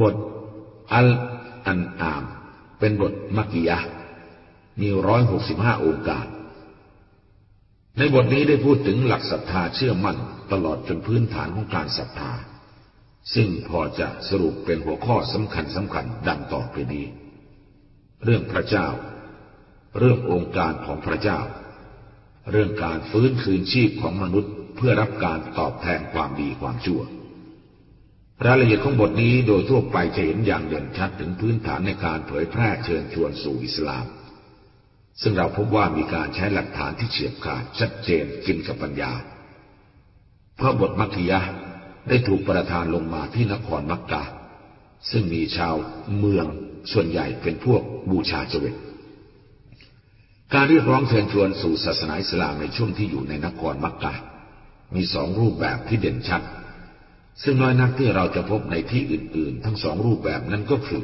บทอัลอันอาม เป็นบทมักกิยะมีร้อยหกสิบห้าองค์การในบทนี้ได้พูดถึงหลักศรัทธาเชื่อมั่นตลอดจนพื้นฐานของการศรัทธา ซึ่งพอจะสรุปเป็นหัวข้อสำคัญสำคัญดังต่อไปนี้ เรื่องพระเจ้า เรื่ององค์การของพระเจ้า เรื่องการฟื้นคืนชีพของมนุษย์เพื่อรับการตอบแทนความดีความชั่ว รายละเอียดของบทนี้โดยทั่วไปจะเห็นอย่างเด่นชัดถึงพื้นฐานในการเผยแพร่เชิญชวนสู่อิสลาม ซึ่งเราพบว่ามีการใช้หลักฐานที่เฉียบขาดชัดเจนกินกับปัญญา เพราะบทมัคคิยะได้ถูกประทานลงมาที่นครมักกะ ซึ่งมีชาวเมืองส่วนใหญ่เป็นพวกบูชาจเวิตการเรียกร้องเชิญชวนสู่ศาสนาอิสลามในช่วงที่อยู่ในนครมักกะ มีสองรูปแบบที่เด่นชัด ซึ่งน้อยนักที่เราจะพบในที่อื่น ๆ ทั้งสองรูปแบบนั้นก็คือ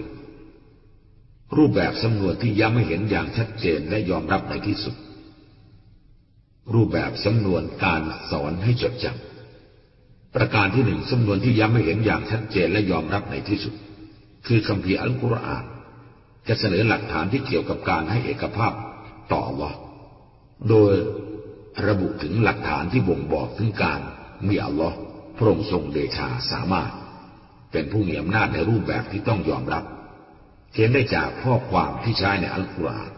รูปแบบสำนวนที่ย้ำให้เห็นอย่างชัดเจนและยอมรับในที่สุด รูปแบบสำนวนการสอนให้จดจำประการที่หนึ่งสำนวนที่ย้ำให้เห็นอย่างชัดเจนและยอมรับในที่สุด คือคำพีอัลกุรอานจะเสนอหลักฐานที่เกี่ยวกับการให้เอกภาพต่อวะโดยระบุถึงหลักฐานที่บ่งบอกถึงการมีอัลลอฮ์ พระองค์ทรงเดชาสามารถ เป็นผู้มีอำนาจในรูปแบบที่ต้องยอมรับเห็นได้จากข้อความที่ใช้ในอัลกุรอาน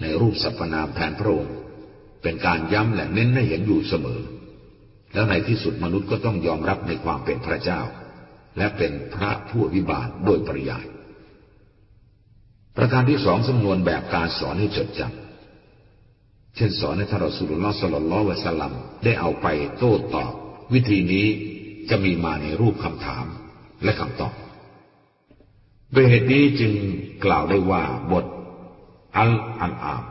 ในรูปสรรพนามแทนพระองค์เป็นการย้ำและเน้นให้เห็นอยู่เสมอ แล้วในที่สุดมนุษย์ก็ต้องยอมรับในความเป็นพระเจ้า และเป็นพระผู้วิบาลโดยปริยาย ประการที่สองสำนวนแบบการสอนให้จดจำเช่นสอนให้ทารสุลลอฮ์สลลลลอวะสลลัมได้เอาไปโต้ตอบ วิธีนี้จะมีมาในรูปคำถามและคำตอบด้วยเหตุนี้จึงกล่าวได้ว่าบท อัลอันอาม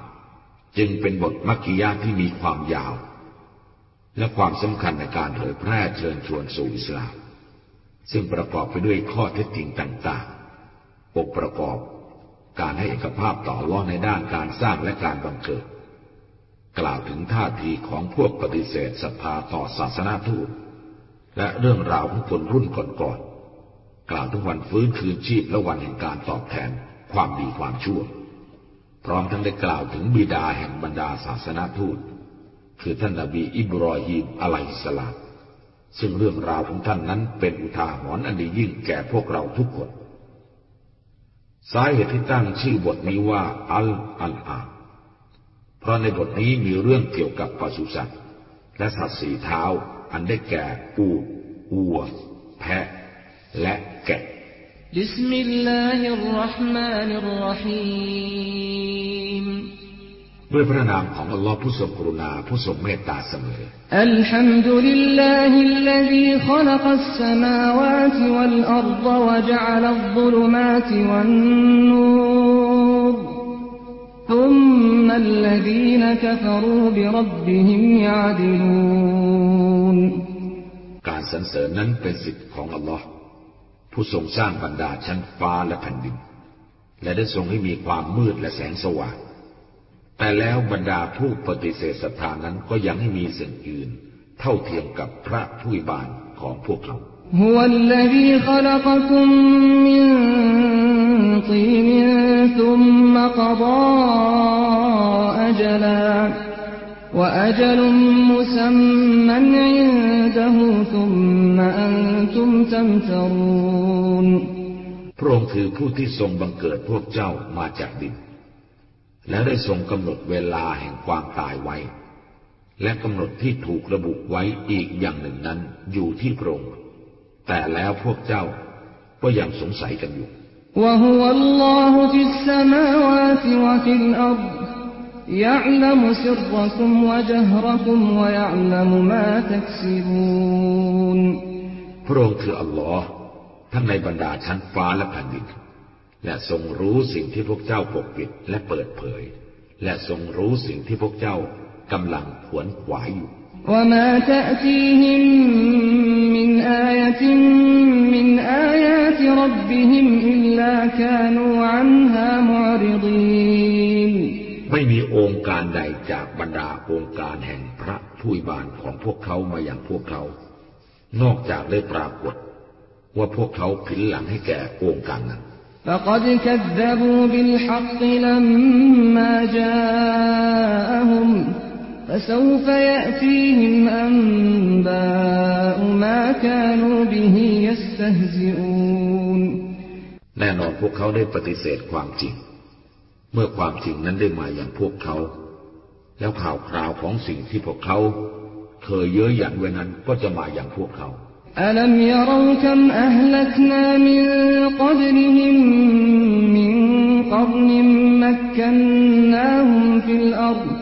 จึงเป็นบทมักกิยาที่มีความยาว และความสำคัญในการเผยแพร่เชิญชวนสู่อิสลาม ซึ่งประกอบไปด้วยข้อเท็จจริงต่างๆปกประกอบการให้เอกภาพต่อร้อในด้านการสร้างและการบังเกิด กล่าวถึงท่าทีของพวกปฏิเสธศรัทธาต่อศาสนาทูต และเรื่องราวของคนรุ่นก่อนๆกล่าวถึงวันฟื้นคืนชีพและวันแห่งการตอบแทนความดีความชั่ว พร้อมทั้งได้กล่าวถึงบิดาแห่งบรรดาศาสนาทูต คือท่านนบีอิบรอฮีมอะลัยสลามซึ่งเรื่องราวของท่านนั้นเป็นอุทาหรณ์อันดียิ่งแก่พวกเราทุกคน สาเหตุที่ตั้งชื่อบทนี้ว่าอัลอันอาม เพราะในบทนี้มีเรื่องเกี่ยวกับปศุสัตว์ และสัตว์สี่เท้า อันได้แก่อูฐ วัว แพะ และแกะبسم الله الرحمن الرحيمด้วยพระนามของอัลลอฮ์ผู้ทรงกรุณาผู้ทรงเมตตาเสมออัลฮัมดุลิลลาฮิลลซีขลักัสสมาวาติวัลอัรฎวะจอะลัลซุลุมาติวันนู การสรรเสริญนั้นเป็นสิทธิ์ของอัลลอฮ์ผู้ทรงสร้างบรรดาชั้นฟ้าและแผ่นดิน และได้ทรงให้มีความมืดและแสงสว่าง แต่แล้วบรรดาผู้ปฏิเสธศรัทธานั้นก็ยังให้มีสิ่งอื่น เท่าเทียมกับพระผู้บานของพวกเขา هو الذي خلقكم من طين ثم قضى أجلا وأجل مسمى عنده ثم أنتم تمترون พระองค์คือผู้ที่ทรงบังเกิดพวกเจ้ามาจากดิน และได้ทรงกำหนดเวลาแห่งความตายไว้ และกำหนดที่ถูกระบุไว้อีกอย่างหนึ่งนั้นอยู่ที่พระองค์แต่แล้วพวกเจ้าก็ยังสงสัยกันอยู่ وهو الله في السماوات وفي الأرض يعلم سركم وجهركم ويعلم ما تكسبون พระองค์คืออัลลอฮ์ทั้งในบรรดาชั้นฟ้าและแผ่นดิน และทรงรู้สิ่งที่พวกเจ้าปกปิดและเปิดเผย และทรงรู้สิ่งที่พวกเจ้ากำลังขวนขวายอยู่ وما تأتيهم من آية من آيات ربهم إلا كانوا عنها معرضين ไม่มีองค์การใดจากบรรดาองค์การแห่งพระผู้บานของพวกเขามาอย่างพวกเขา นอกจากได้ปรากฏ ว่าพวกเขาผินหลังให้แก่โกงกันนั้น فقد كذبوا بالحق لما جاءهم فسوف يأتيهم أنباء ما كانوا به يستهزئون แน่นอนพวกเขาได้ปฏิเสธความจริง เมื่อความจริงนั้นได้มาอย่างพวกเขา แล้วข่าวคราวของสิ่งที่พวกเขา เคยเย้ยหยันไว้นั้นก็จะมาอย่างพวกเขา ألم يروا كم أهلكنا من قبلهم من قرن مكناهم في الأرض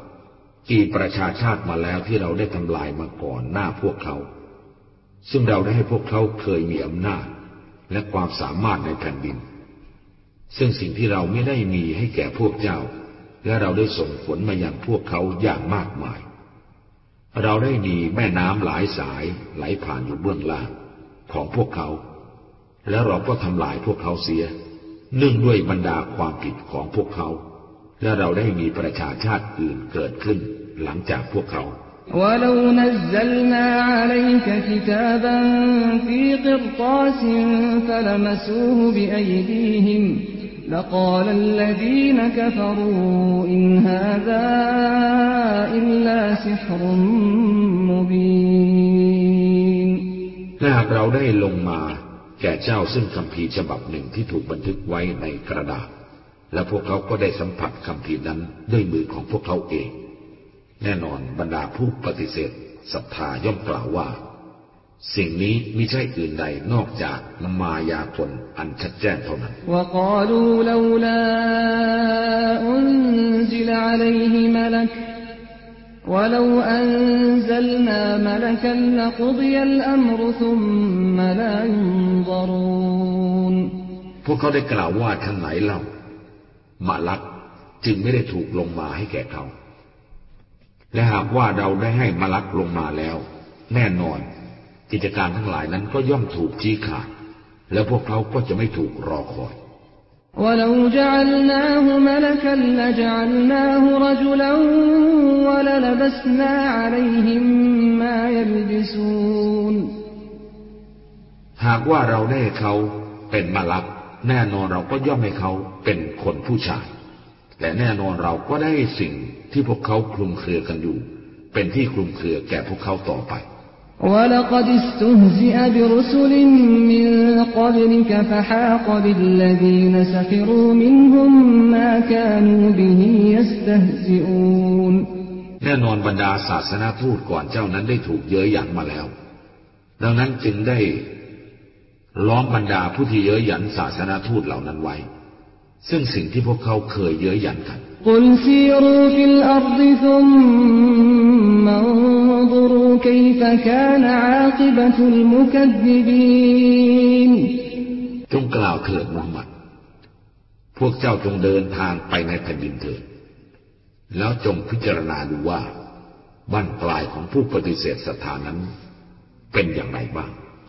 กี่ประชาชาติมาแล้วที่เราได้ทำลายมาก่อนหน้าพวกเขา ซึ่งเราได้ให้พวกเขาเคยมีอำนาจ และความสามารถในแผ่นดิน ซึ่งสิ่งที่เราไม่ได้มีให้แก่พวกเจ้า และเราได้ส่งผลมาอย่างพวกเขาอย่างมากมาย เราได้มีแม่น้ำหลายสายไหลผ่านอยู่เบื้องล่างของพวกเขา แล้วเราก็ทำลายพวกเขาเสีย เนื่องด้วยบรรดาความผิดของพวกเขา และเราได้มีประชาชาติอื่นเกิดขึ้นหลังจากพวกเขา ولو نزلنا عليك كتابا في قرطاس فلمسوه بأيديهم لقال الذين كفروا إن هذا إلا سحر مبين ถ้าหากเราได้ลงมาแก่เจ้าซึ่งคำพีฉบับหนึ่งที่ถูกบันทึกไว้ในกระดาษ และพวกเขาก็ได้สัมผัสคำพีนั้นด้วยมือของพวกเขาเอง แน่นอนบรรดาผู้ปฏิเสธศรัทธาย่อมกล่าวว่า สิ่งนี้ไม่ใช่อื่นใดนอกจากมายาคนอันชัดแจ้งเท่านั้นพวกเขาได้กล่าวว่าท่านไหนเล่า มาลักจึงไม่ได้ถูกลงมาให้แก่เขา และหากว่าเราได้ให้มาลักลงมาแล้ว แน่นอนกิจการทั้งหลายนั้นก็ย่อมถูกชี้ขาดแล้วพวกเขาก็จะไม่ถูกรอคอย ولو جعلناه ملكا لجعلناه رجلا وللبسنا عليهم ما يلبسون หากว่าเราได้เขาเป็นมาลัก แน่นอนเราก็ย่อมให้เขาเป็นคนผู้ชายแต่แน่นอนเราก็ได้สิ่งที่พวกเขาคลุมเครือกันอยู่ เป็นที่คลุมเครือแก่พวกเขาต่อไป ولقد استهزئ برسل من قبلك فحاق بالذين سخروا منهم ما كانوا به يستهزئون แน่นอนบรรดาศาสนาทูตก่อนเจ้านั้นได้ถูกเย้ยหยันมาแล้ว ดังนั้นจึงได้ ล้อมบรรดาผู้ที่เย้ยหยันศาสนาทูตเหล่านั้นไว้ ซึ่งสิ่งที่พวกเขาเคยเย้ยหยันกันจงกล่าวเถิดมูฮัมหมัด พวกเจ้าจงเดินทางไปในแผ่นดินเถิด แล้วจงพิจารณาดูว่า บ้านปลายของผู้ปฏิเสธศรัทธานั้น เป็นอย่างไรบ้าง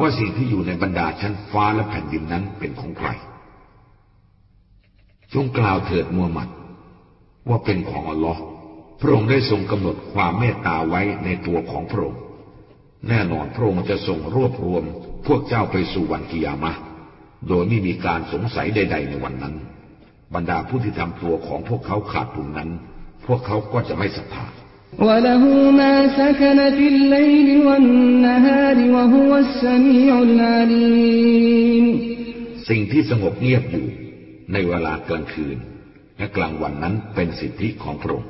ว่าสิ่งที่อยู่ในบรรดาชั้นฟ้าและแผ่นดินนั้นเป็นของใคร จงกล่าวเถิดมูฮัมหมัด ว่าเป็นของอัลลอฮ์พระองค์ได้ทรงกำหนดความเมตตาไว้ในตัวของพระองค์ แน่นอนพระองค์จะทรงรวบรวมพวกเจ้าไปสู่วันกิยามะ โดยไม่มีการสงสัยใด ๆ ในวันนั้น บรรดาผู้ที่ทำตัวของพวกเขาขาดทุนนั้น พวกเขาก็จะไม่ศรัทธา สิ่งที่สงบเงียบอยู่ในเวลากลางคืน และกลางวันนั้นเป็นสิทธิของพระองค์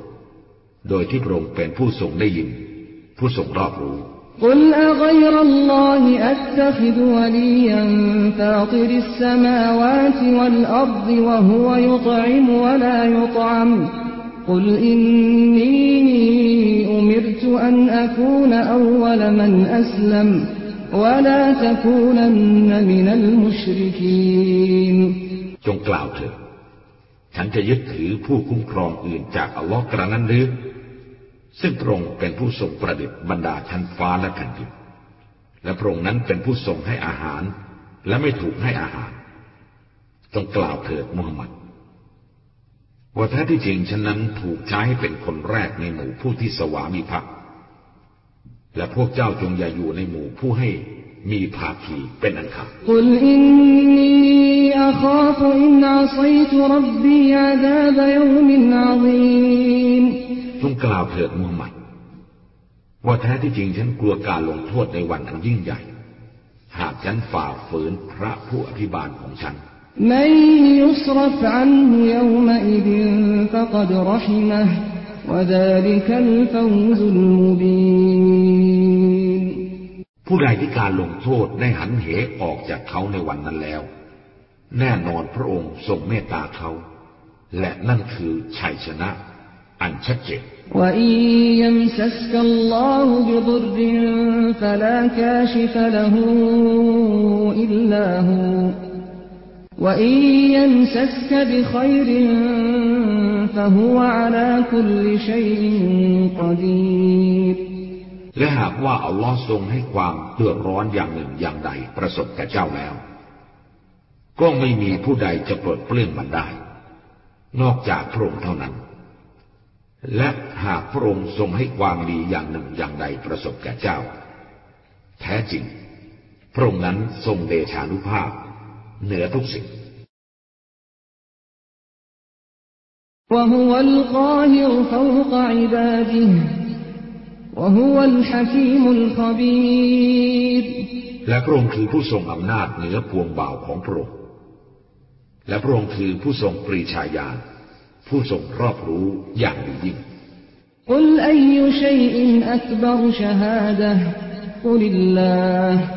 โดยที่พระองค์เป็นผู้ทรงได้ยิน ผู้ทรงรอบรู้ قل أغير الله أتخذ وليا فاطر السماوات والأرض وهو يطعم ولا يطعم قل إني أمرت أن أكون أول من أسلم ولا تكونن من المشركين จงกล่าวเถิดฉันจะยึดถือผู้คุ้มครองอื่นจากอัลลอฮ์กระนั้นหรือซึ่งพระองค์เป็นผู้ทรงประดิษฐ์บรรดาชั้นฟ้าและแผ่นดินและพระองค์นั้นเป็นผู้ทรงให้อาหาร และไม่ถูกให้อาหาร จงกล่าวเถิดมุฮัมมัด ว่าแท้ที่จริงฉันนั้นถูกใช้ให้เป็นคนแรกในหมู่ผู้ที่สวามีภักและพวกเจ้าจงอย่าอยู่ในหมู่ผู้ให้มีภาคีเป็นอันขาดจงกล่าวเถิดมูฮัมหมัด ว่าแท้ที่จริงฉันกลัวการลงโทษในวันอันยิ่งใหญ่ หากฉันฝ่าฝืนพระผู้อภิบาลของฉัน من يصرف عنه يومئذ فقد رحمه وذلك الفوز المبين ผู้ใดที่การลงโทษได้หันเหออกจากเขาในวันนั้นแล้ว แน่นอนพระองค์ทรงเมตตาเขา และนั่นคือชัยชนะ อันชัดเจน وإن يمسسك الله بضر فلا كاشف له إلا هو وإن يمسسك بخير فهو على كل شيء قدير และหากว่าอัลลอฮ์ทรงให้ความเดือดร้อนอย่างหนึ่งอย่างใดประสบแก่เจ้าแล้ว ก็ไม่มีผู้ใดจะปลดเปลื้องมันได้ นอกจากพระองค์เท่านั้น และหากพระองค์ทรงให้ความดีอย่างหนึ่งอย่างใดประสบแก่เจ้า แท้จริง พระองค์นั้นทรงเดชานุภาพ เหนือทุกสิ่งและพระองค์คือผู้ทรงอำนาจเหนือพวงบ่าวของพระองค์ และพระองค์คือผู้ทรงปรีชาญาณผู้ทรงรอบรู้อย่างยิ่งกล่าว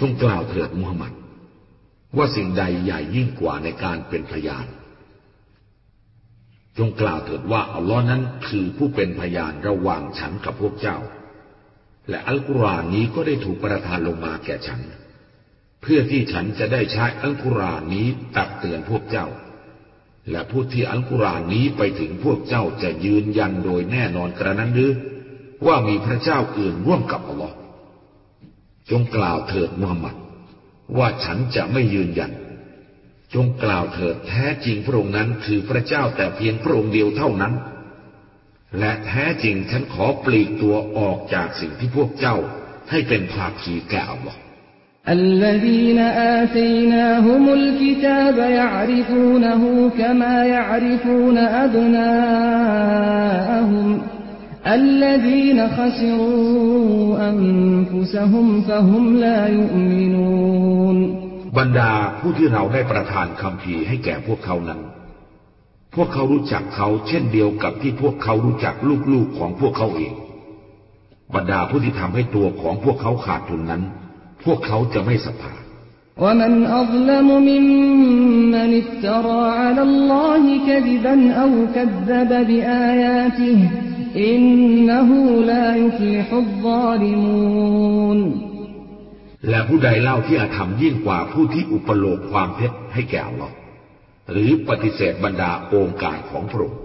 ต้องกล่าวเถิดมูฮัมหมัด ว่าสิ่งใดใหญ่ยิ่งกว่าในการเป็นพยาน จงกล่าวเถิดว่าอัลลอฮ์นั้นคือผู้เป็นพยานระหว่างฉันกับพวกเจ้า และอัลกุรอานนี้ก็ได้ถูกประทานลงมาแก่ฉัน เพื่อที่ฉันจะได้ใช้อัลกุรอานนี้ตักเตือนพวกเจ้า และผู้ที่อัลกุรอานนี้ไปถึงพวกเจ้าจะยืนยันโดยแน่นอนกระนั้นหรือว่ามีพระเจ้าอื่นร่วมกับอัลลอฮ์ จงกล่าวเถิดมุฮัมมัด ว่าฉันจะไม่ยืนยันจงกล่าวเถิดแท้จริงพระองค์นั้นคือพระเจ้าแต่เพียงพระองค์เดียวเท่านั้น และแท้จริงฉันขอปลีกตัวออกจากสิ่งที่พวกเจ้าให้เป็นภาคีแก่อัลลอฮ์ الذين آتيناهم الكتاب يعرفونه كما يعرفون أبناءهم الذين خسروا أنفسهم فهم لا يؤمنون บรรดาผู้ที่เราได้ประทานคำพีให้แก่พวกเขานั้น พวกเขารู้จักเขาเช่นเดียวกับที่พวกเขารู้จักลูกๆของพวกเขาเอง บรรดาผู้ที่ทำให้ตัวของพวกเขาขาดทุนนั้น พวกเขาจะไม่ศรัทธา ومن أظلم ممن افترى على الله كذبا أو كذب بآياته إنه لا يفلح الظالمون และผู้ใดเล่าที่อาธรรมยิ่งกว่าผู้ที่อุปโลกความเท็จให้แก่อัลลอฮ์หรือปฏิเสธบรรดาองค์การของพระองค์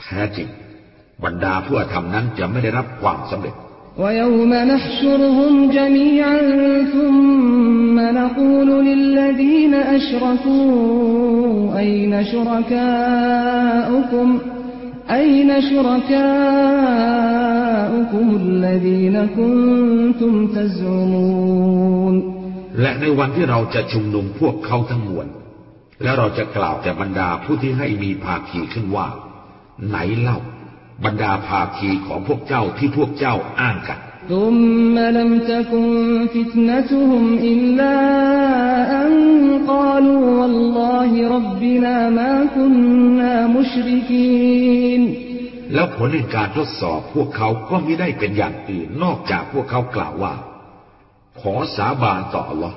แท้จริง บรรดาผู้อาธรรมนั้นจะไม่ได้รับความสำเร็จ ويوم نحشرهم جميعا ثم نقول للذين أشركوا أين شركاؤكم أين شركاؤكم الذين كنتم تزعمون และในวันที่เราจะชุมนุมพวกเขาทั้งมวล และเราจะกล่าวแก่บรรดาผู้ที่ให้มีภาคีขึ้นว่า ไหนเล่า บรรดาภาคีของพวกเจ้าที่พวกเจ้าอ้างกัน ثم لم تكن فتنتهم إلا أن قالوا والله ربنا ما كنا مشركين แล้วผลในการทดสอบพวกเขาก็ไม่ได้เป็นอย่างอื่นนอกจากพวกเขากล่าวว่า ขอสาบานต่ออัลลอฮ์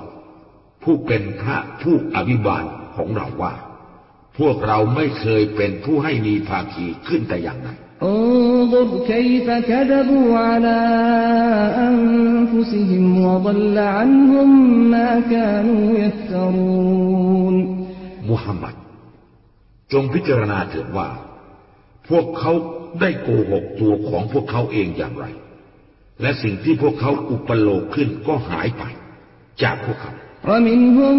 ผู้เป็นพระผู้อภิบาลของเราว่า พวกเราไม่เคยเป็นผู้ให้มีภาคีขึ้นแต่อย่างใด انظر كيف كذبوا على أنفسهم وضل عنهم ما كانوا يفترون มุฮัมมัด จงพิจารณาเถิดว่า พวกเขาได้โกหกตัวของพวกเขาเองอย่างไร และสิ่งที่พวกเขาอุปโลกขึ้นก็หายไป จากพวกเขา ومنهم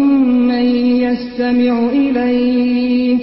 من يستمع إليك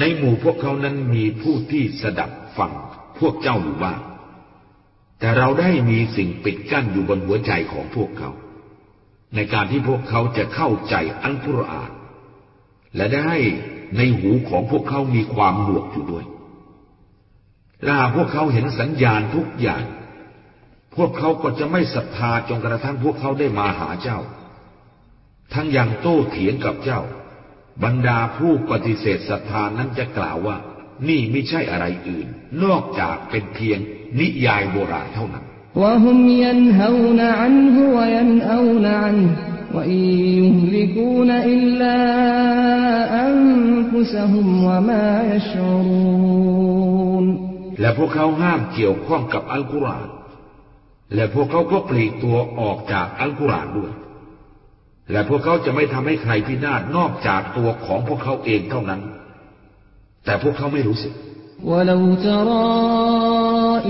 ในหมู่พวกเขานั้นมีผู้ที่สดับฟังพวกเจ้าอยู่บ้าแต่เราได้มีสิ่งปิดกั้นอยู่บนหัวใจของพวกเขา ในการที่พวกเขาจะเข้าใจอัลกุรอาน และได้ในหูของพวกเขามีความหนวกอยู่ด้วยและหากพวกเขาเห็นสัญญาณทุกอย่าง พวกเขาก็จะไม่ศรัทธาจนกระทั่งพวกเขาได้มาหาเจ้า ทั้งยังโต้เถียงกับเจ้า บรรดาผู้ปฏิเสธศรัทธานั้นจะกล่าวว่า นี่ไม่ใช่อะไรอื่น นอกจากเป็นเพียงนิยายโบราณเท่านั้นและพวกเขาห้ามเกี่ยวข้องกับอัลกุรอานและพวกเขาก็ปลีกตัวออกจากอัลกุรอานด้วย และพวกเขาจะไม่ทำให้ใครพินาศนอกจากตัวของพวกเขาเองเท่านั้น แต่พวกเขาไม่รู้สึก ولو ترى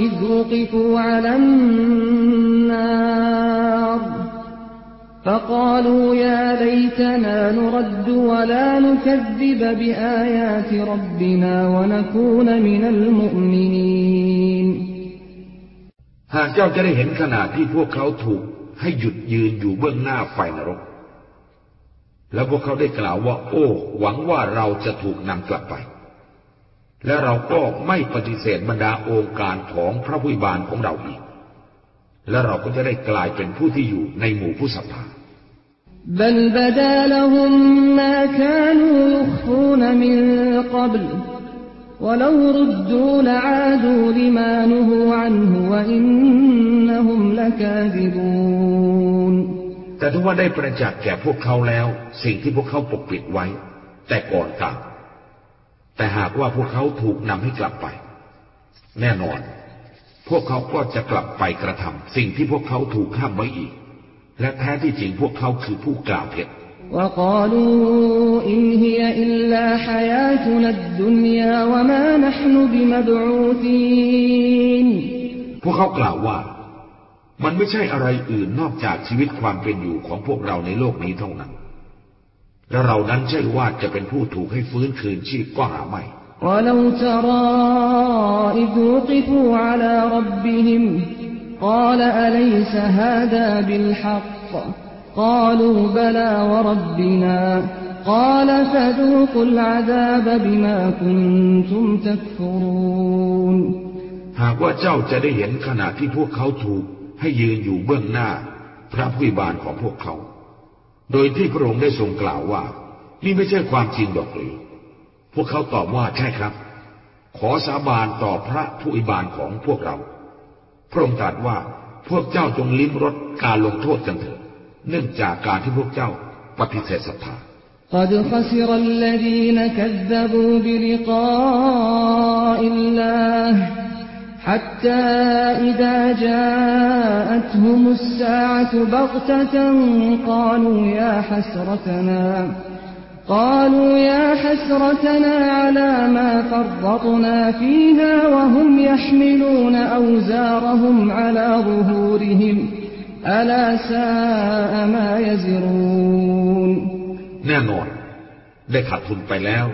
إذ وقفوا على النار فقالوا يا ليتنا نرد ولا نكذب بآيات ربنا ونكون من المؤمنين หากเจ้าจะได้เห็นขณะที่พวกเขาถูกให้หยุดยืนอยู่เบื้องหน้าไฟนรก แล้วพวกเขาได้กล่าวว่า โอ้ หวังว่าเราจะถูกนำกลับไป และเราก็ไม่ปฏิเสธบรรดาองค์การของพระผู้บานของเราอีก และเราก็จะได้กลายเป็นผู้ที่อยู่ในหมู่ผู้ศรัทธา بل بدا لهم ما كانوا يخفون من قبل ولو ردوا لعادوا لما نهوا عنه وإنهم لكاذبون แต่ถ้าว่าได้ประจักษ์แก่พวกเขาแล้ว สิ่งที่พวกเขาปกปิดไว้ แต่ก่อนต่างแต่หากว่าพวกเขาถูกนำให้กลับไป แน่นอน พวกเขาก็จะกลับไปกระทำสิ่งที่พวกเขาถูกห้ามไว้อีก และแท้ที่จริงพวกเขาคือผู้กล่าวเท็จ وقالوا إن هي إلا حياتنا الدنيا وما نحن بمبعوثين พวกเขากล่าวว่า มันไม่ใช่อะไรอื่นนอกจากชีวิตความเป็นอยู่ของพวกเราในโลกนี้เท่านั้น และเรานั้นใช่ว่าจะเป็นผู้ถูกให้ฟื้นคืนชีพก็หาไม่ ولو ترى إذ وقفوا على ربهم قال أليس هذا بالحق قالوا بلى وربنا قال فذوقوا العذاب بما كنتم تكفرون หากว่าเจ้าจะได้เห็นขณะที่พวกเขาถูก ให้ยืนอยู่เบื้องหน้า พระผู้บานของพวกเขา โดยที่พระองค์ได้ทรงกล่าวว่า นี่ไม่ใช่ความจริงดอกหรือ พวกเขาตอบว่าใช่ครับ ขอสาบานต่อพระผู้อิบานของพวกเรา พระองค์ตรัสว่า พวกเจ้าจงลิ้มรสการลงโทษกันเถิดเนื่องจากการที่พวกเจ้าปฏิเสธศรัทธา قد خسر الذين كذبوا بلقاء الله حتى إذا جاءتهم الساعة بغتة قالوا يا حسرتنا قالوا يا حسرتنا على ما فرطنا فيها وهم يحملون أوزارهم على ظهورهم ألا ساء ما يزرون แน่นอนได้ขาดทุนไปแล้ว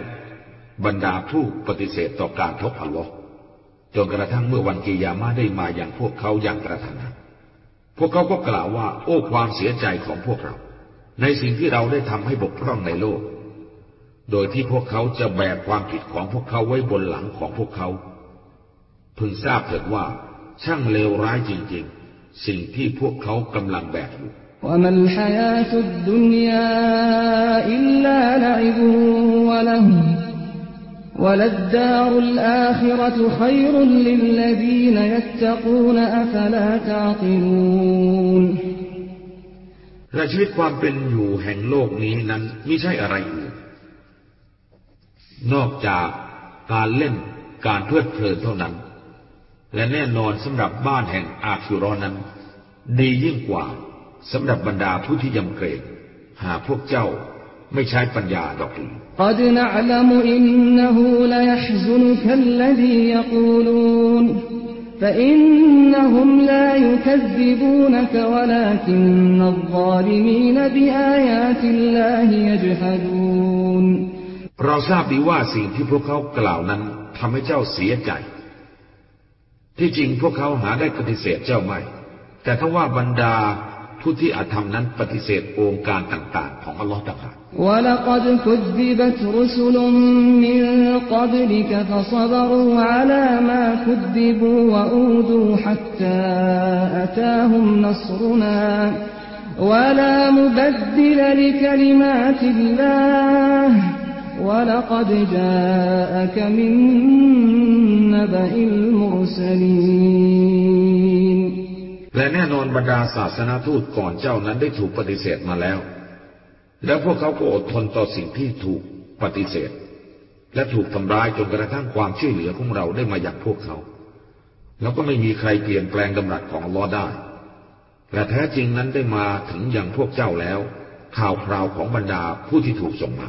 บรรดาผู้ปฏิเสธต่อการพบอัลลอฮ์ จนกระทั่งเมื่อวันกิยามาได้มาอย่างพวกเขาอย่างกระทำนา พวกเขาก็กล่าวว่า โอ้ความเสียใจของพวกเรา ในสิ่งที่เราได้ทำให้บกพร่องในโลก โดยที่พวกเขาจะแบกความผิดของพวกเขาไว้บนหลังของพวกเขา พึงทราบเถิดว่า ช่างเลวร้ายจริง ๆ สิ่งที่พวกเขากำลังแบกอยู่และ وللدار الآخرة خير للذين يتقون أفلا تعقلون และชีวิตความเป็นอยู่แห่งโลกนี้นั้นไม่ใช่อะไรอื่นนอกจากการเล่นการเพลิดเพลินเท่านั้น และแน่นอนสำหรับบ้านแห่งอาคิรอนั้น ดียิ่งกว่าสำหรับบรรดาผู้ที่ยำเกรงหากพวกเจ้าไม่ใช้ปัญญาดอกหรือ قد نعلم إنه ليحزنك الذي يقولون فإنهم لا يكذبونك ولكن الظالمين بآيات الله يجحدون เราทราบดีว่าสิ่งที่พวกเขากล่าวนั้นทำให้เจ้าเสียใจ ที่จริงพวกเขาหาได้ปฏิเสธเจ้าไม่ แต่ถ้าว่าบรรดา ผู้ที่อาจทำนั้นปฏิเสธองค์การต่าง ๆ ของอัลลอฮ์ต่างหากและ และแน่นอนบรรดาศาสนาทูตก่อนเจ้านั้นได้ถูกปฏิเสธมาแล้ว แล้วพวกเขาก็อดทนต่อสิ่งที่ถูกปฏิเสธ และถูกทำร้ายจนกระทั่งความช่วยเหลือของเราได้มาอย่างพวกเขา แล้วก็ไม่มีใครเปลี่ยนแปลงดำรัสของลอได้ และแท้จริงนั้นได้มาถึงอย่างพวกเจ้าแล้ว ข่าวคราวของบรรดาผู้ที่ถูกส่งมา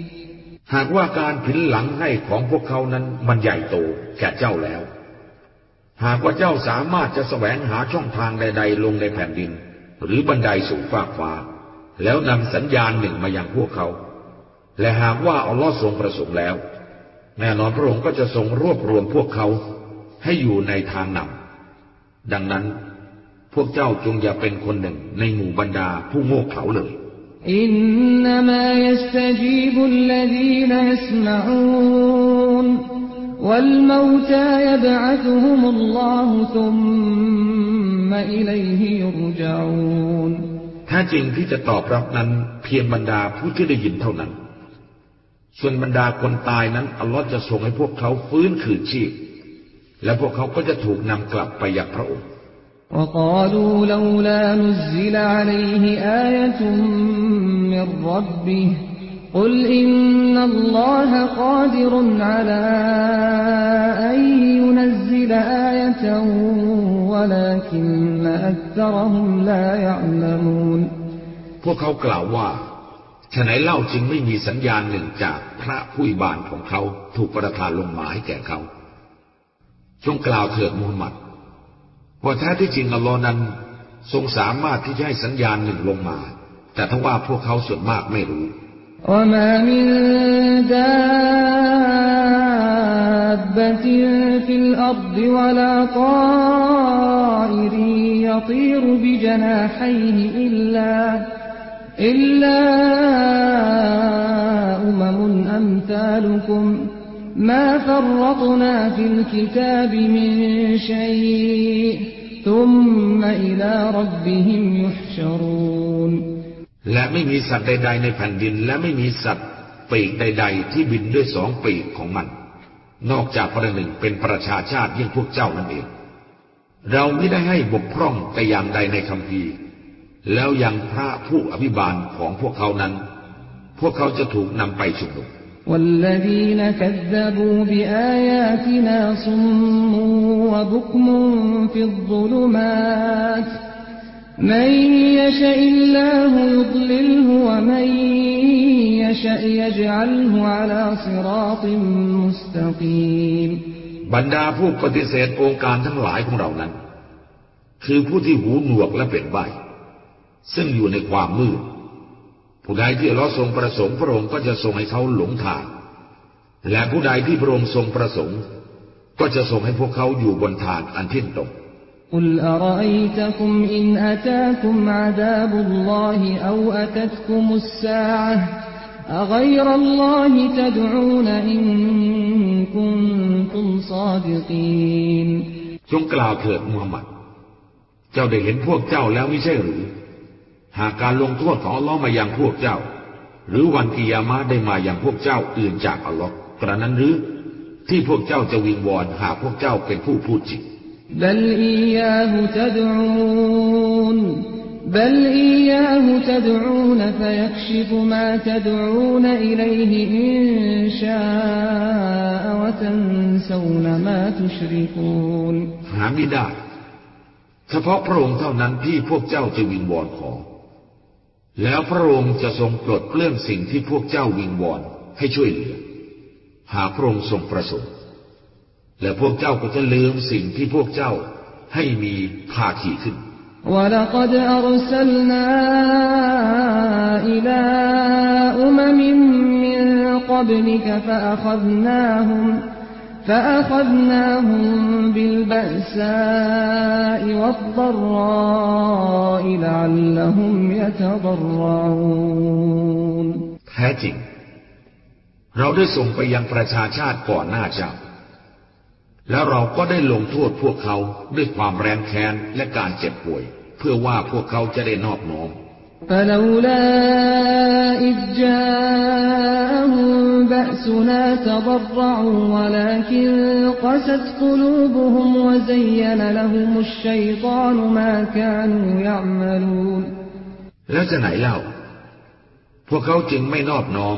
หากว่าการผินหลังให้ของพวกเขานั้นมันใหญ่โตแก่เจ้าแล้ว หากว่าเจ้าสามารถจะแสวงหาช่องทางใด ๆ ลงในแผ่นดิน หรือบันไดสู่ฟากฟ้า แล้วนำสัญญาณหนึ่งมายังพวกเขา และหากว่าอัลลอฮ์ทรงประสงค์แล้ว แน่นอนพระองค์ก็จะทรงรวบรวมพวกเขาให้อยู่ในทางนำดังนั้นพวกเจ้าจงอย่าเป็นคนหนึ่งในหมู่บรรดาผู้โง่เขลาเลย إنما يستجيب الذين يسمعون والموتى يبعثهم الله ثم إليه يرجعون แท้จริงที่จะตอบรับนั้นเพียงบรรดาผู้ที่ได้ยินเท่านั้น ส่วนบรรดาคนตายนั้นอัลลอฮ์จะทรงให้พวกเขาฟื้นคืนชีพ และพวกเขาก็จะถูกนำกลับไปยังพระองค์ وقالوا لولا نزل عليه آية من ربه قل إن الله قادر على أن ينزل آية ولكن أكثرهم لا يعلمون พวกเขากล่าวว่าฉะไหนเล่าจึงไม่มีสัญญาณหนึ่งจากพระผู้อิบานของเขาถูกประทานลงมาให้แก่เขา จงกล่าวเถิดมูฮัมหมัด ว่าแท้ที่จริงอัลลอฮ์นั้น ทรงสามารถที่จะให้สัญญาณหนึ่งลงมา แต่ทว่าพวกเขาส่วนมากไม่รู้และ في الأرض ولا طائر يطير بجناحيه إلا إلا أمم أمثالكم ما فرطنا في الكتاب من شيء ثم إلى ربهم يحشرون และไม่มีสัตว์ใดๆในแผ่นดิน และไม่มีสัตว์ปีกใด ๆ ที่บินด้วยสองปีกของมัน นอกจากประหนึ่งเป็นประชาชาติยิ่งพวกเจ้านั่นเอง เราไม่ได้ให้บกพร่องแต่อย่างใดในคำพีแล้วยังพระผู้อภิบาลของพวกเขานั้น พวกเขาจะถูกนำไปชุมนุม والذين كذبوا بآياتنا صم وبكم في الظلمات من يشاء الله يضلله ومن يشاء يجعله على صراط مستقيم บรรดาผู้ปฏิเสธองค์การทั้งหลายของเรานั้น คือผู้ที่หูหนวกและเป็นใบ ซึ่งอยู่ในความมืด ผู้ใดที่เราทรงประสงค์พระองค์ก็จะทรงให้เขาหลงทาง และผู้ใดที่พระองค์ทรงประสงค์ ก็จะทรงให้พวกเขาอยู่บนทางอันเที่ยงตรง قل أرأيتكم إن أتاكم عذاب الله أو أتتكم الساعة أغير الله تدعون إن كنتم صادقين จงกล่าวเถิดมูฮัมหมัด เจ้าได้เห็นพวกเจ้าแล้วไม่ใช่หรือ หากการลงโทษของอัลลอฮ์มายังพวกเจ้า หรือวันกิยามะได้มายังพวกเจ้าอื่นจากอัลลอฮ์กระนั้นหรือที่พวกเจ้าจะวิงวอนหากพวกเจ้าเป็นผู้พูดจริงหาไม่ได้ เฉพาะพระองค์เท่านั้นที่พวกเจ้าจะวิงวอนขอ แล้วพระองค์จะทรงปลดเปลื้องสิ่งที่พวกเจ้าวิงวอนให้ช่วยเหลือ หากพระองค์ทรงประสงค์ และพวกเจ้าก็จะลืมสิ่งที่พวกเจ้าให้มีภาคีขึ้น ولقد أرسلنا إلى أمم من قبلك فأخذناهم فأخذناهم بالبأساء والضراء لعلهم يتضرعون แท้จริง เราได้ส่งไปยังประชาชาติก่อนหน้าเจ้า แล้วเราก็ได้ลงโทษพวกเขาด้วยความแรงแค้นและการเจ็บป่วย เพื่อว่าพวกเขาจะได้นอบน้อม فلولا إذ جاءهم بأسنا تضرعوا ولكن قست قلوبهم وزين لهم الشيطان ما كانوا يعملون แล้วจะไหนเล่า พวกเขาจึงไม่นอบน้อม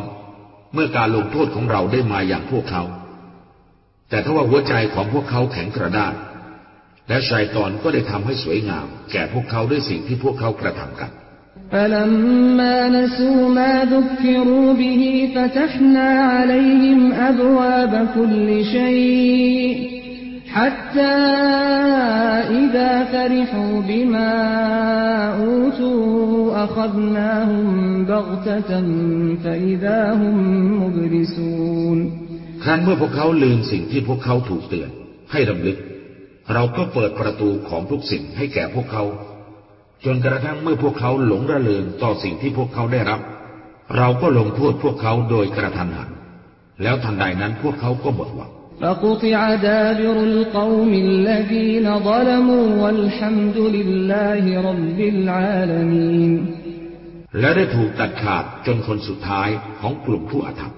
เมื่อการลงโทษของเราได้มาอย่างพวกเขา แต่ถ้าว่าหัวใจของพวกเขาแข็งกระด้านและชายตอนก็ได้ทำให้สวยงาม แก่พวกเขาด้วยสิ่งที่พวกเขากระทำกัน فلما نسوا ما ذكروا به فتحنا عليهم أبواب كل شيء حتى إذا فرحوا بما أوتوا أخذناهم بغتة فإذا هم مبلسون ครั้นเมื่อพวกเขาลืมสิ่งที่พวกเขาถูกเตือน ให้รำลึก เราก็เปิดประตูของทุกสิ่งให้แก่พวกเขา จนกระทั่งเมื่อพวกเขาหลงระเริงต่อสิ่งที่พวกเขาได้รับ เราก็ลงโทษพวกเขาโดยกระทันหัน แล้วทันใดนั้นพวกเขาก็หมดหวังและได้ถูกตัดขาดจนคนสุดท้ายของกลุ่มผู้อาธรรม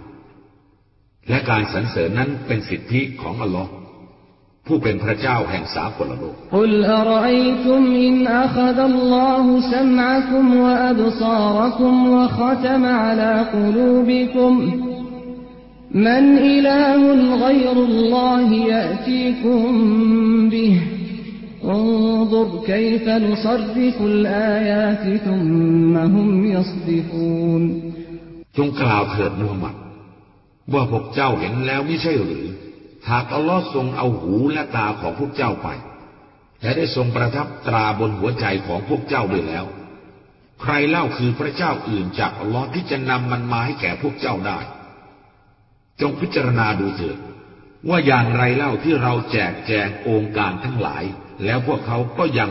และการสรรเสริญนั้นเป็นสิทธิของอัลลอฮ์ ผู้เป็นพระเจ้าแห่งสากลโลก قل أرأيتم إن أخذ الله سمعكم وأبصاركم وختم على قلوبكم من إله غير الله يأتيكم به انظر كيف نصرف الآيات ثم هم يصدفون จงกล่าวเถิดมูฮัมหมัด ว่าพวกเจ้าเห็นแล้วไม่ใช่หรือ หากอัลลอฮ์ทรงเอาหูและตาของพวกเจ้าไป และได้ทรงประทับตราบนหัวใจของพวกเจ้าด้วยแล้ว ใครเล่าคือพระเจ้าอื่นจากอัลลอฮ์ที่จะนำมันมาให้แก่พวกเจ้าได้ จงพิจารณาดูเถิดว่าอย่างไรเล่าที่เราแจกแจงองค์การทั้งหลาย แล้วพวกเขาก็ยัง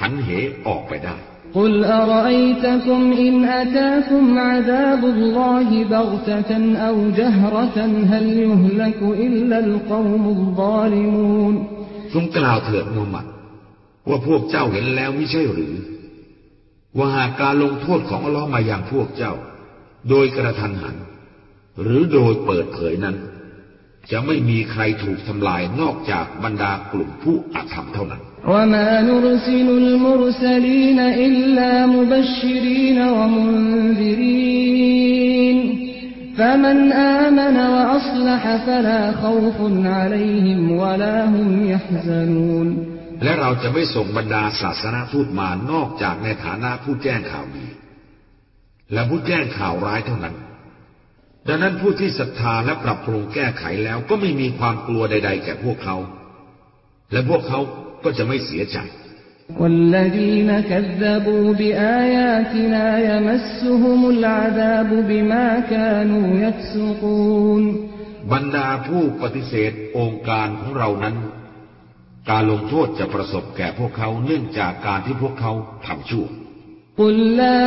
หันเหออกไปได้ قل أرأيتكم إن أتاكم عذاب الله بغتة أو جهرة هل يهلك إلا القوم الظالمون ทรงกล่าวเถิดมูฮัมหมัด ว่าพวกเจ้าเห็นแล้วไม่ใช่หรือ ว่าหากการลงโทษของอัลลอฮ์มาอย่างพวกเจ้า โดยกระทันหัน หรือโดยเปิดเผยนั้น จะไม่มีใครถูกทำลายนอกจากบรรดากลุ่มผู้อาธรรมเท่านั้น وما نرسل المرسلين إلا مبشرين ومنذرين فمن آمن وأصلح فلا خوف عليهم ولا هم يحزنون และเราจะไม่ส่งบรรดาศาสนาทูตมานอกจากในฐานะผู้แจ้งข่าวดี และผู้แจ้งข่าวร้ายเท่านั้น ดังนั้นผู้ที่ศรัทธาและปรับปรุงแก้ไขแล้วก็ไม่มีความกลัวใด ๆ แก่พวกเขา และพวกเขา ก็จะไม่เสียใจ والذين كذبوا بآياتنا يمسهم العذاب بما كانوا يفسقون บรรดาผู้ปฏิเสธองค์การของเรานั้น การลงโทษจะประสบแก่พวกเขาเนื่องจากการที่พวกเขาทำชั่ว قل لا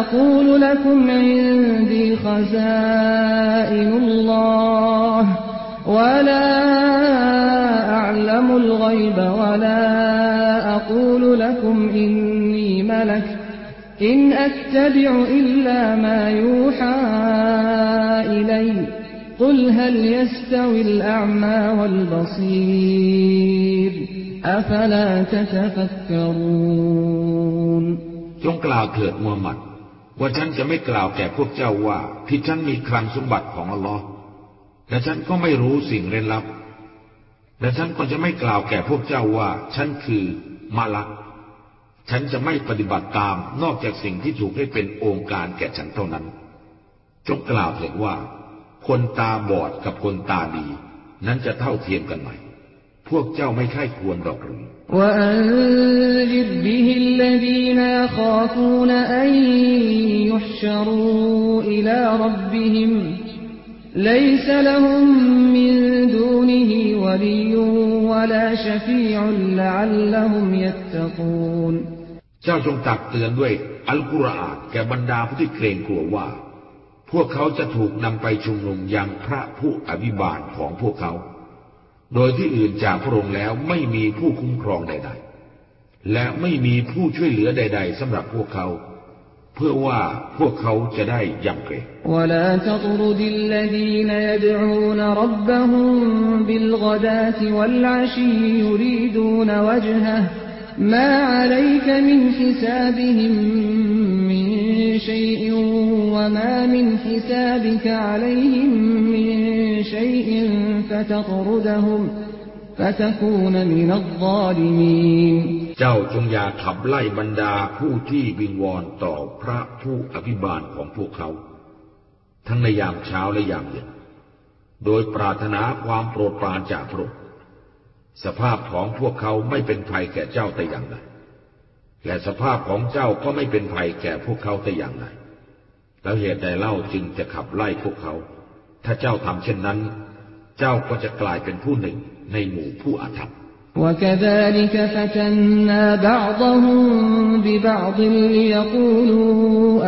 أقول لكم عندي خزائن الله ولا أعلم الغيب ولا أقول لكم إني ملك إن أتبع إلا ما يوحى إلي قل هل يستوي الأعمى والبصير أفلا تتفكرون จงกล่าวเถิดมูฮัมหมัด ว่าฉันจะไม่กล่าวแก่พวกเจ้าว่า ที่ฉันมีคลังสมบัติของอัลลอฮ์ และฉันก็ไม่รู้สิ่งเร้นลับ และฉันก็จะไม่กล่าวแก่พวกเจ้าว่า ฉันคือมาลัก ฉันจะไม่ปฏิบัติตามนอกจากสิ่งที่ถูกให้เป็นองค์การแก่ฉันเท่านั้น จงกล่าวเถิดว่า คนตาบอดกับคนตาดี นั้นจะเท่าเทียมกันไหม พวกเจ้าไม่ใช่ควรดอกหรือ وأنذر به الذين يخافون أن يحشروا إلى ربهم ليس لهم من دونه ولي ولا شفيع لعلهم يتقون เจ้าจงตักเตือนด้วยอัลกุรอานแก่บรรดาผู้ที่เกรงกลัวว่า พวกเขาจะถูกนำไปชุมนุมยังพระผู้อภิบาลของพวกเขา โดยที่อื่นจากพระองค์แล้วไม่มีผู้คุ้มครองใด ๆ และไม่มีผู้ช่วยเหลือใด ๆสำหรับพวกเขา เ พื่อว่าพวกเขาจะได้ยำเกรง ولا تطرد الذين يدعون ربهم بالغداة والعشي يريدون وجهه ما عليك من حسابهم من شيء وما من حسابك عليهم من شيء فتطردهم فتكون من الظالمين เจ้าจงอย่าขับไล่บรรดาผู้ที่วิงวอนต่อพระผู้อภิบาลของพวกเขา ทั้งในยามเช้าและยามเย็น โดยปรารถนาความโปรดปรานจากพระองค์สภาพของพวกเขาไม่เป็นภัยแก่เจ้าแต่อย่างใดและสภาพของเจ้าก็ไม่เป็นภัยแก่พวกเขาแต่อย่างใดแล้วเหตุใดเล่าจึงจะขับไล่พวกเขา ถ้าเจ้าทำเช่นนั้น เจ้าก็จะกลายเป็นผู้หนึ่ง ในหมู่ผู้อาธรรม وكذلك فتنا بعضهم ببعض ليقولوا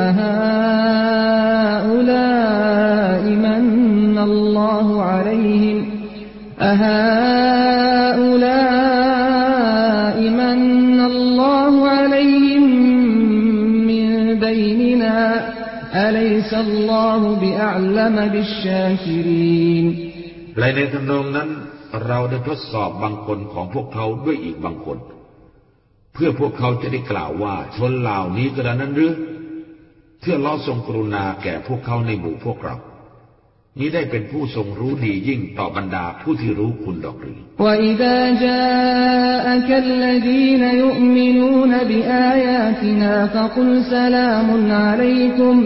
أهؤلاء من الله عليهم أهؤلاء من الله عليهم من بيننا أليس الله بأعلم بالشاكرين และในทำนองนั้น เราได้ทดสอบบางคนของพวกเขาด้วยอีกบางคน เพื่อพวกเขาจะได้กล่าวว่าชนเหล่านี้กระนั้นหรือเพื่อล้อทรงกรุณาแก่พวกเขาในหมู่พวกเรา นี้ได้เป็นผู้ทรงรู้ดียิ่งต่อบรรดาผู้ที่รู้คุณดอกหรือ وإذا جاءك الذين يؤمنون بآياتنا فقل سلام عليكم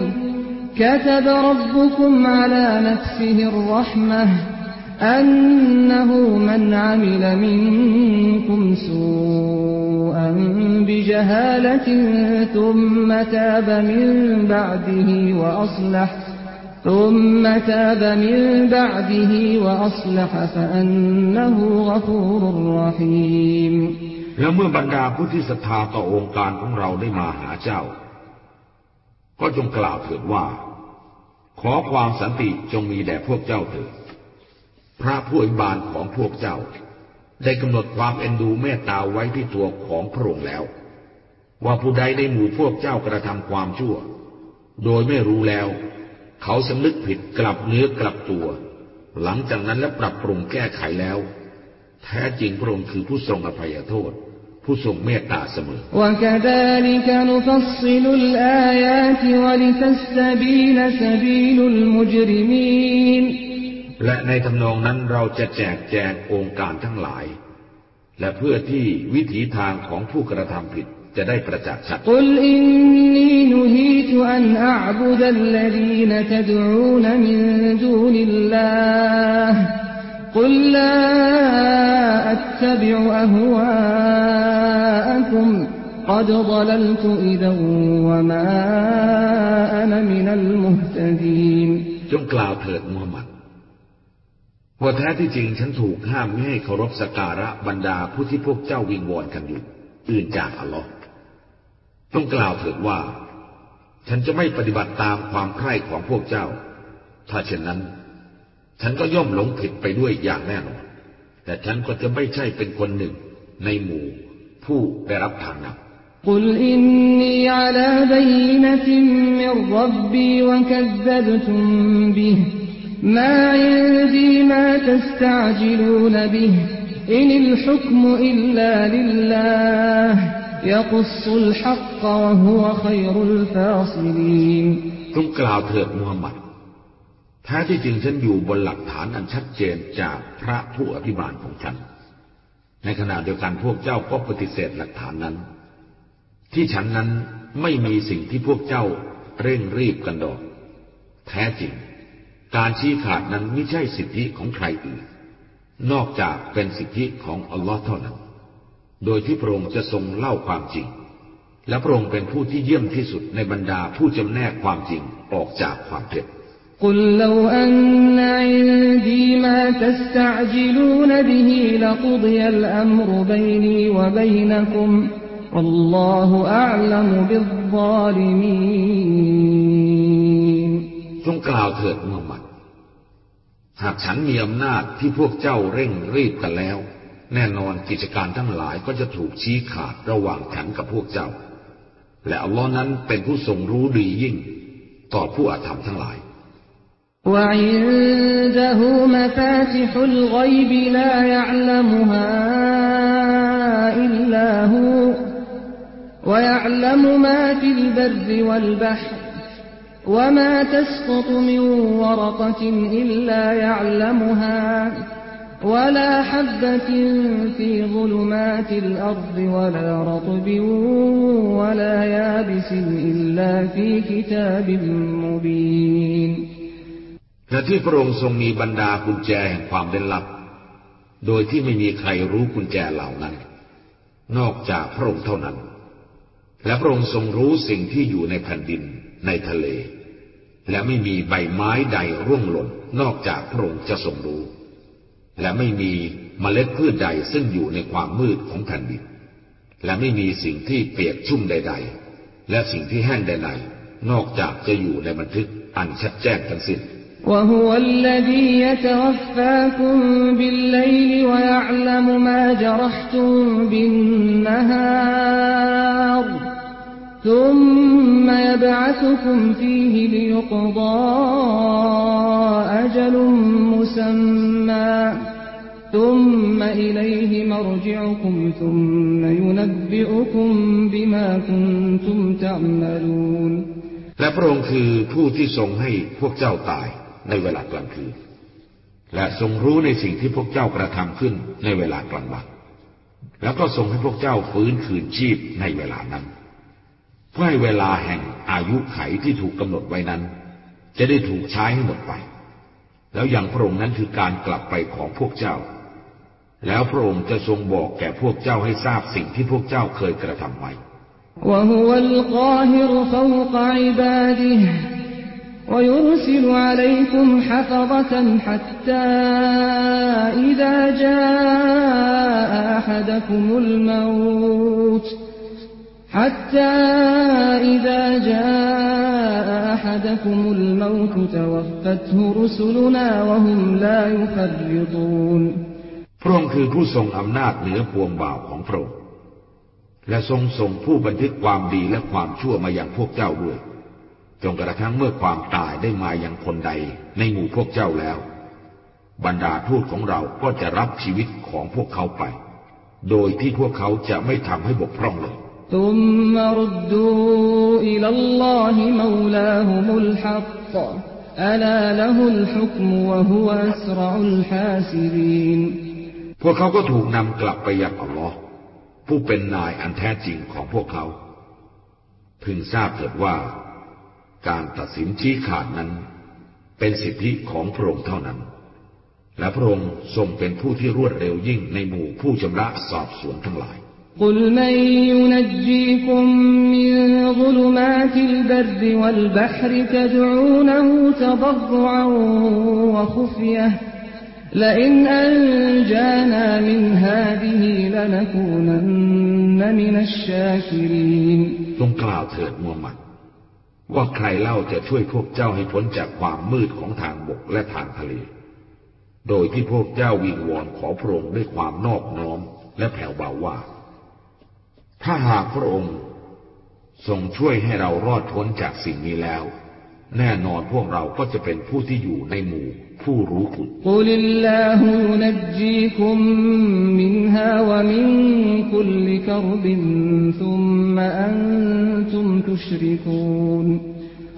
كتب ربكم على نفسه الرحمة أنه من عمل منكم سوءا بجهالة ثم تاب من بعده وأصلح ثم تاب من بعده وأصلح فأنه غفور رحيم แล้วเมื่อบรรดาผู้ที่ศรัทธาต่อองค์การของเราได้มาหาเจ้า ก็จงกล่าวเถิดว่า ขอความสันติจงมีแด่พวกเจ้าเถิด พระผู้อิบาลของพวกเจ้า ได้กำหนดความเอ็นดูเมตตาไว้ที่ตัวของพระองค์แล้ว ว่าผู้ใดในหมู่พวกเจ้ากระทำความชั่ว โดยไม่รู้แล้ว เขาสำนึกผิดกลับเนื้อกลับตัว หลังจากนั้นและปรับปรุงแก้ไขแล้ว แท้จริงพระองค์คือผู้ทรงอภัยโทษ ผู้ทรงเมตตาเสมอและ และในทำนองนั้นเราจะแจกแจงองค์การทั้งหลาย และเพื่อที่วิถีทางของผู้กระทำผิดจะได้ประจักษ์ชัด قل إني نهيت أن أعبد الذين تدعون من دون الله قل لا أتبع أهواءكم قد ضللت إذا وما أنا من المهتدين จงกล่าวเถิดมูฮัมหมัด ฮ ว่าแท้ที่จริงฉันถูกห้ามไม่ให้เคารพสกการะบรรดาผู้ที่พวกเจ้าวิงวอนกันอยู่ อื่นจากอัลลอฮ์ต้องกล่าวเถิดว่า ฉันจะไม่ปฏิบัติตามความใคร่ของพวกเจ้า ถ้าเช่นนั้น ฉันก็ย่อมหลงผิดไปด้วยอย่างแน่นอน แต่ฉันก็จะไม่ใช่เป็นคนหนึ่งในหมู่ ผู้ได้รับทางนำ قل إني على بينة من ربي وكذبتم به ما عندي ما تستعجلون به إن الحكم إلا لله يقص الحق وهو خير الفاصلين จงกล่าวเถิดมูฮัมหมัดแท้ที่จริงฉันอยู่บนหลักฐานอันชัดเจนจากพระผู้อภิบาลของฉัน ในขณะเดียวกันพวกเจ้าก็ปฏิเสธหลักฐานนั้น ที่ฉันนั้นไม่มีสิ่งที่พวกเจ้าเร่งรีบกันดอก แท้จริง การชี้ขาดนั้นไม่ใช่สิทธิของใครอื่น นอกจากเป็นสิทธิของอัลลอฮ์เท่านั้น โดยที่พระองค์จะทรงเล่าความจริง และพระองค์เป็นผู้ที่เยี่ยมที่สุดในบรรดาผู้จำแนกความจริงออกจากความเท็จ قل لو أن عندي ما تستعجلون به لقضي الأمر بيني وبينكم والله أعلم بالظالمين จงกล่าวเถิดมูฮัมหมัด หากฉันมีอำนาจที่พวกเจ้าเร่งรีบกันแล้ว แน่นอนกิจการทั้งหลายก็จะถูกชี้ขาดระหว่างฉันกับพวกเจ้า และอัลลอฮ์นั้นเป็นผู้ทรงรู้ดียิ่ง ต่อผู้อาธรรมทั้งหลาย وعنده مفاتح الغيب لا يعلمها إلا هو ويعلم ما في البر والبحر وما تسقط من ورقة إلا يعلمها ولا حبة في ظلمات الأرض ولا رطب ولا يابس إلا في كتاب مبين และที่พระองค์ทรงมีบรรดากุญแจแห่งความเร้นลับ โดยที่ไม่มีใครรู้กุญแจเหล่านั้น นอกจากพระองค์เท่านั้น และพระองค์ทรงรู้สิ่งที่อยู่ในแผ่นดินในทะเล และไม่มีใบไม้ใดร่วงหล่น นอกจากพระองค์จะทรงรู้ และไม่มีเมล็ดพืชใดซึ่งอยู่ในความมืดของแผ่นดิน และไม่มีสิ่งที่เปียกชุ่มใด ๆ และสิ่งที่แห้งใดๆนอกจากจะอยู่ในบันทึกอันชัดแจ้งทั้งสิ้น وهو الذي يتوفاكم بالليل ويعلم ما جرحتم بالنهار ثم يبعثكم فيه ليقضى أجل مسمى ثم إليه مرجعكم ثم ينبئكم بما كنتم تعملون และพระองค์คือผู้ที่ทรงให้พวกเจ้าตายในเวลากลางคืน และทรงรู้ในสิ่งที่พวกเจ้ากระทำขึ้นในเวลากลางวัน แล้วก็ทรงให้พวกเจ้าฟื้นคืนชีพในเวลานั้น เ พื่อให้เวลาแห่งอายุไขที่ถูกกำหนดไว้นั้น จะได้ถูกใช้ให้หมดไป แล้วอย่างพระองค์นั้นคือการกลับไปของพวกเจ้า แล้วพระองค์จะทรงบอกแก่พวกเจ้าให้ทราบสิ่งที่พวกเจ้าเคยกระทำไว้ وهو القاهر فوق عباده ويرسل عليكم حفظة حتى إذا جاء أحدكم الموت حتى إذا جاء أحدكم الموت توفته رسلنا وهم لا يفرطون พระองค์คือผู้ทรงอำนาจเหนือพวงบ่าวของพระองค์และทรงส่งผู้บันทึกความดีและความชั่วมาอย่างพวกเจ้าด้วยจนกระทั่งเมื่อความตายได้มาอย่างคนใดในหมู่พวกเจ้าแล้ว บรรดาทูตของเราก็จะรับชีวิตของพวกเขาไป โดยที่พวกเขาจะไม่ทำให้บกพร่องเลย ثم ردوا إلى الله مولاهم الحق ألا له الحكم وهو أسرع الحاسبين พวกเขาก็ถูกนำกลับไปยังอัลลอฮ์ผู้เป็นนายอันแท้จริงของพวกเขา พึงทราบเถิดว่า การตัดสินชี้ขาดนั้น เป็นสิทธิของพระองค์เท่านั้น และพระองค์ทรงเป็นผู้ที่รวดเร็วยิ่งในหมู่ผู้ชำระสอบสวนทั้งหลาย قل من ينجيكم من ظلمات البر والبحر تدعونه تضرعا وخفية لئن أنجانا من هذه لنكونن من الشاكرين จงกล่าวเถิดมูฮัมหมัด ว่าใครเล่าจะช่วยพวกเจ้าให้พ้นจากความมืดของทางบกและทางทะเล โดยที่พวกเจ้าวิงวอนขอพระองค์ด้วยความนอบน้อมและแผ่วเบาว่า ถ้าหากพระองค์ทรงช่วยให้เรารอดพ้นจากสิ่งนี้แล้ว แน่นอนพวกเราก็จะเป็นผู้ที่อยู่ในหมู่ผู้รู้คุณ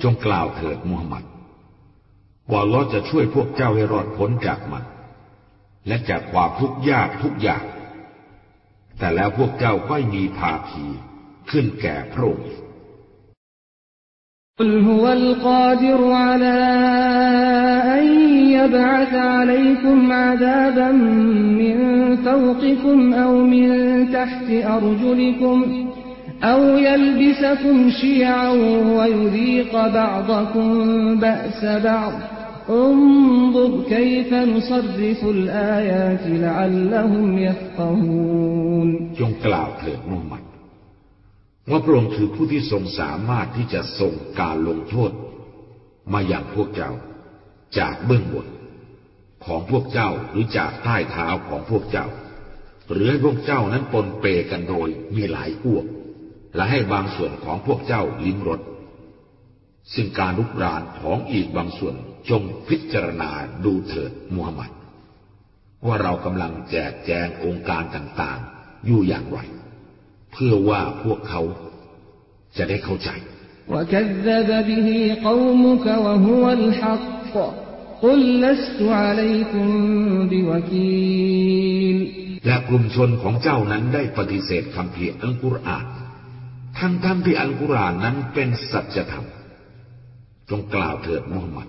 จงกล่าวเถิดมูฮัมหมัดว่าเราจะช่วยพวกเจ้าให้รอดพ้นจากมัน และจากความทุกข์ยากทุกอย่าง แต่แล้วพวกเจ้าก็มีภาคีขึ้นแก่พระองค์ قل هو القادر على أن يبعث عليكم عذابا من فوقكم أو من تحت أرجلكم أو يلبسكم شيعا ويذيق بعضكم بأس بعض انظر كيف نصرف الآيات لعلهم يفقهون จงกล่าวเถิดมุฮัมมัดว่าพระองค์คือผู้ที่ทรงสามารถที่จะทรงการลงโทษ มาอย่างพวกเจ้า จากเบื้องบนของพวกเจ้าหรือจากใต้เท้าของพวกเจ้า หรือให้พวกเจ้านั้นปนเปกันโดยมีหลายอ้วกและให้บางส่วนของพวกเจ้าลิ้มรสซึ่งการลุกรานของอีกบางส่วน จงพิจารณาดูเถิดมูฮัมหมัด ว่าเรากำลังแจกแจงองค์การต่างๆ อยู่อย่างไร เพื่อว่าพวกเขาจะได้เข้าใจและกลุ่มชนของเจ้านั้นได้ปฏิเสธคำเพียรอัลกุรอานทั้งทั้งที่อัลกุรอานนั้นเป็นสัจธรรม จงกล่าวเถิดมูฮัมหมัด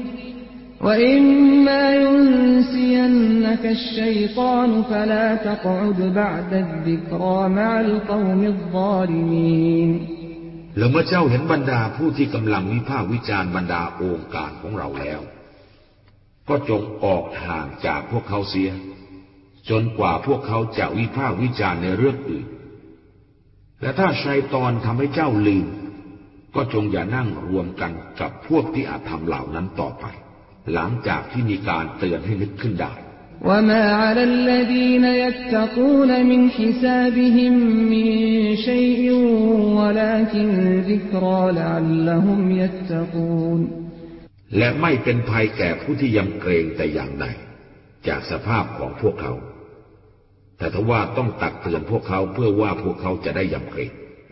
وإما ينسينك الشيطان فلا تقعد بعد الذكرى مع القوم الظالمين แล้วเมื่อเจ้าเห็นบรรดาผู้ที่กำลังวิพากษ์วิจารณ์บรรดาองค์การของเราแล้ว ก็จงออกห่างจากพวกเขาเสีย จนกว่าพวกเขาจะวิพากษ์วิจารณ์ในเรื่องอื่น และถ้าชัยตอนทำให้เจ้าลืม ก็จงอย่านั่งรวมกันกับพวกที่อาจทำเหล่านั้นต่อไป หลังจากที่มีการเตือนให้นึกขึ้นได้และไม่เป็นภัยแก่ผู้ที่ยำเกรงแต่อย่างใดจากสภาพของพวกเขา แต่ทว่าต้องตักเตือนพวกเขาเพื่อว่าพวกเขาจะได้ยำเกรง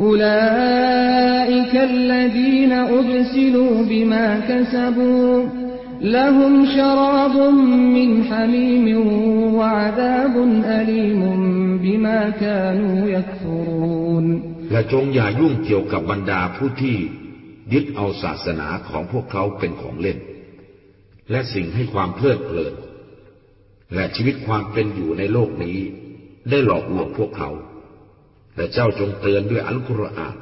أولئك الذين أبسلوا بما كسبوا لهم شراب من حميم وعذاب أليم بما كانوا يكفرون และจงอย่ายุ่งเกี่ยวกับบรรดาผู้ที่ยึดเอาศาสนาของพวกเขาเป็นของเล่น และสิ่งให้ความเพลิดเพลิน และชีวิตความเป็นอยู่ในโลกนี้ ได้หลอกลวงพวกเขา และเจ้าจงเตือนด้วยอัลกุรอาน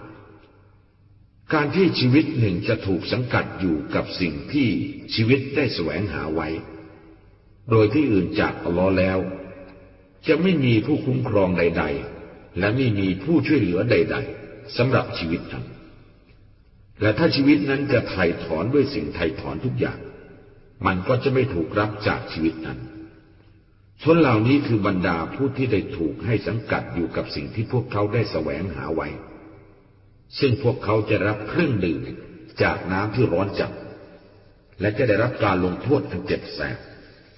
การที่ชีวิตหนึ่งจะถูกสังกัดอยู่กับสิ่งที่ชีวิตได้แสวงหาไว้ โดยที่อื่นจากอัลลอฮ์แล้ว จะไม่มีผู้คุ้มครองใด ๆ และไม่มีผู้ช่วยเหลือใด ๆสำหรับชีวิตนั้นและถ้าชีวิตนั้นจะไถ่ถอนด้วยสิ่งไถ่ถอนทุกอย่าง มันก็จะไม่ถูกรับจากชีวิตนั้น ชนเหล่านี้คือบรรดาผู้ที่ได้ถูกให้สังกัดอยู่กับสิ่งที่พวกเขาได้แสวงหาไว้ ซึ่งพวกเขาจะรับเครื่องดื่มจากน้ำที่ร้อนจัด และจะได้รับการลงโทษอันเจ็บแสบ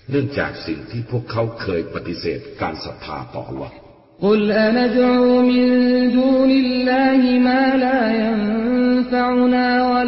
เนื่องจากสิ่งที่พวกเขาเคยปฏิเสธการศรัทธาต่อหลักกุลอนัดูมินดูนิลลาฮิมาลายันฟะอุนาวะ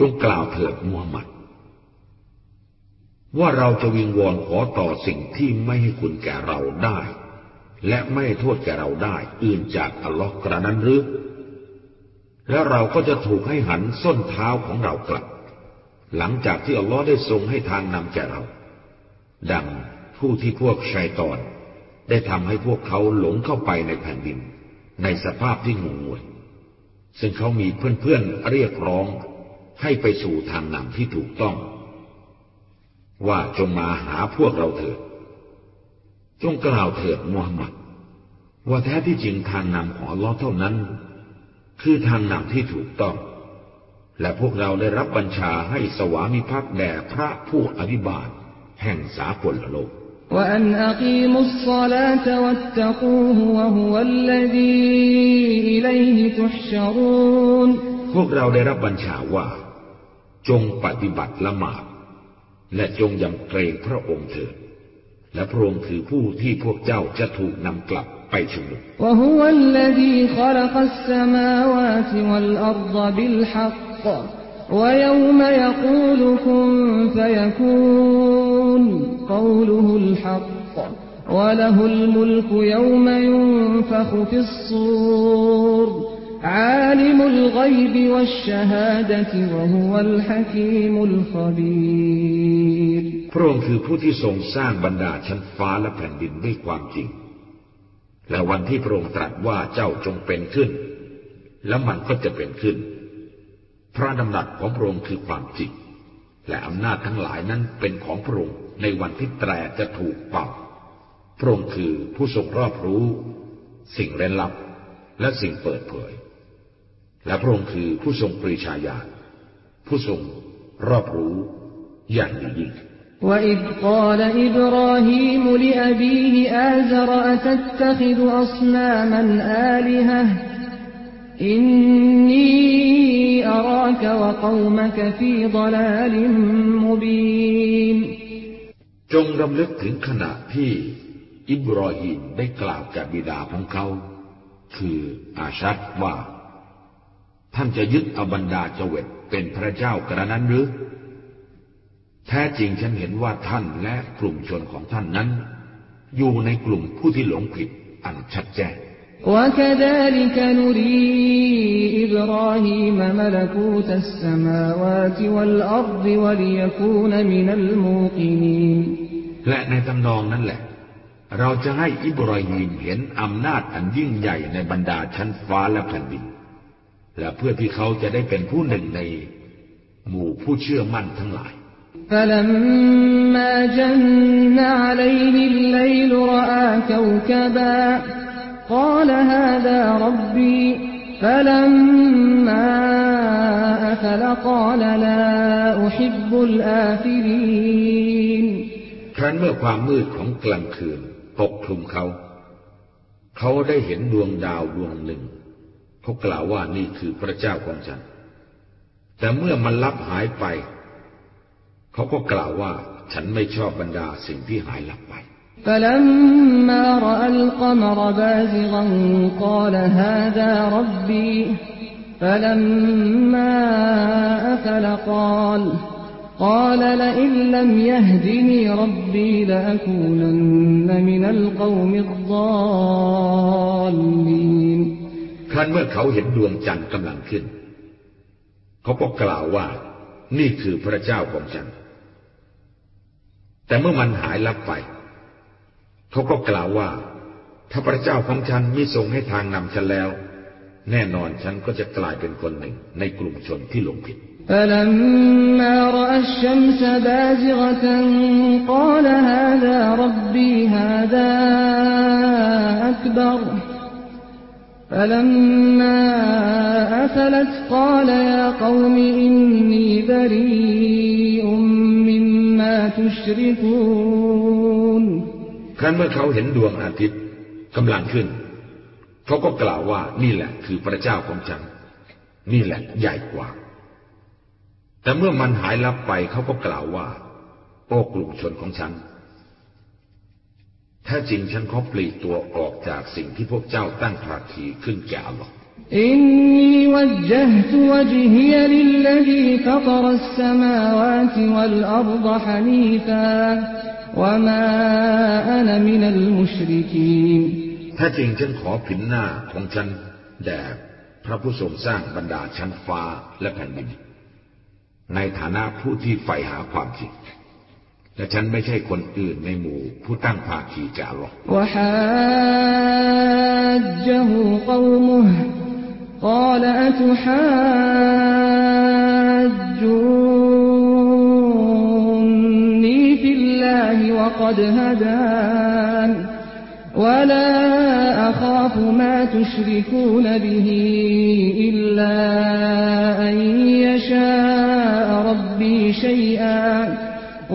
จงกล่าวเถิดมูฮัมหมัด ว่าเราจะวิงวอนขอต่อสิ่งที่ไม่ให้คุณแก่เราได้ และไม่โทษแก่เราได้อื่นจากอัลลอฮ์กระนั้นหรือ และเราก็จะถูกให้หันส้นเท้าของเรากลับ หลังจากที่อัลลอฮ์ได้ทรงให้ทางนำแก่เรา ดังผู้ที่พวกชายตอน ได้ทำให้พวกเขาหลงเข้าไปในแผ่นดิน ในสภาพที่งงงวย ซึ่งเขามีเพื่อนๆเรียกร้องให้ไปสู่ทางนำที่ถูกต้อง ว่าจงมาหาพวกเราเถิด จงกล่าวเถิดมูฮัมหมัด ว่าแท้ที่จริงทางนำของลอเท่านั้น คือทางนำที่ถูกต้อง และพวกเราได้รับบัญชาให้สวามิภักดิ์แด่พระผู้อภิบาลแห่งสากลโลก وأن أقيموا الصلاة واتقوه وهو الذي إليه تحشرون พวกเราได้รับบัญชาว่า จงปฏิบัติละหมาด และจงยำเกรงพระองค์เถิด และพระองค์คือผู้ที่พวกเจ้าจะถูกนำกลับไปชุมนุม وهو الذي خلق السماوات والأرض بالحق ويوم يقول كن فيكون قوله الحق وله الملك يوم ينفخ في الصور عالم الغيب والشهادة وهو الحكيم الخبير พระองค์คือผู้ที่ทรงสร้างบรรดาชั้นฟ้าและแผ่นดินด้วยความจริง และวันที่พระองค์ตรัสว่าเจ้าจงเป็นขึ้น แล้วมันก็จะเป็นขึ้น พระดำรัสของพระองค์คือความจริง และอำนาจทั้งหลายนั้นเป็นของพระองค์ ในวันที่แตรจะถูกเป่า พระองค์คือผู้ทรงรอบรู้ สิ่งเร้นลับและสิ่งเปิดเผย และพระองค์คือผู้ทรงปรีชาญาณผู้ทรงรอบรู้อย่างยิ่ง وإذ قال إبراهيم لأبيه آزر أتتخذ أصناما آلهة إني أراك وقومك في ضلال مبين จงรำลึกถึงขณะที่อิบรอฮิมได้กล่าวแก่บิดาของเขา คืออาชัดว่า ท่านจะยึดเอาบรรดาเจวิตเป็นพระเจ้ากระนั้นหรือ แท้จริงฉันเห็นว่าท่านและกลุ่มชนของท่านนั้น อยู่ในกลุ่มผู้ที่หลงผิดอันชัดแจ้ง وكذلك نري إبراهيم ملكوت السماوات والأرض وليكون من الموقنين และในตำนองนั้นแหละ เราจะให้อิบราฮิมเห็นอำนาจอันยิ่งใหญ่ในบรรดาชั้นฟ้าและแผ่นดิน และเพื่อที่เขาจะได้เป็นผู้หนึ่งในหมู่ผู้เชื่อมั่นทั้งหลาย فلما جن عليه الليل رأى كوكبا قال هذا ربي فلما أفل قال لا أحب الآفلين ครั้นเมื่อความมืดของกลางคืนปกคลุมเขา เขาได้เห็นดวงดาวดวงหนึ่ง เขากล่าวว่านี่คือพระเจ้าของฉัน แต่เมื่อมันลับหายไป เขาก็กล่าวว่าฉันไม่ชอบบรรดาสิ่งที่หายลับไป فلما رأى القمر بازغا قال هذا ربي فلما أفل قال قال لئن لم يهدني ربي لأكونن من القوم الضالين ครั้นเมื่อเขาเห็นดวงจันทร์กำลังขึ้น เขาก็กล่าวว่านี่คือพระเจ้าของฉัน แต่เมื่อมันหายลับไป เขาก็กล่าวว่า ถ้าพระเจ้าของฉันมิทรงให้ทางนำฉันแล้ว แน่นอนฉันก็จะกลายเป็นคนหนึ่งในกลุ่มชนที่หลงผิด فلما رأى الشمس بازغة قال هذا ربي هذا أكبر فلما أفلت قال يا قوم إني بريء مما تشركون ครั้นเมื่อเขาเห็นดวงอาทิตย์กำลังขึ้น เขาก็กล่าวว่านี่แหละคือพระเจ้าของฉัน นี่แหละใหญ่กว่า แต่เมื่อมันหายลับไปเขาก็กล่าวว่า โอ้กลุ่มชนของฉัน แท้จริงฉันขอปลีกตัวออกจากสิ่งที่พวกเจ้าตั้งภาคีขึ้นแก่อัลลอฮ์إني وجهت وجهي للذي فطر السماوات والأرض حنيفا وما أنا من المشرك ينถ้าจริงฉันขอผินหน้าของฉันแด่พระผู้ทรงสร้างบรรดาชั้นฟ้าและแผ่นดิน ในฐานะผู้ที่ใฝ่หาความจริง และฉันไม่ใช่คนอื่นในหมู่ผู้ตั้งภาคีแก่อัลลอฮ์ وحاجه قومه قال أتحاجوني في الله وقد هدان ولا أخاف ما تشركون به إلا أن يشاء ربي شيئا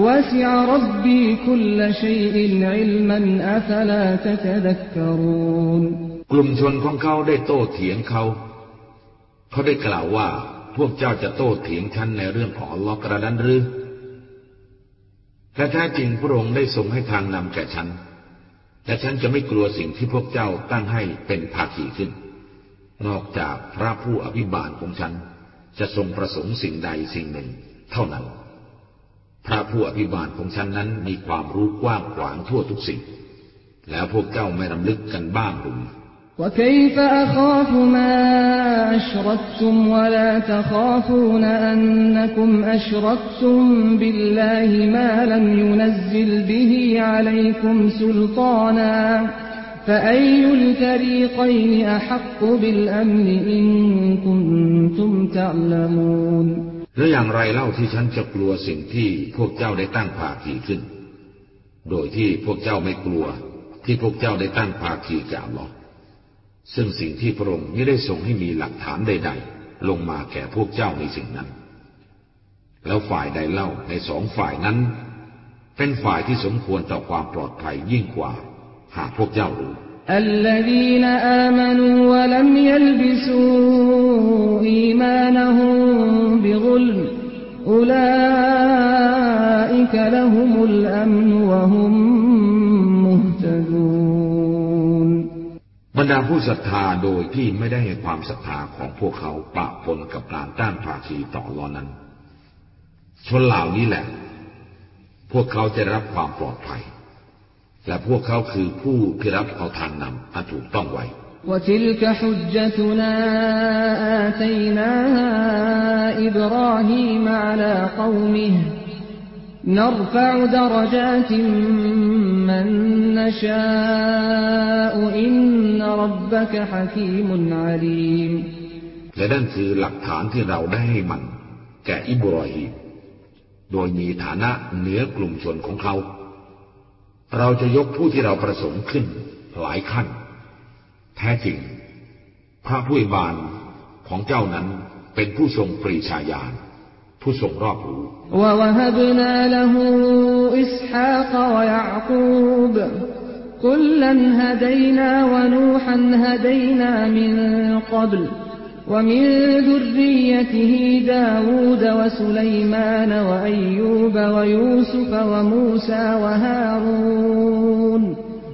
وسع ربي كل شيء علما أفلا تتذكرون กลุ่มชนของเขาได้โต้เถียงเขา เขาได้กล่าวว่า พวกเจ้าจะโต้เถียงฉันในเรื่องของอัลลอฮ์กระนั้นหรือและแท้จริงพระองค์ได้ทรงให้ทางนำแก่ฉัน และฉันจะไม่กลัวสิ่งที่พวกเจ้าตั้งให้เป็นภาคีขึ้น นอกจากพระผู้อภิบาลของฉัน จะทรงประสงค์สิ่งใดสิ่งหนึ่ง เท่านั้น พระผู้อภิบาลของฉันนั้นมีความรู้กว้างขวางทั่วทุกสิ่ง แล้วพวกเจ้าไม่รำลึกกันบ้างหรือ وكيف أخاف ما أشركتم ولا تخافون أنكم أشركتم بالله ما لم ينزل به عليكم سلطانا فأي الفريقين أحق بالأمن إن كنتم تعلمون แล้วอย่างไรเล่าที่ฉันจะกลัวสิ่งที่พวกเจ้าได้ตั้งภาคีขึ้น โดยที่พวกเจ้าไม่กลัว ที่พวกเจ้าได้ตั้งภาคีกับอัลลอซึ่งสิ่งที่พระองค์ไม่ได้ทรงให้มีหลักฐานใด ๆ ลงมาแก่พวกเจ้าในสิ่งนั้น แล้วฝ่ายใดเล่าในสองฝ่ายนั้น เป็นฝ่ายที่สมควรต่อความปลอดภัยยิ่งกว่า หากพวกเจ้ารู้ الذين آمنوا ولم يلبسوا إيمانهم بظلم أولئك لهم الأمن وهم مهتدون บรรดาผู้ศรัทธาโดยที่ไม่ได้ให้ความศรัทธาของพวกเขาปะปนกับการต้านภาคีต่อรอนั้น ชนเหล่านี้แหละ พวกเขาจะรับความปลอดภัย และพวกเขาคือผู้ที่รับเอาทางนำอันถูกต้องไว้ وتلك حجتنا آتيناها إبراهيم على قومه نرفع درجات من نشاء إن ربك حكيم عليم และนั่นคือหลักฐานที่เราได้ให้มัน แก่อิบรอฮีมโดยมีฐานะเหนือกลุ่มชนของเขา เราจะยกผู้ที่เราประสงค์ขึ้นหลายขั้น แท้จริง พระผู้บานของเจ้านั้นเป็นผู้ทรงปรีชาญาณผู้ทรงรอบรู้และ ويعقوب كلا هدينا ونوحا هدينا من قبل ومن ذريته داود وسليمان وأيوب ويوسف وموسى وهارون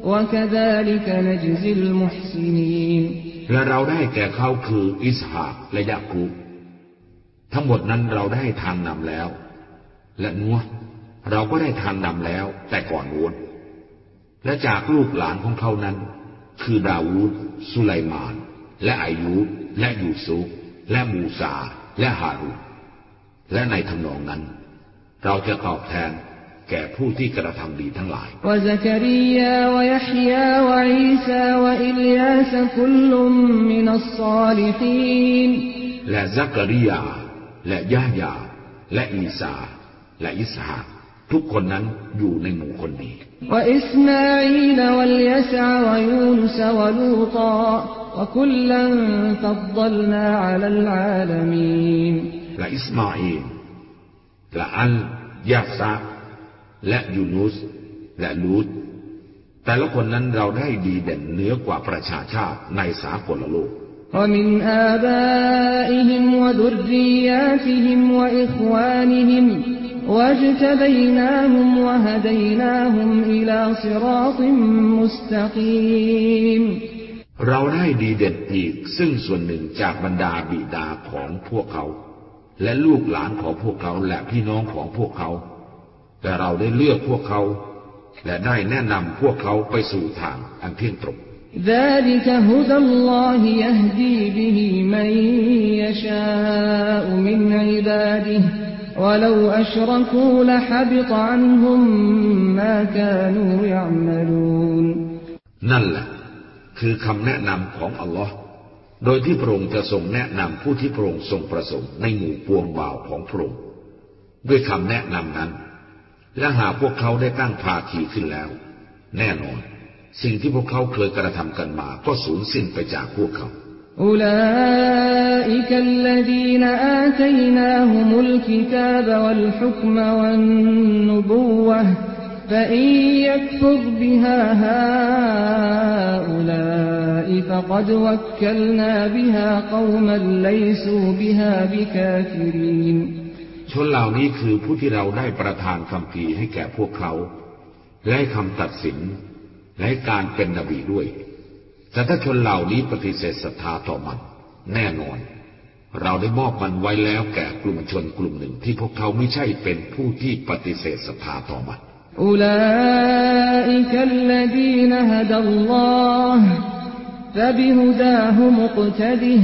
وكذلك نجزي المحسنين และเราได้แก่เขาคืออิสหากและยาคูบทั้งหมดนั้นเราได้ทานนำแล้ว และนัวเราก็ได้ทานนำแล้ว แต่ก่อนนู้นและจากลูกหลานของเขานั้น คือดาวูดสุไลมาน และอายุ และยูซุฟและมูซา และฮารุและในทำนองนั้น เราจะตอบแทนแก่ผู้ที่กระทำดีทั้งหลาย และซักริยา และยายา และอีสา และอิสหาทุกคนนั้นอยู่ในหมู่คนนี้และอิสมาอีลและยะซาและยูนซและลูตา ซาและยูนุส และลูตแต่ละคนนั้นเราได้ดีเด่นเหนือกว่าประชาชาติในสากลโลก ومن آبائهم وذرياتهم وإخوانهم واجتبيناهم وهديناهم إلى صراط مستقيم เราได้ดีเด่นอีกซึ่งส่วนหนึ่งจากบรรดาบิดาของพวกเขา และลูกหลานของพวกเขาและพี่น้องของพวกเขา แต่เราได้เลือกพวกเขา และได้แนะนำพวกเขาไปสู่ทางอันเที่ยงตรงนั่นแหละ คือคำแนะนำของอัลลอฮ์โดยที่พระองค์จะทรงแนะนำผู้ที่พระองค์ทรงประสงค์ในหมู่ปวงบ่าวของพระองค์ด้วยคำแนะนำนั้น และหากพวกเขาได้ตั้งภาคีขึ้นแล้ว แน่นอน สิ่งที่พวกเขาเคยกระทำกันมา ก็สูญสิ้นไปจากพวกเขา أولئك الذين آتيناهم الكتاب والحكم والنبوة فإن يكفر بها هؤلاء فقد وكلنا بها قوما ليسوا بها بكافرين ชนเหล่านี้คือผู้ที่เราได้ประทานคำพีร์ให้แก่พวกเขา และให้คำตัดสิน และให้การเป็นนบีด้วย แต่ถ้าชนเหล่านี้ปฏิเสธศรัทธาต่อมัน แน่นอน เราได้มอบมันไว้แล้วแก่กลุ่มชนกลุ่มหนึ่งที่พวกเขาไม่ใช่เป็นผู้ที่ปฏิเสธศรัทธาต่อมัน أولئك الذين هدى الله فبهداه مقتده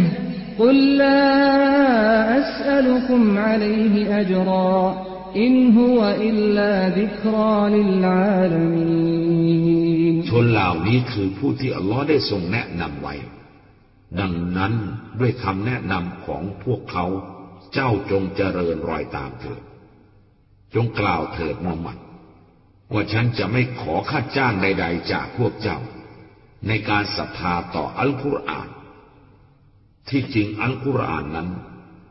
قل لا أسألكم عليه أجرا إن هو إلا ذكرى للعالمين ชนเหล่านี้คือผู้ที่อัลลอฮ์ได้ทรงแนะนำไว้ ดังนั้นด้วยคำแนะนำของพวกเขา เจ้าจงเจริญรอยตามเถิด จงกล่าวเถิดมูฮัมหมัด ว่าฉันจะไม่ขอค่าจ้างใด ๆ จากพวกเจ้า ในการศรัทธาต่ออัลกุรอาน ที่จริงอัลกุรอานนั้น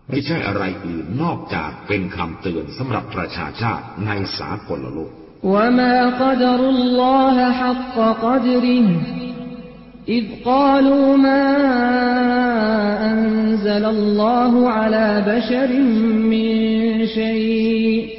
ไม่ใช่อะไรอื่นนอกจากเป็นคำเตือนสำหรับประชาชาติในสากลโลก وما قدر الله حق قدره إذ قالوا ما أنزل الله على بشر من شيء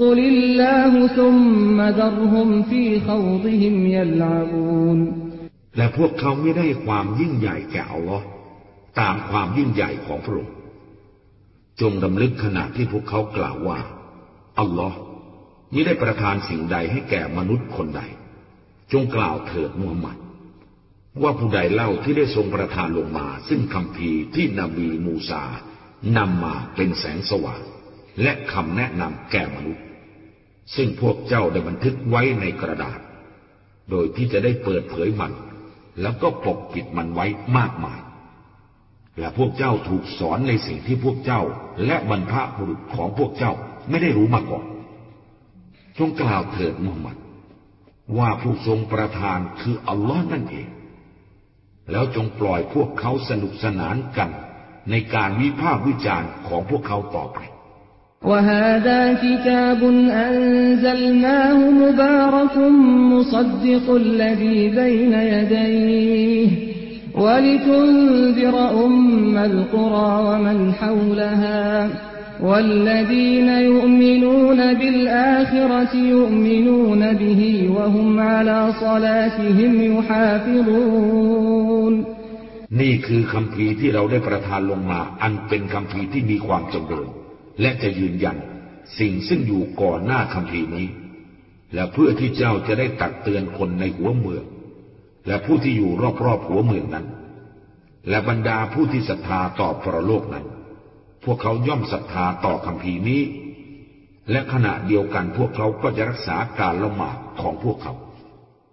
قل الله ثم ذرهم في خوضهم يلعبون และพวกเขาไม่ได้ความยิ่งใหญ่แก่อัลลอฮ์ตามความยิ่งใหญ่ของพระองค์จงดำลึกขณะที่พวกเขากล่าวว่า อัลลอฮ์มิได้ประทานสิ่งใดให้แก่มนุษย์คนใด จงกล่าวเถิดมูฮัมหมัด ว่าผู้ใดเล่าที่ได้ทรงประทานลงมา ซึ่งคำพีที่นบีมูซานำมาเป็นแสงสว่างและคำแนะนำแก่มนุษย์ ซึ่งพวกเจ้าได้บันทึกไว้ในกระดาษ โดยที่จะได้เปิดเผยมัน แล้วก็ปกปิดมันไว้มากมาย และพวกเจ้าถูกสอนในสิ่งที่พวกเจ้า และบรรพบุรุษของพวกเจ้าไม่ได้รู้มาก่อน จงกล่าวเถิดมุฮัมมัด ว่าผู้ทรงประทานคืออัลลอฮ์นั่นเอง แล้วจงปล่อยพวกเขาสนุกสนานกัน ในการวิพากษ์วิจารณ์ของพวกเขาต่อไป وهذا كتاب أنزلناه مبارك مصدق الذي بين يديه ولتنذر أم القرى ومن حولها والذين يؤمنون بالآخرة يؤمنون به وهم على صلاتهم يحافظون นี่คือคำพีที่เราได้ประทานลงมา อันเป็นคำพีที่มีความจำเริญ และจะยืนยันสิ่งซึ่งอยู่ก่อนหน้าคำพีนี้ และเพื่อที่เจ้าจะได้ตักเตือนคนในหัวเมือง และผู้ที่อยู่รอบๆหัวเมืองนั้น และบรรดาผู้ที่ศรัทธาต่อพระโลกนั้น พวกเขาย่อมศรัทธาต่อคำพีนี้ และขณะเดียวกันพวกเขาก็จะรักษาการละหมาดของพวกเขา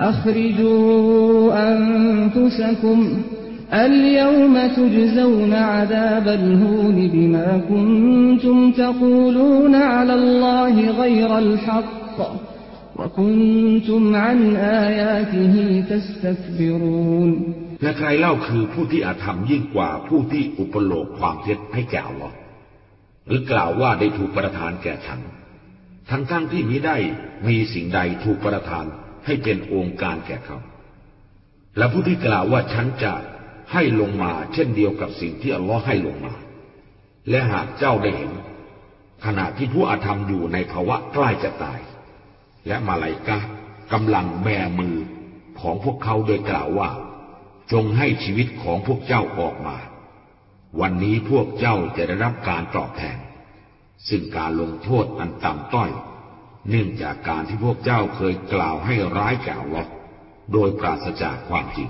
أخرجوا أنفسكم اليوم تجزون عذاب الهون بما كنتم تقولون على الله غير الحق وكنتم عن آياته تستكبرون และใครเล่าคือผู้ที่อาธรรมยิ่งกว่าผู้ที่อุปโลกความเท็จให้แก่อัลลอฮ์หรือกล่าวว่าได้ถูกประทานแก่ฉัน ทั้งทั้งที่มิได้มีสิ่งใดถูกประทาน ให้เป็นองค์การแก่เขา และผู้ที่กล่าวว่าฉันจะให้ลงมาเช่นเดียวกับสิ่งที่อัลลอฮ์ให้ลงมา และหากเจ้าได้เห็น ขณะที่ผู้อาธรรมอยู่ในภาวะใกล้จะตาย และมาลายกะกำลังแบมือของพวกเขาโดยกล่าวว่า จงให้ชีวิตของพวกเจ้าออกมา วันนี้พวกเจ้าจะได้รับการตอบแทนซึ่งการลงโทษอันต่ำต้อย เนื่องจากการที่พวกเจ้าเคยกล่าวให้ร้ายแก่ลอโดยปราศจากความจริง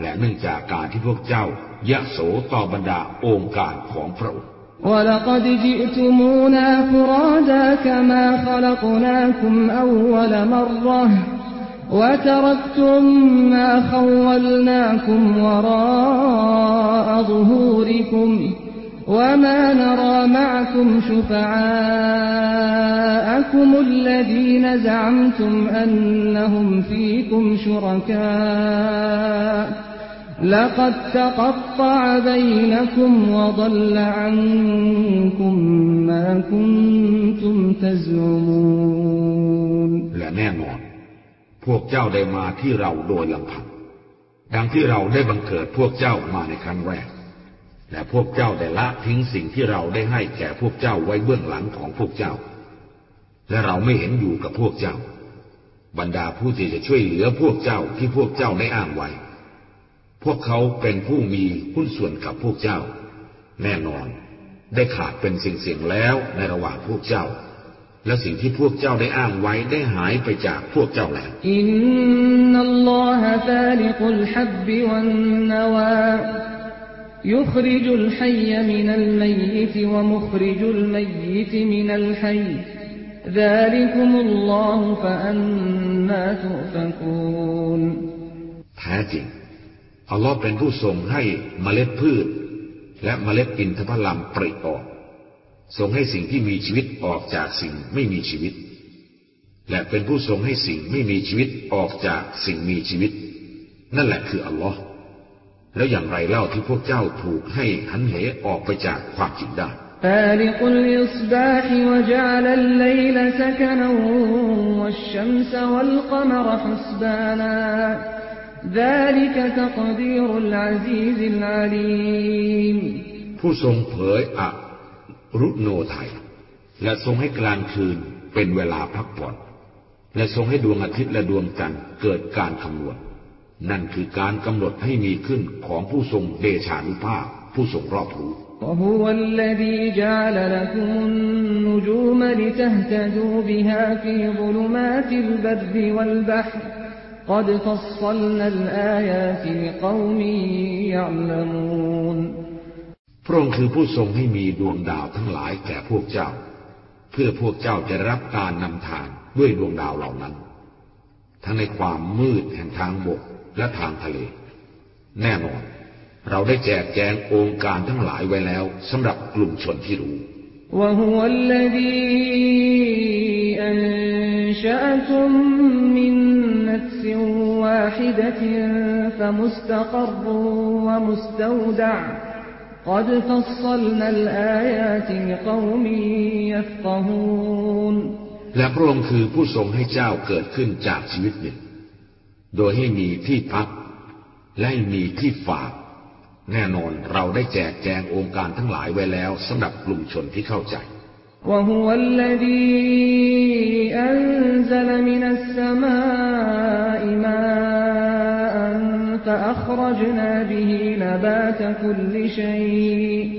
และเนื่องจากการที่พวกเจ้ายะโสต่อบรรดาองค์การของพระองค์า وما نرى معكم شفعاءكم الذين زعمتم أنهم فيكم شركاء لقد تقطع بينكم وضل عنكم ما كنتم تزعمون และแน่นอน พวกเจ้าได้มาที่เราโดยลำพัง ดังที่เราได้บังเกิดพวกเจ้ามาในครั้งแรก และพวกเจ้าได้ละทิ้งสิ่งที่เราได้ให้แก่พวกเจ้าไว้เบื้องหลังของพวกเจ้า และเราไม่เห็นอยู่กับพวกเจ้า บรรดาผู้ที่จะช่วยเหลือพวกเจ้าที่พวกเจ้าได้อ้างไว้ พวกเขาเป็นผู้มีหุ้นส่วนกับพวกเจ้า แน่นอน ได้ขาดเป็นสิ่งเสียงแล้วในระหว่างพวกเจ้า และสิ่งที่พวกเจ้าได้อ้างไว้ได้หายไปจากพวกเจ้าแล้วอินนัลลอฮะฟาลิกุลฮับบิวันนวา يخرج الحي من الميت ومخرج الميت من الحي ذلكم الله فأنا تؤفكون แท้จริงอัลลอฮ์เป็นผู้ทรงให้เมล็ดพืช และเมล็ดอินทผลัมปริออก ทรงให้สิ่งที่มีชีวิตออกจากสิ่งไม่มีชีวิต และเป็นผู้ทรงให้สิ่งไม่มีชีวิตออกจากสิ่งมีชีวิต นั่นแหละคืออัลลอฮ์ แล้วอย่างไรเล่าที่พวกเจ้าถูกให้หันเหออกไปจากความจริงได้ فالق الإصباح وجعل الليل سكنا والشمس والقمر حسبانا ذلك تقدير العزيز العليم ผู้ทรงเผยอะรุโนไทย และทรงให้กลางคืนเป็นเวลาพักผ่อนและทรงให้ดวงอาทิตย์และดวงจันทร์เกิดการคำนวณ นั่นคือการกำหนดให้มีขึ้นของผู้ทรงเดชานุภาพ ผู้ทรงรอบรู้ وهو الذي جعل لكم النجوم لتهتدوا بها في ظلمات البر والبحر قد فصلنا الآيات لقوم يعلمون พระองค์คือผู้ทรงให้มีดวงดาวทั้งหลายแก่พวกเจ้า เพื่อพวกเจ้าจะรับการนำทางด้วยดวงดาวเหล่านั้น ทั้งในความมืดแห่งทางบก และทางทะเล แน่นอน เราได้แจกแจงองค์การทั้งหลายไว้แล้วสำหรับกลุ่มชนที่รู้ وهو الذي أنشأكم من نفس واحدة فمستقر ومستودع قد فصلنا الآيات لقوم يفقهون และพระองค์คือผู้ทรงให้เจ้าเกิดขึ้นจากชีวิตหนึ่ง โดยให้มีที่พัก และให้มีที่ฝาก แน่นอนเราได้แจกแจงองค์การทั้งหลายไว้แล้วสำหรับกลุ่มชนที่เข้าใจ وهو الذي أنزل من السماء ماء فأخرجنا به نبات كل شيء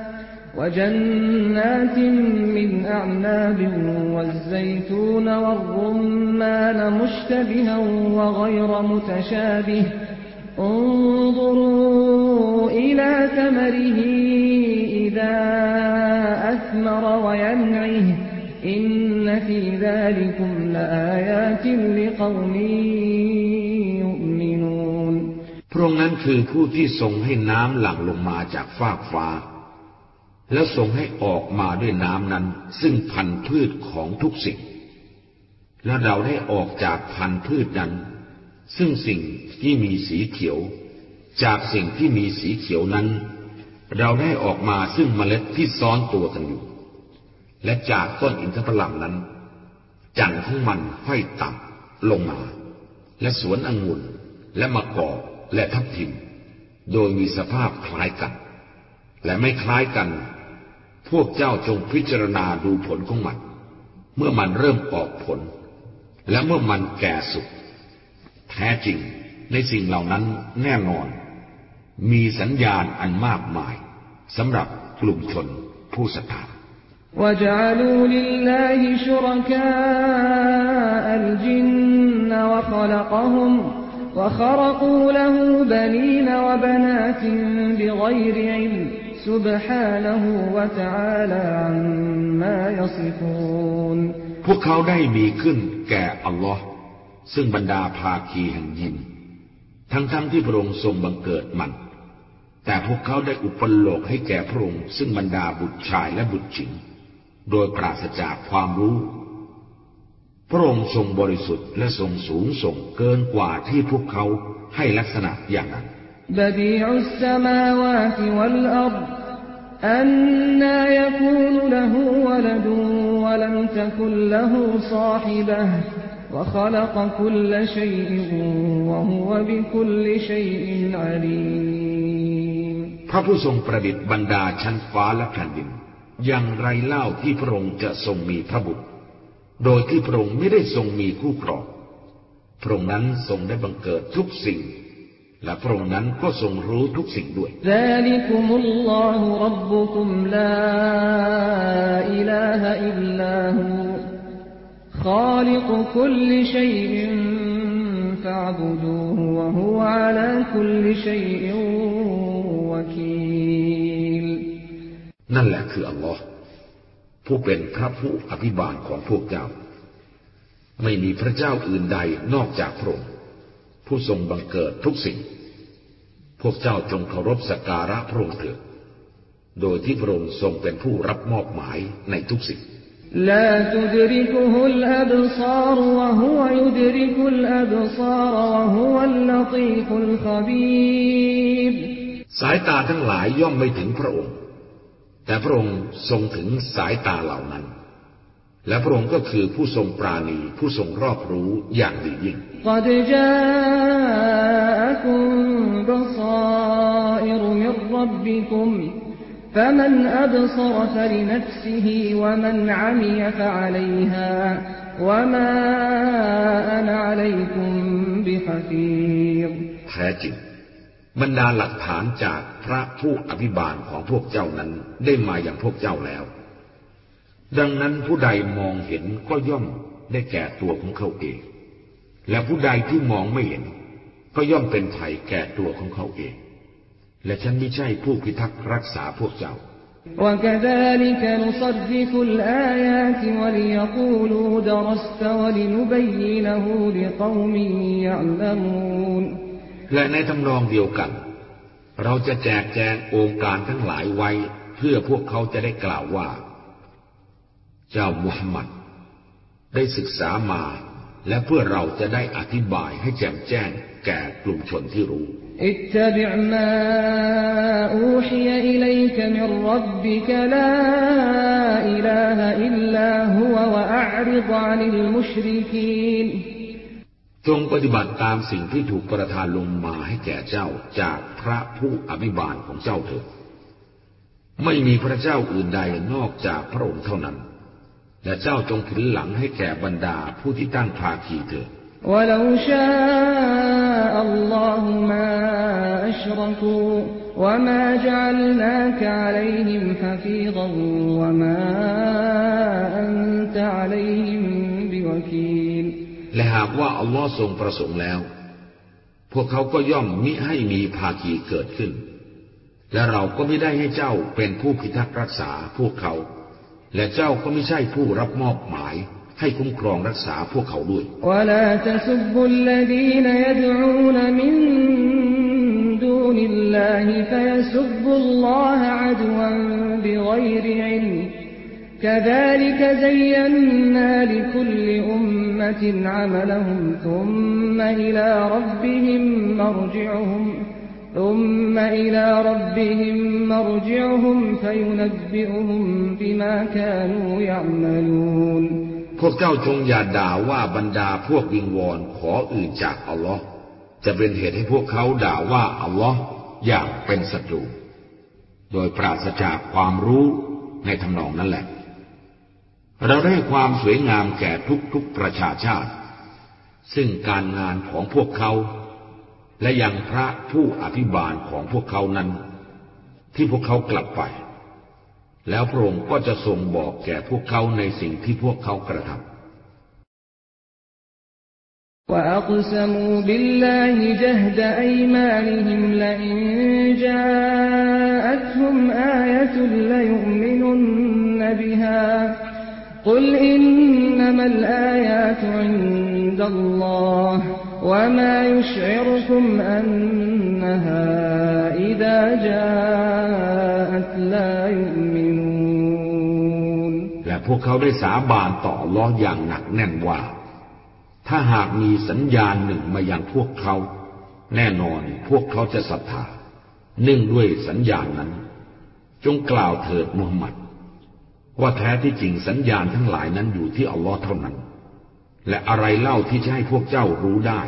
وجنات من أعناب والزيتون والرمان مشتبها وغير متشابه انظروا إلى ثمره إذا أثمر وينعه إن في ذلكم لآيات لقوم يؤمنون พระองค์นั้นคือผู้ที่ทรงให้น้ำหลั่งลงมาจากฟากฟ้า แล้วทรงให้ออกมาด้วยน้ำนั้น ซึ่งพันธุ์พืชของทุกสิ่ง และเราได้ออกจากพันธุ์พืชนั้น ซึ่งสิ่งที่มีสีเขียว จากสิ่งที่มีสีเขียวนั้น เราได้ออกมาซึ่งเมล็ดที่ซ้อนตัวกันอยู่ และจากต้นอินทผลัมนั้น จันทร์ของมันห้อยต่ำลงมา และสวนองุ่นและมะกอกและทับทิม โดยมีสภาพคล้ายกัน และไม่คล้ายกัน พวกเจ้าจงพิจารณาดูผลของมัน เมื่อมันเริ่มออกผล และเมื่อมันแก่สุด แท้จริงในสิ่งเหล่านั้นแน่นอน มีสัญญาณอันมากมายสำหรับกลุ่มชนผู้ศรัทธา وجعلوا لله شركاء الجن وخلقهم وخرقوا له بنين وبنات بغير علم سبحانه وتعالى عما يصفون พวกเขาได้มีขึ้นแก่อัลลอฮ์ซึ่งบรรดาภาคีแห่งยิน ทั้งๆทที่พระองค์ทรงบังเกิดมัน แต่พวกเขาได้อุปโลกให้แก่พระองค์ซึ่งบรรดาบุตรชายและบุตรหญิง โดยปราศจากความรู้ พระองค์ทรงบริสุทธิ์และทรงสูงส่งเกินกว่าที่พวกเขาให้ลักษณะอย่างนั้น بديع السماوات والأرض أنا يكون له ولد ولم تكن له صاحبة وخلق كل شيء وهو بكل شيء عليم พระผู้ทรงประดิษฐ์บรรดาชั้นฟ้าและแผ่นดิน อย่างไรเล่าที่พระองค์จะทรงมีพระบุตร โดยที่พระองค์ไม่ได้ทรงมีคู่ครองพระองค์นั้นทรงได้บังเกิดทุกสิ่ง และพระองค์นั้นก็ทรงรู้ทุกสิ่งด้วย นั่นแหละคืออัลลอฮ์ผู้เป็นพระผู้อภิบาลของพวกเจ้า ไม่มีพระเจ้าอื่นใดนอกจากพระองค์ ผู้ทรงบังเกิดทุกสิ่ง พวกเจ้าจงเคารพสักการะพระองค์เถิดโดยที่พระองค์ทรงเป็นผู้รับมอบหมายในทุกสิ่ง لا تدركه الأبصار وهو يدرك الأبصار وهو اللطيف الخبير สายตาทั้งหลายย่อมไม่ถึงพระองค์ แต่พระองค์ทรงถึงสายตาเหล่านั้น และพระองค์ก็คือผู้ทรงปราณีผู้ทรงรอบรู้อย่างดียิ่ง قد جاءكم بصائر من ربكم فمن أبصر فلنفسه ومن عمي فعليها وما أنا عليكم بحفيظ แท้จริงบรรดาหลักฐานจากพระผู้อภิบาลของพวกเจ้านั้นได้มาอย่างพวกเจ้าแล้ว ดังนั้นผู้ใดมองเห็นก็ย่อมได้แก่ตัวของเขาเอง และผู้ใดที่มองไม่เห็น ก็ย่อมเป็นไถ่แก่ตัวของเขาเอง และฉันไม่ใช่ผู้พิทักษ์รักษาพวกเจ้า وكذلك نصرف الآيات وليقولوا درست ولنبينه لقوم يعلمون และในทำนองเดียวกัน เราจะแจกแจงองค์การทั้งหลายไว้ เพื่อพวกเขาจะได้กล่าวว่า เจ้ามุฮัมมัด ได้ศึกษามา และเพื่อเราจะได้อธิบายให้แจ่มแจ้งแก่กลุ่มชนที่รู้ اتبع ما أوحي إليك من ربك لا إله إلا هو وأعرض عن المشركين จงปฏิบัติตามสิ่งที่ถูกประทานลงมาให้แก่เจ้าจากพระผู้อภิบาลของเจ้าเถิด ไม่มีพระเจ้าอื่นใดนอกจากพระองค์เท่านั้น และเจ้าจงผินหลังให้แก่บรรดาผู้ที่ตั้งภาคีเถิด ولو شاء الله ما أشركوا وما جعلناك عليهم حفيظا وما أنت عليهم بوكيل และหากว่าอัลลอฮ์ทรงประสงค์แล้ว พวกเขาก็ย่อมมิให้มีภาคีเกิดขึ้น และเราก็ไม่ได้ให้เจ้าเป็นผู้พิทักษ์รักษาพวกเขา และเจ้าก็ไม่ใช่ผู้รับมอบหมายให้คุ้มครองรักษาพวกเขาด้วยและ يدعون من دون الله فيسبوا الله عدوا بغير علم كذلك زينا لكل أمة عملهم ثم إلى ربهم مرجعهم ثم إلى ربهم مرجعهم فينبئهم بما كانوا يعملون พวกเจ้าจงอย่าด่าว่าบรรดาพวกวิงวอนขออื่นจากอัลลอฮ์จะเป็นเหตุให้พวกเขาด่าว่าอัลลอฮ์อย่างเป็นศัตรู โดยปราศจากความรู้ในทำนองนั้นแหละ เราได้ความสวยงามแก่ทุกๆประชาชาติ ซึ่งการงานของพวกเขา และยังพระผู้อภิบาลของพวกเขานั้น ที่พวกเขากลับไป แล้วพระองค์ก็จะทรงบอกแก่พวกเขาในสิ่งที่พวกเขากระทำ وأقسموا بالله جهد أيمانهم لئن جاءتهم آية ليؤمنن بها قل إنما الآيات عند الله وما يشعركم أنها إذا جاءت لا يؤمنون และพวกเขาได้สาบานต่ออัลล้อฮ์อย่างหนักแน่นว่า ถ้าหากมีสัญญาณหนึ่งมาอย่างพวกเขา แน่นอนพวกเขาจะศรัทธาเนื่องด้วยสัญญาณนั้น จงกล่าวเถิดมุฮัมมัด ว่าแท้ที่จริงสัญญาณทั้งหลายนั้นอยู่ที่อัลลอฮ์เท่านั้น และอะไรเล่าที่จะให้พวกเจ้ารู้ได้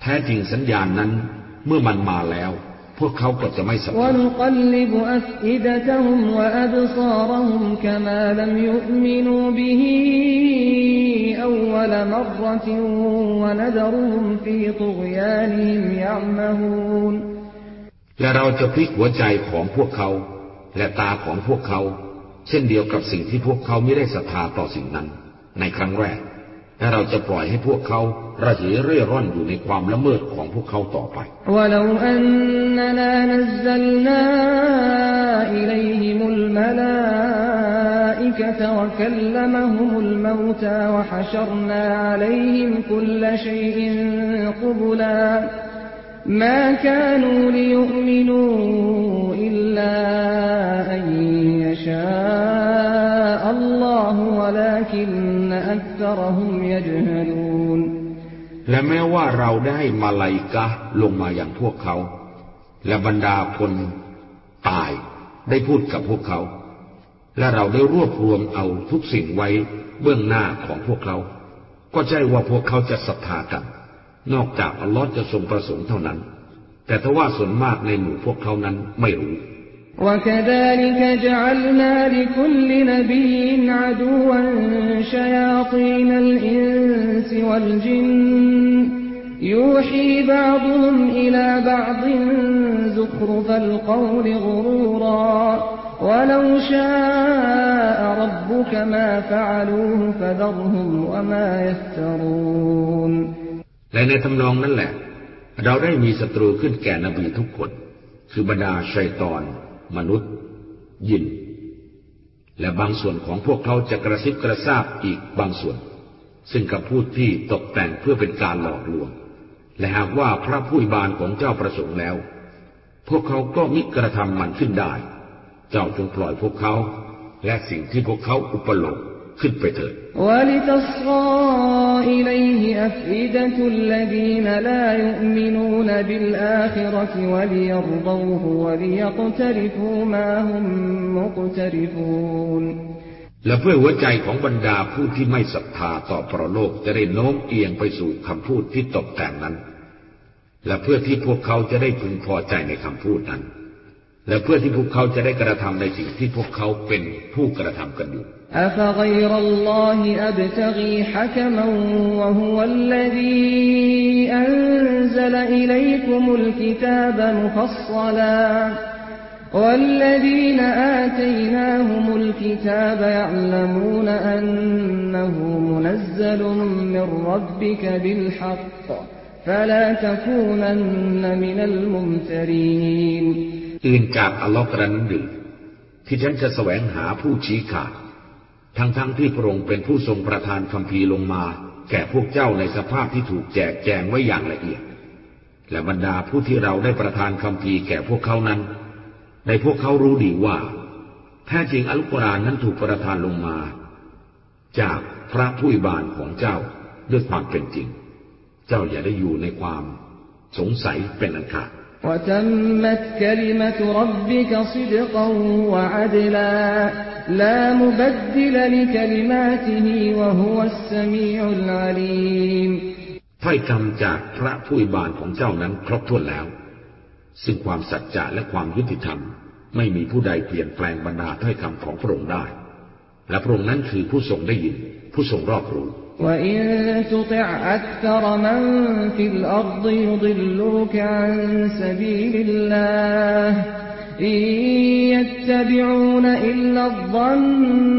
แท้จริงสัญญาณนั้นเมื่อมันมาแล้ว พวกเขาก็จะไม่สับสนและเราจะพลิกหัวใจของพวกเขา และตาของพวกเขา เช่นเดียวกับสิ่งที่พวกเขาไม่ได้ศรัทธาต่อสิ่งนั้น ในครั้งแรก และเราจะปล่อยให้พวกเขาระเหเร่ร่อนอยู่ในความละเมิดของพวกเขาต่อไป และ ما كانوا ليؤمنوا إلا أن يشاء الله ولكن أكثرهم يجهلون และแม้ว่าเราได้มาลายกะลงมาอย่างพวกเขา และบรรดาคนตายได้พูดกับพวกเขา และเราได้รวบรวมเอาทุกสิ่งไว้เบื้องหน้าของพวกเขา ก็ใช่ว่าพวกเขาจะศรัทธากัน นอกจากอัลลอฮ์จะทรงประสงค์เท่านั้น แต่ทว่าส่วนมากในหมู่พวกเขานั้นไม่รู้ وكذلك جعلنا لكل نبي عدوا شياطين الإنس والجن يوحي بعضهم إلى بعض زخرف القول غرورا ولو شاء ربك ما فعلوه فذرهم وما يفترون และในทำนองนั้นแหละ เราได้มีศัตรูขึ้นแก่นบีทุกคน คือบรรดาชัยตอน มนุษย์ ยิน และบางส่วนของพวกเขาจะกระซิบกระซาบอีกบางส่วน ซึ่งคำพูดที่ตกแต่งเพื่อเป็นการหลอกลวง และหากว่าพระผู้บานของเจ้าประสงค์แล้ว พวกเขาก็มิกระทำมันขึ้นได้ เจ้าจงปล่อยพวกเขา และสิ่งที่พวกเขาอุปโลก ขึ้นไปเถิดและเพื่อหัวใจของบรรดาผู้ที่ไม่ศรัทธาต่อพระโลกจะได้โน้มเอียงไปสู่คำพูดที่ตกแต่งนั้น และเพื่อที่พวกเขาจะได้พึงพอใจในคำพูดนั้น และเพื่อที่พวกเขาจะได้กระทำในสิ่งที่พวกเขาเป็นผู้กระทำกันอยู่ أفغير الله أبتغي حكما وهو الذي أنزل إليكم الكتاب مفصلا والذين آتيناهم الكتاب يعلمون أنه منزل من ربك بالحق فلا تكونن من الممترين อื่นจากอัลลอฮ์กระนั้นหรือที่ฉันจะแสวงหาผู้ชี้ขาด ทั้งๆทที่พระองค์เป็นผู้ทรงประทานคำพีลงมา แก่พวกเจ้าในสภาพที่ถูกแจกแจงไว้อย่างละเอียด และบรรดาผู้ที่เราได้ประทานคำพีแก่พวกเขานั้น ในพวกเขารู้ดีว่า แท้จริงอัลกุรอานนั้นถูกประทานลงมา จากพระผู้บานของเจ้าด้วยความเป็นจริง เจ้าอย่าได้อยู่ในความสงสัยเป็นอันขาด وتمت كلمة ربك صدقا وعدلا لا مبدل لكلماته وهو السميع العليم ถ้อยคำจากพระผู้บานของเจ้านั้นครบถ้วนแล้ว ซึ่งความสัจจะและความยุติธรรม ไม่มีผู้ใดเปลี่ยนแปลงบรรดาถ้อยคำของพระองค์ได้ และพระองค์นั้นคือผู้ทรงได้ยิน ผู้ทรงรอบรู้ وإن تطع أكثر من في الأرض يضلوك عن سبيل الله إن يتبعون إلا الظن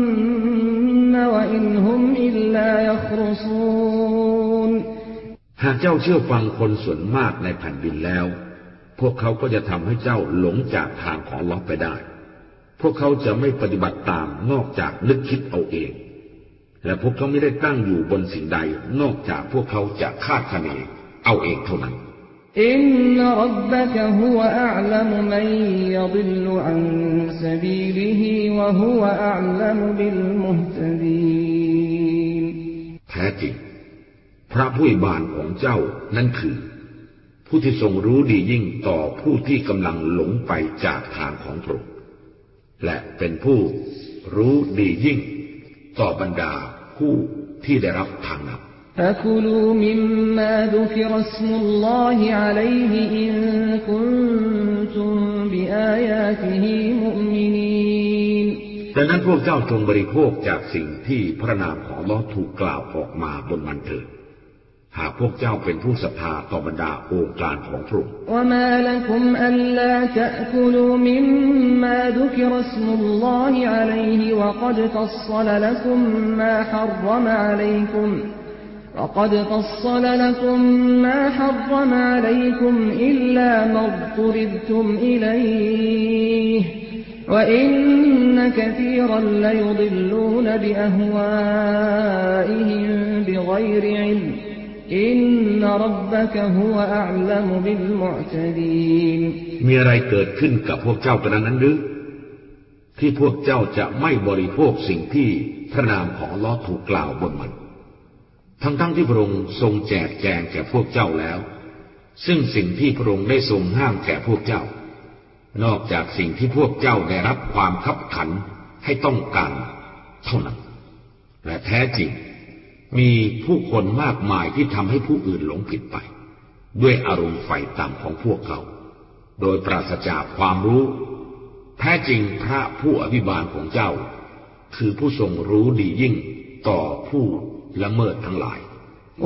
وإن هم إلا يخرصون หากเจ้าเชื่อฟังคนส่วนมากในแผ่นดินแล้ว พวกเขาก็จะทำให้เจ้าหลงจากทางของลอไปได้ พวกเขาจะไม่ปฏิบัติตามนอกจากนึกคิดเอาเอง และพวกเขาไม่ได้ตั้งอยู่บนสิ่งใดนอกจากพวกเขาจะคาดคะเนเอาเองเท่านั้นอินนรับบะกะฮุวะอัลลัมมันยดิลอันซะบีลิฮิวะฮุวะอัลมบิลมุฮตะดีนแท้จริงพระผู้บานของเจ้านั่นคือ ผู้ที่ทรงรู้ดียิ่งต่อผู้ที่กำลังหลงไปจากทางของพระงและเป็นผู้รู้ดียิ่งต่อบรรดา ผู้ที่ได้รับทางนำ فكلوا مما ذكر اسم الله عليه إن كنتم بآياته مؤمنين ดังนั้นพวกเจ้าจงบริโภคจากสิ่งที่พระนามของอัลลอฮ์ถูกกล่าวออกมาบนมันเถิด หากพวกเจ้าเป็นผู้ศรัทธาต่อบรรดาองค์การของพระองค์ وما لكم ألا تأكلوا مما ذكر اسم الله عليه وقد فصل لكم ما حرم عليكم وقد فصل لكم ما حرم عليكم إلا ما اضطررتم إليه وإن كثيرا ليضلون بأهوائهم بغير علم อินนรับบะกะฮุวะอัลลัมบิลมุอ์ตดีนมีอะไรเกิดขึ้นกับพวกเจ้ากระนั้นหรือที่พวกเจ้าจะไม่บริโภคสิ่งที่พระนามของลอถูกกล่าวบนมัน ทั้งๆทที่พระองค์ทรงแจกแจงแก่พวกเจ้าแล้ว ซึ่งสิ่งที่พระองค์ได้ทรงห้ามแก่พวกเจ้า นอกจากสิ่งที่พวกเจ้าได้รับความขับขันให้ต้องการเท่านั้นและแท้จริง มีผู้คนมากมายที่ทำให้ผู้อื่นหลงผิดไป ด้วยอารมณ์ไฟต่ำของพวกเขา โดยปราศจากความรู้ แท้จริงพระผู้อภิบาลของเจ้า คือผู้ทรงรู้ดียิ่งต่อผู้ละเมิดทั้งหลาย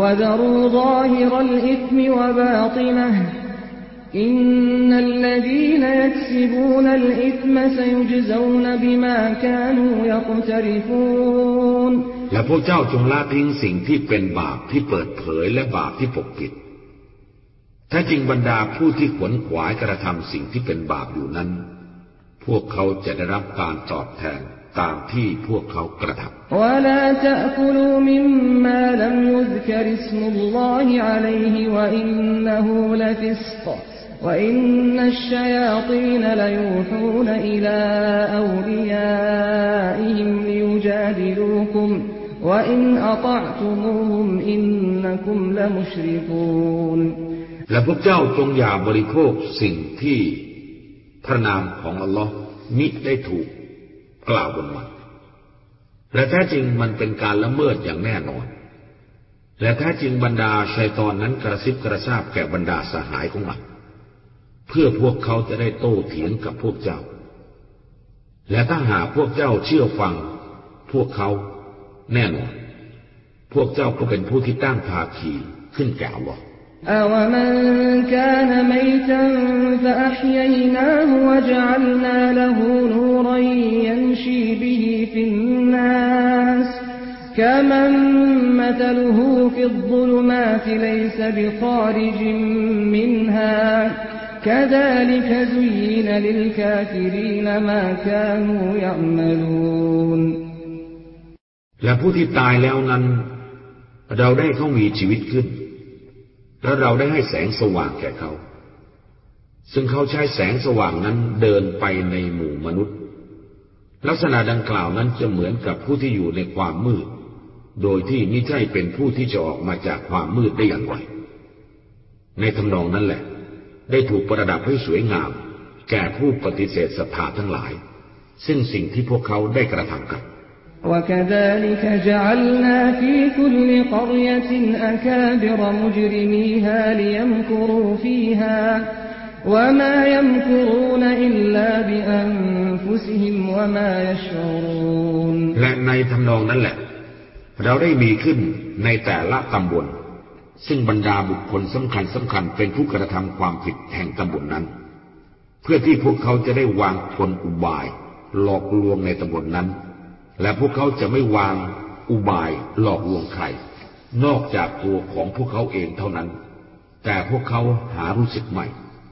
وذروا ظاهر الإثم وباطنه อิละซรและพวกเจ้าจงละทิ้งสิ่งที่เป็นบาปที่เปิดเผยและบาปที่ปกปิด ถ้าจริงบรรดาผู้ที่ขวนขวายกระทำสิ่งที่เป็นบาปอยู่นั้น พวกเขาจะได้รับการตอบแทนตามที่พวกเขากระทำและ لم يذكر اسم الله عليه وإنه لفسق وإن الشياطين ليوحون إلى أوليائهم ليجادلوكم وإن أطعتموهم إنكم لمشركون และพวกเจ้าจงอย่าบริโภคสิ่งที่พระนามของอัลลอฮ์มิได้ถูกกล่าวบนมัน และแท้จริงมันเป็นการละเมิดอย่างแน่นอน และแท้จริงบรรดาชัยตอนนั้นกระซิบกระซาบแก่บรรดาสหายของมัน เ พื่อพวกเขาจะได้โต้เถียงกับพวกเจ้า และถ้าหากพวกเจ้าเชื่อฟัง พวกเขาแน่นอน พวกเจ้าก็เป็นผู้ที่ตั้งภาคีขึ้นแก่อัลลอฮ์ أومن كان ميتا فأحييناه وجعلنا له نورا يمشي به في الناس كمن مثله في الظلمات ليس بخارج منها كذلك زين للكافرين ما كانوا يعملون และผู้ที่ตายแล้วนั้น เราได้เขามีชีวิตขึ้น และเราได้ให้แสงสว่างแก่เขา ซึ่งเขาใช้แสงสว่างนั้นเดินไปในหมู่มนุษย์ ลักษณะดังกล่าวนั้นจะเหมือนกับผู้ที่อยู่ในความมืด โดยที่ไม่ใช่เป็นผู้ที่จะออกมาจากความมืดได้อย่างไร ในทำนองนั้นแหละ ได้ถูกประดับให้สวยงาม แก่ผู้ปฏิเสธศรัทธาทั้งหลาย ซึ่งสิ่งที่พวกเขาได้กระทำกัน وكذلك جعلنا في كل قرية أكابر مجرميها ليمكروا فيها وما يمكرون إلا بأنفسهم وما يشعرون และในทำนองนั้นแหละ เราได้มีขึ้นในแต่ละตำบล ซึ่งบรรดาบุคคลสำคัญสำคัญเป็นผู้กระทำความผิดแห่งตำบลนนั้น เพื่อที่พวกเขาจะได้วางทนอุบาย หลอกลวงในตำบลนนั้น และพวกเขาจะไม่วางอุบายหลอกลวงใคร นอกจากตัวของพวกเขาเองเท่านั้น แต่พวกเขาหารู้สึกไม่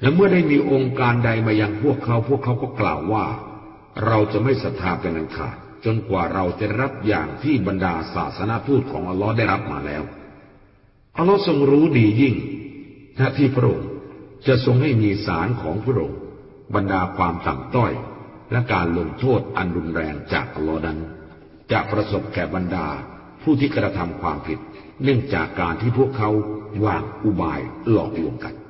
และเมื่อได้มีองค์การใดมายังพวกเขาพวกเขาก็กล่าวว่า เราจะไม่ศรัทธาเป็นอันขาดจนกว่าเราจะรับอย่างที่บรรดาศาสนาทูตของอัลลอฮ์ได้รับมาแล้วอัลลอฮ์ทรงรู้ดียิ่งหน้าที่พระองค์จะทรงให้มีสารของพระองค์บรรดาความต่ำต้อย และการลงโทษอันรุนแรงจากอัลลอฮ์นั้นจะประสบแก่บรรดาผู้ที่กระทำความผิด เนื่องจากการที่พวกเขาวางอุบายหลอกลวงกัน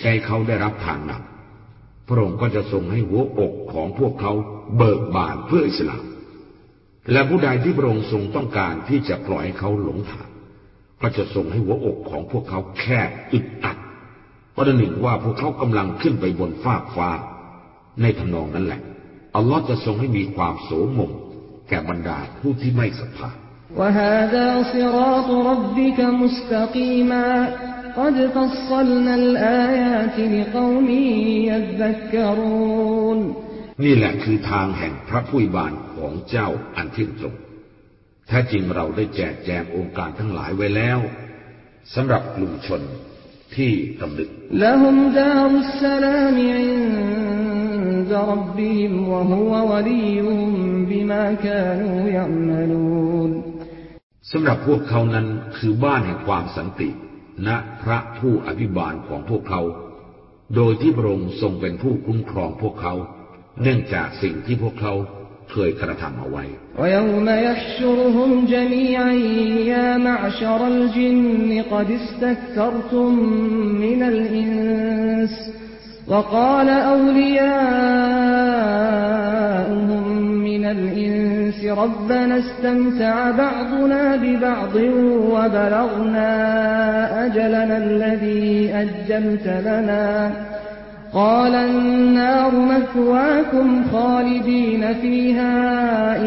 ใช้เขาได้รับทางนำพระองค์ก็จะทรงให้หัวอกของพวกเขาเบิกบานเพื่ออิสลามและผู้ใดที่พระองค์ทรงต้องการที่จะปล่อยให้เขาหลงทางก็จะทรงให้หัวอกของพวกเขาแคบอึดอัดประหนึ่งว่าพวกเขากำลังขึ้นไปบนฟากฟ้า ในทำนองนั้นแหละ อัลลอฮ์จะทรงให้มีความโสมมแก่บรรดาผู้ที่ไม่ศรัทธา وهذا صراط ربك مستقيما قد فصلنا الآيات لقوم يذكرون นี่แหละคือทางแห่งพระผู้บานของเจ้าอันเที่ยงตรงแท้จริงเราได้แจกแจงองค์การทั้งหลายไว้แล้วสำหรับกลุ่มชนที่ตำลึก لهم دار السلام عند ربهم وهو وليهم بما كانوا يعملون สำหรับพวกเขานั้นคือบ้านแห่งความสันติ ณ พระผู้อภิบาลของพวกเขา โดยที่พระองค์ทรงเป็นผู้คุ้มครองพวกเขา เนื่องจากสิ่งที่พวกเขาเคยกระทำเอาไว้ ويوم يحشرهم جميعا يا معشر الجن قد استكثرتم من الإنس وقال أولياؤهم من الإنس ربنا استمتع بعضنا ببعض وبلغنا أجلنا الذي أجلت لنا قال النار مثواكم خالدين فيها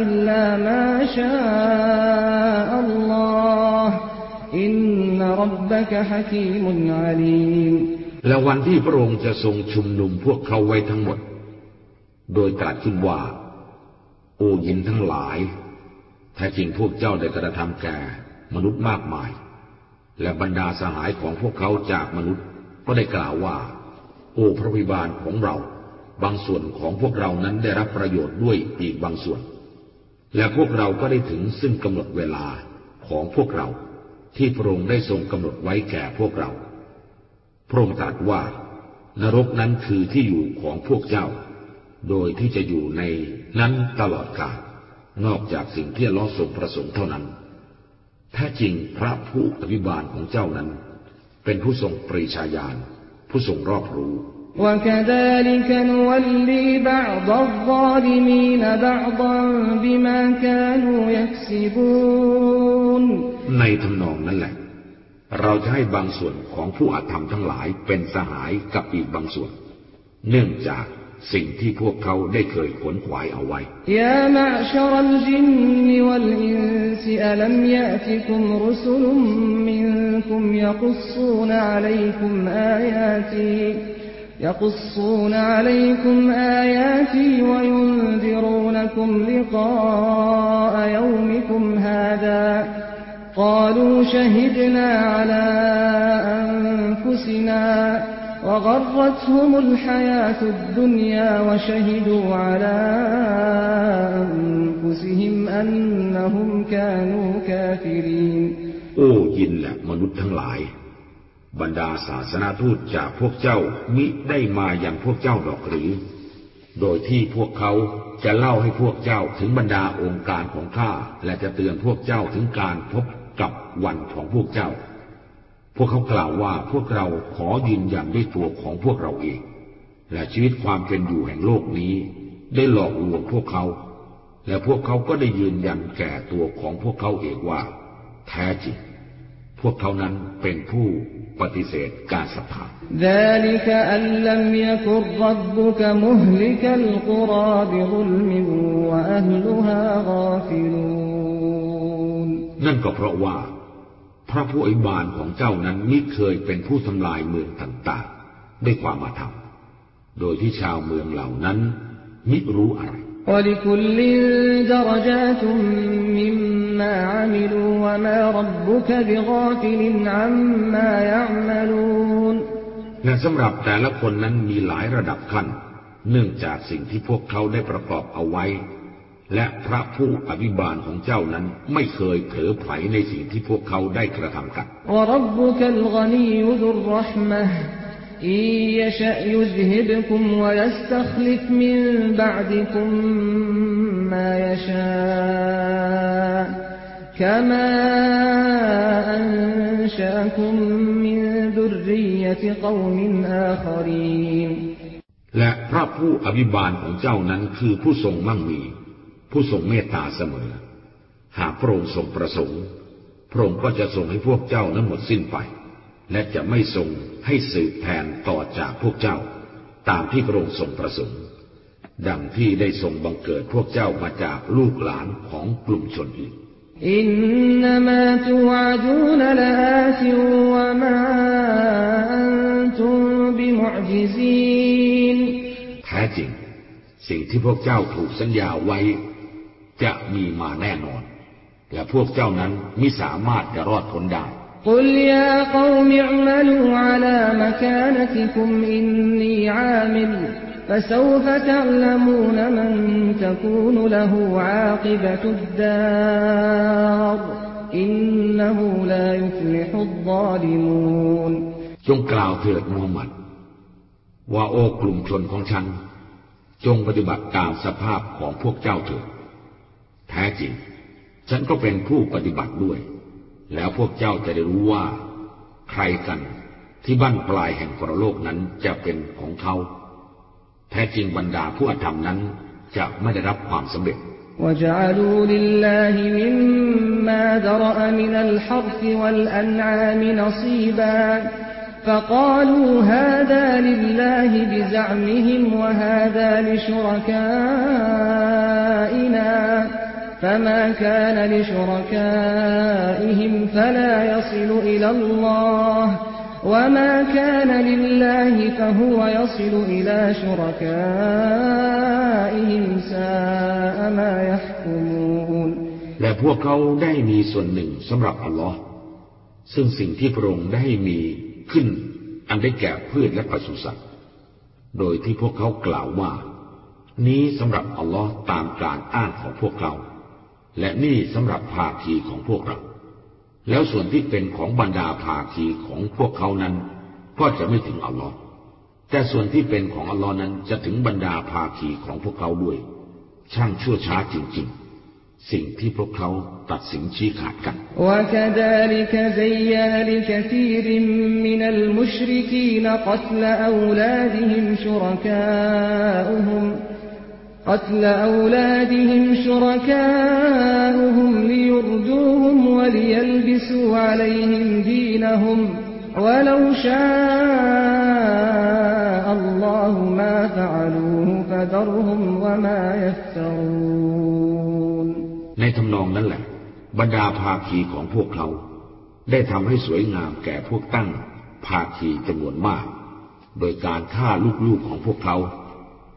إلا ما شاء الله إن ربك حكيم عليم และวันที่พระองค์จะทรงชุมนุมพวกเขาไว้ทั้งหมด โดยตรัสขึ้นว่า โ อ้ยินทั้งหลายแท้จริงพวกเจ้าได้กระทำแก่มนุษย์มากมาย และบรรดาสหายของพวกเขาจากมนุษย์ก็ได้กล่าวว่า โอ้พระวิบาลของเรา บางส่วนของพวกเรานั้นได้รับประโยชน์ด้วยอีกบางส่วน และพวกเราก็ได้ถึงซึ่งกำหนดเวลาของพวกเรา ที่พระองค์ได้ทรงกำหนดไว้แก่พวกเรา พระองค์ตรัสว่านรกนั้นคือที่อยู่ของพวกเจ้า โดยที่จะอยู่ในนั้นตลอดกาล นอกจากสิ่งที่ล้อทรงประสงค์เท่านั้น แท้จริงพระผู้อภิบาลของเจ้านั้น เป็นผู้ทรงปรีชาญาณ ผู้ทรงรอบรู้ وكذلك نولي بعض الظالمين بعضا بما كانوا يكسبون ในทำนองนั้นแหละ เราจะให้บางส่วนของผู้อาธรรมทั้งหลายเป็นสหายกับอีกบางส่วน เนื่องจาก สิ่งที่พวกเขาได้เคยขนขวายเอาไว้ يا معشر الجن والإنس ألم يأتكم رسل منكم يقصون عليكم آياتي يقصون عليكم آياتي وينذرونكم لقاء يومكم هذا قالوا شهدنا على أنفسنا وغرتهم الحياة الدنيا وشهدوا على أنفسهم أنهم كانوا كافرين โอ้ยินและมนุษย์ทั้งหลาย บรรดาศาสนาทูตจากพวกเจ้ามิได้มาอย่างพวกเจ้าดอกหรือ โดยที่พวกเขาจะเล่าให้พวกเจ้าถึงบรรดาองค์การของข้าและจะเตือนพวกเจ้าถึงการพบกับวันของพวกเจ้า พวกเขากล่าวว่าพวกเราขอยืนยันด้วยตัวของพวกเราเอง และชีวิตความเป็นอยู่แห่งโลกนี้ ได้หลอกลวงพวกเขา และพวกเขาก็ได้ยืนยันแก่ตัวของพวกเขาเองว่า แท้จริง พวกเขานั้นเป็นผู้ปฏิเสธการศรัทธานั่นก็เพราะว่า พระผู้อวยบาลของเจ้านั้นมิเคยเป็นผู้ทำลายเมืองต่างๆ ได้ความมาทำโดยที่ชาวเมืองเหล่านั้นมิรู้อะไรและสำหรับแต่ละคนนั้นมีหลายระดับขั้น เนื่องจากสิ่งที่พวกเขาได้ประกอบเอาไว้ และพระผู้อภิบาลของเจ้านั้นไม่เคยเผลอไผลในสิ่งที่พวกเขาได้กระทำกันและพระผู้อภิบาลของเจ้านั้นคือผู้ทรงมั่งมี ผู้ทรงเมตตาเสมอ หากพระองค์ทรงประสงค์ พระองค์ก็จะทรงให้พวกเจ้านั้นหมดสิ้นไป และจะไม่ทรงให้สืบแทนต่อจากพวกเจ้า ตามที่พระองค์ทรงประสงค์ ดังที่ได้ทรงบังเกิดพวกเจ้ามาจากลูกหลานของกลุ่มชนอื่นอินนามาตูอาดูนลอาติวะมาอันตุบิมุจิซีนแท้จริง สิ่งที่พวกเจ้าถูกสัญญาไว้ จะมีมาแน่นอน และพวกเจ้านั้นมิสามารถจะรอดพ้นได้ قل يا قوم اعملوا على مكانتكم إني عامل فسوف تعلمون من تكون له عاقبة الدار إنه لا يفلح الظالمون จงกล่าวเถิดมูฮัมหมัด ว่าโอ้กลุ่มชนของฉัน จงปฏิบัติตามสภาพของพวกเจ้าเถิด แท้จริง ฉันก็เป็นผู้ปฏิบัติด้วยแล้วพวกเจ้าจะได้รู้ว่า ใครกันที่บั้นปลายแห่งปรโลกนั้นจะเป็นของเขา แท้จริงบรรดาผู้อธรรมนั้นจะไม่ได้รับความสำเร็จ وجعلوا لله مما ذرأ من الحرث والأنعام نصيبا فقالوا هذا لله بزعمهم وهذا لشركائنا فما كان لشركائهم فلا يصل إلى الله وما كان لله فهو يصل إلى شركائهم ساء ما يحكمون และพวกเขาได้มีส่วนหนึ่งสำหรับอัลลอฮ์ซึ่งสิ่งที่พระองค์ได้มีขึ้น อันได้แก่พืชและปศุสัตว์โดยที่พวกเขากล่าวว่า นี้สำหรับอัลลอฮ์ตามการอ้างของพวกเขา และนี่สำหรับภาคีของพวกเรา แล้วส่วนที่เป็นของบรรดาภาคีของพวกเขานั้น ก็จะไม่ถึงอัลลอฮ์แต่ส่วนที่เป็นของอัลลอฮ์นั้นจะถึงบรรดาภาคีของพวกเขาด้วย ช่างชั่วช้าจริงๆ สิ่งที่พวกเขาตัดสินชี้ขาดกันและ قتل أولادهم شركاؤهم ليردوهم وليلبسوا عليهم دينهم ولو شاء الله ما فعلوه فذرهم وما يفترون ในทำนองนั้นแหละ บรรดาภาคีของพวกเขา ได้ทำให้สวยงามแก่พวกตั้งภาคีจำนวนมาก โดยการฆ่าลูกๆของพวกเขา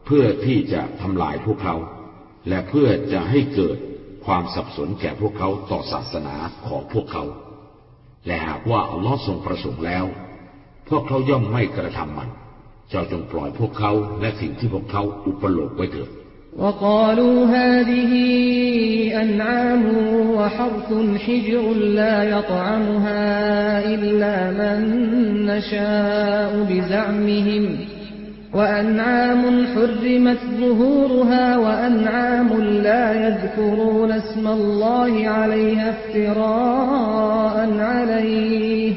เพื่อที่จะทำลายพวกเขา และเพื่อจะให้เกิดความสับสนแก่พวกเขาต่อศาสนาของพวกเขา และหากว่าอัลลอฮ์ทรงประสงค์แล้ว พวกเขาย่อมไม่กระทำมัน เจ้าจงปล่อยพวกเขาและสิ่งที่พวกเขาอุปโลกไว้เถิด وقالوا هذه أنعام وحرث حجر لا يطعمها إلا من نشاء بزعمهم وأنعام حرمت ظهورها وأنعام لا يذكرون اسم الله عليها افتراء عليه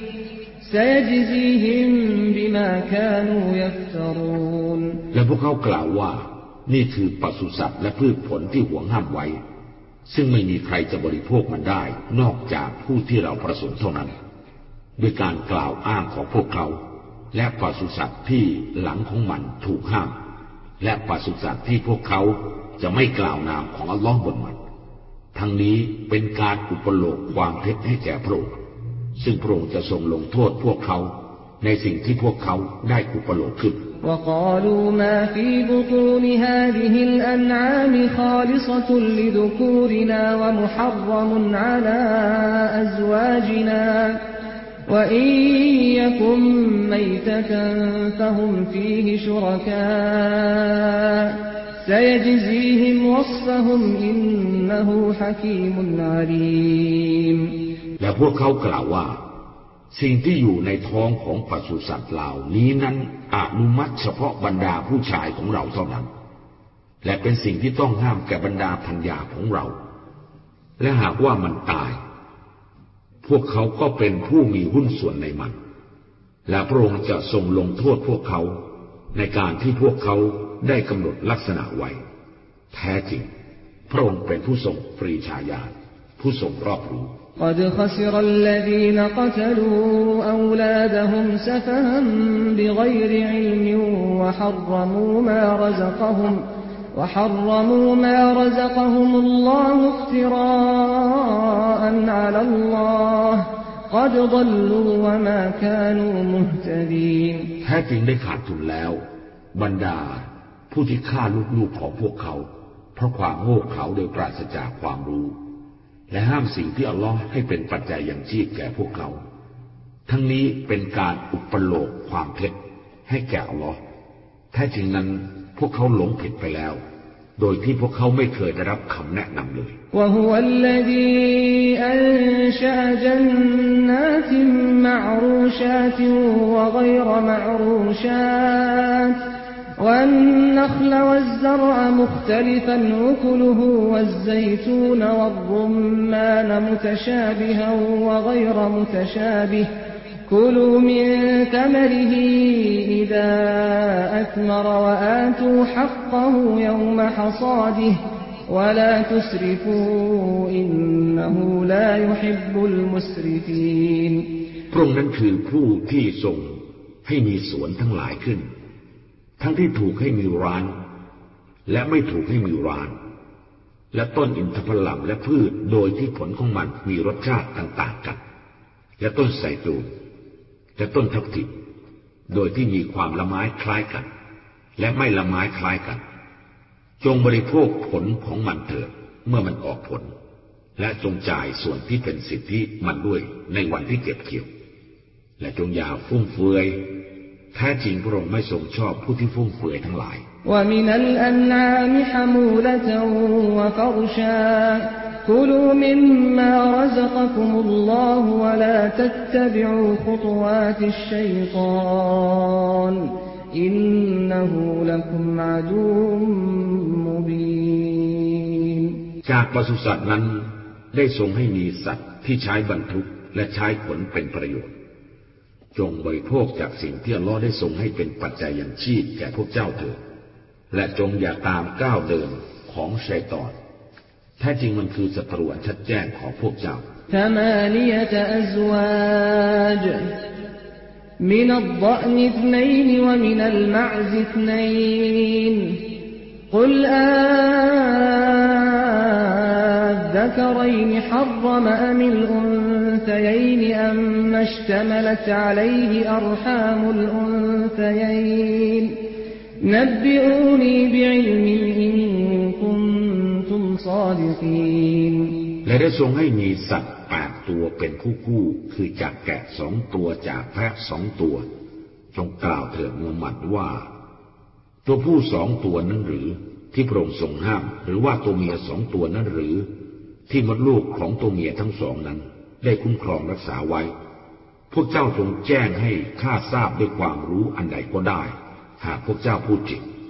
سيجزيهم بما كانوا يفترون และพวกเขากล่าวว่า นี่คือปศุสัตว์และพืชผลที่หวงห้ามไว้ ซึ่งไม่มีใครจะบริโภคมันได้ นอกจากผู้ที่เราประสงค์เท่านั้น ด้วยการกล่าวอ้างของพวกเขา และปศุสัตว์ที่หลังของมันถูกห้าม และปศุสัตว์ที่พวกเขาจะไม่กล่าวนามของอัลลอฮ์บนมัน ทั้งนี้เป็นการอุปโลกความเท็จให้แก่พระองค์ซึ่งพระองค์จะทรงลงโทษพวกเขาในสิ่งที่พวกเขาได้อุปโลกขึ้น وقالوا ما في بطون هذه الأنعام خالصة لذكورنا ومحرم على أزواجنا وإن يكن ميتة فهم فيه شركاء سيجزيهم وصفهم إنه حكيم عليم และพวกเขากล่าวว่า สิ่งที่อยู่ในท้องของปศุสัตว์เหล่านี้นั้นอนุมัติเฉพาะบรรดาผู้ชายของเราเท่านั้น และเป็นสิ่งที่ต้องห้ามแก่บรรดาพัญญาของเรา และหากว่ามันตาย พวกเขาก็เป็นผู้มีหุ้นส่วนในมัน และพระองค์จะทรงลงโทษพวกเขาในการที่พวกเขาได้กำหนดลักษณะไว้ แท้จริง พระองค์เป็นผู้ทรงปรีชาญาณผู้ทรงรอบรู้ قد خسر الذين قتلوا أولادهم سفها بغير علم وحرموا ما رزقهم وحرموا ما رزقهم الله افتراء على الله قد ضلوا وما كانوا مهتدين แท้จริงได้ขาดทุนแล้ว บรรดาผู้ที่ฆ่าลูกๆของพวกเขา เพราะความโง่เขลาโดยปราศจากความรู้ และห้ามสิ่งที่อัลลอฮ์ให้เป็นปัจจัยอย่างชีพแก่พวกเขา ทั้งนี้เป็นการอุปโลกความเท็จให้แก่อัลลอฮ์แท้จริงนั้นพวกเขาหลงผิดไปแล้ว โดยที่พวกเขาไม่เคยได้รับคำแนะนำเลย وهو الذي أنشأ جنات معروشات وغير معروشات والنخل والزرع مختلفا أكله والزيتون والرمان متشابها وغير متشابه كلوا من ثمره إذا أثمر وآتوا حقه يوم حصاده ولا تسرفوا إنه لا يحب المسرفين พระองค์นั้นคือผู้ที่ทรงให้มีสวนทั้งหลายขึ้น ทั้งที่ถูกให้มีร้าน และไม่ถูกให้มีร้าน และต้นอินทผลัมและพืชโดยที่ผลของมันมีรสชาติต่างๆกัน และต้นไทรตูน และต้นทับทิมโดยที่มีความละไม้คล้ายกัน และไม่ละไม้คล้ายกัน จงบริโภคผลของมันเถิดเมื่อมันออกผล และจงจ่ายส่วนที่เป็นสิทธิมันด้วยในวันที่เก็บเกี่ยว และจงอย่าฟุ่มเฟือยแท้จริงพระองค์ไม่ทรงชอบผู้ที่ฟุ่มเฟือยทั้งหลาย ومن الأنعام حمولة وفرشا كلوا مما رزقكم الله ولا تتبعوا خطوات الشيطان إنه لكم عدو مبين จากปศุสัตว์นั้นได้ทรงให้มีสัตว์ที่ใช้บรรทุกและใช้ขนเป็นประโยชน์ จงบริโภคจากสิ่งที่อัลลอฮ์ได้ทรงให้เป็นปัจจัยอย่างชีพแก่พวกเจ้าเถิดและจงอย่าตามก้าวเดินของชัยตอน แท้จริงมันคือศัตรูอันชัดแจ้งของพวกเจ้า ثمانية أزواج من الضأن اثنين ومن المعز اثنين قل آذكرين حرم أم الأنثيين أما اشتملت عليه أرحام الأنثيين نبئوني بعلم إن كنتم صادقين และได้ทรงให้มีสัตว์แปดตัวเป็นคู่คู่ๆคือจากแกะสองตัวจากแพะสองตัว จงกล่าวเถิดมูฮัมหมัดว่า ตัวผู้สองตัวนั้นหรือที่พระองค์ทรงห้าม หรือว่าตัวเมียสองตัวนั้นหรือ ที่มดลูกของตัวเมียทั้งสองนั้น ได้คุ้มครองรักษาไว้ พวกเจ้าจงแจ้งให้ข้าทราบด้วยความรู้อันใดก็ได้ หากพวกเจ้าพูดจริง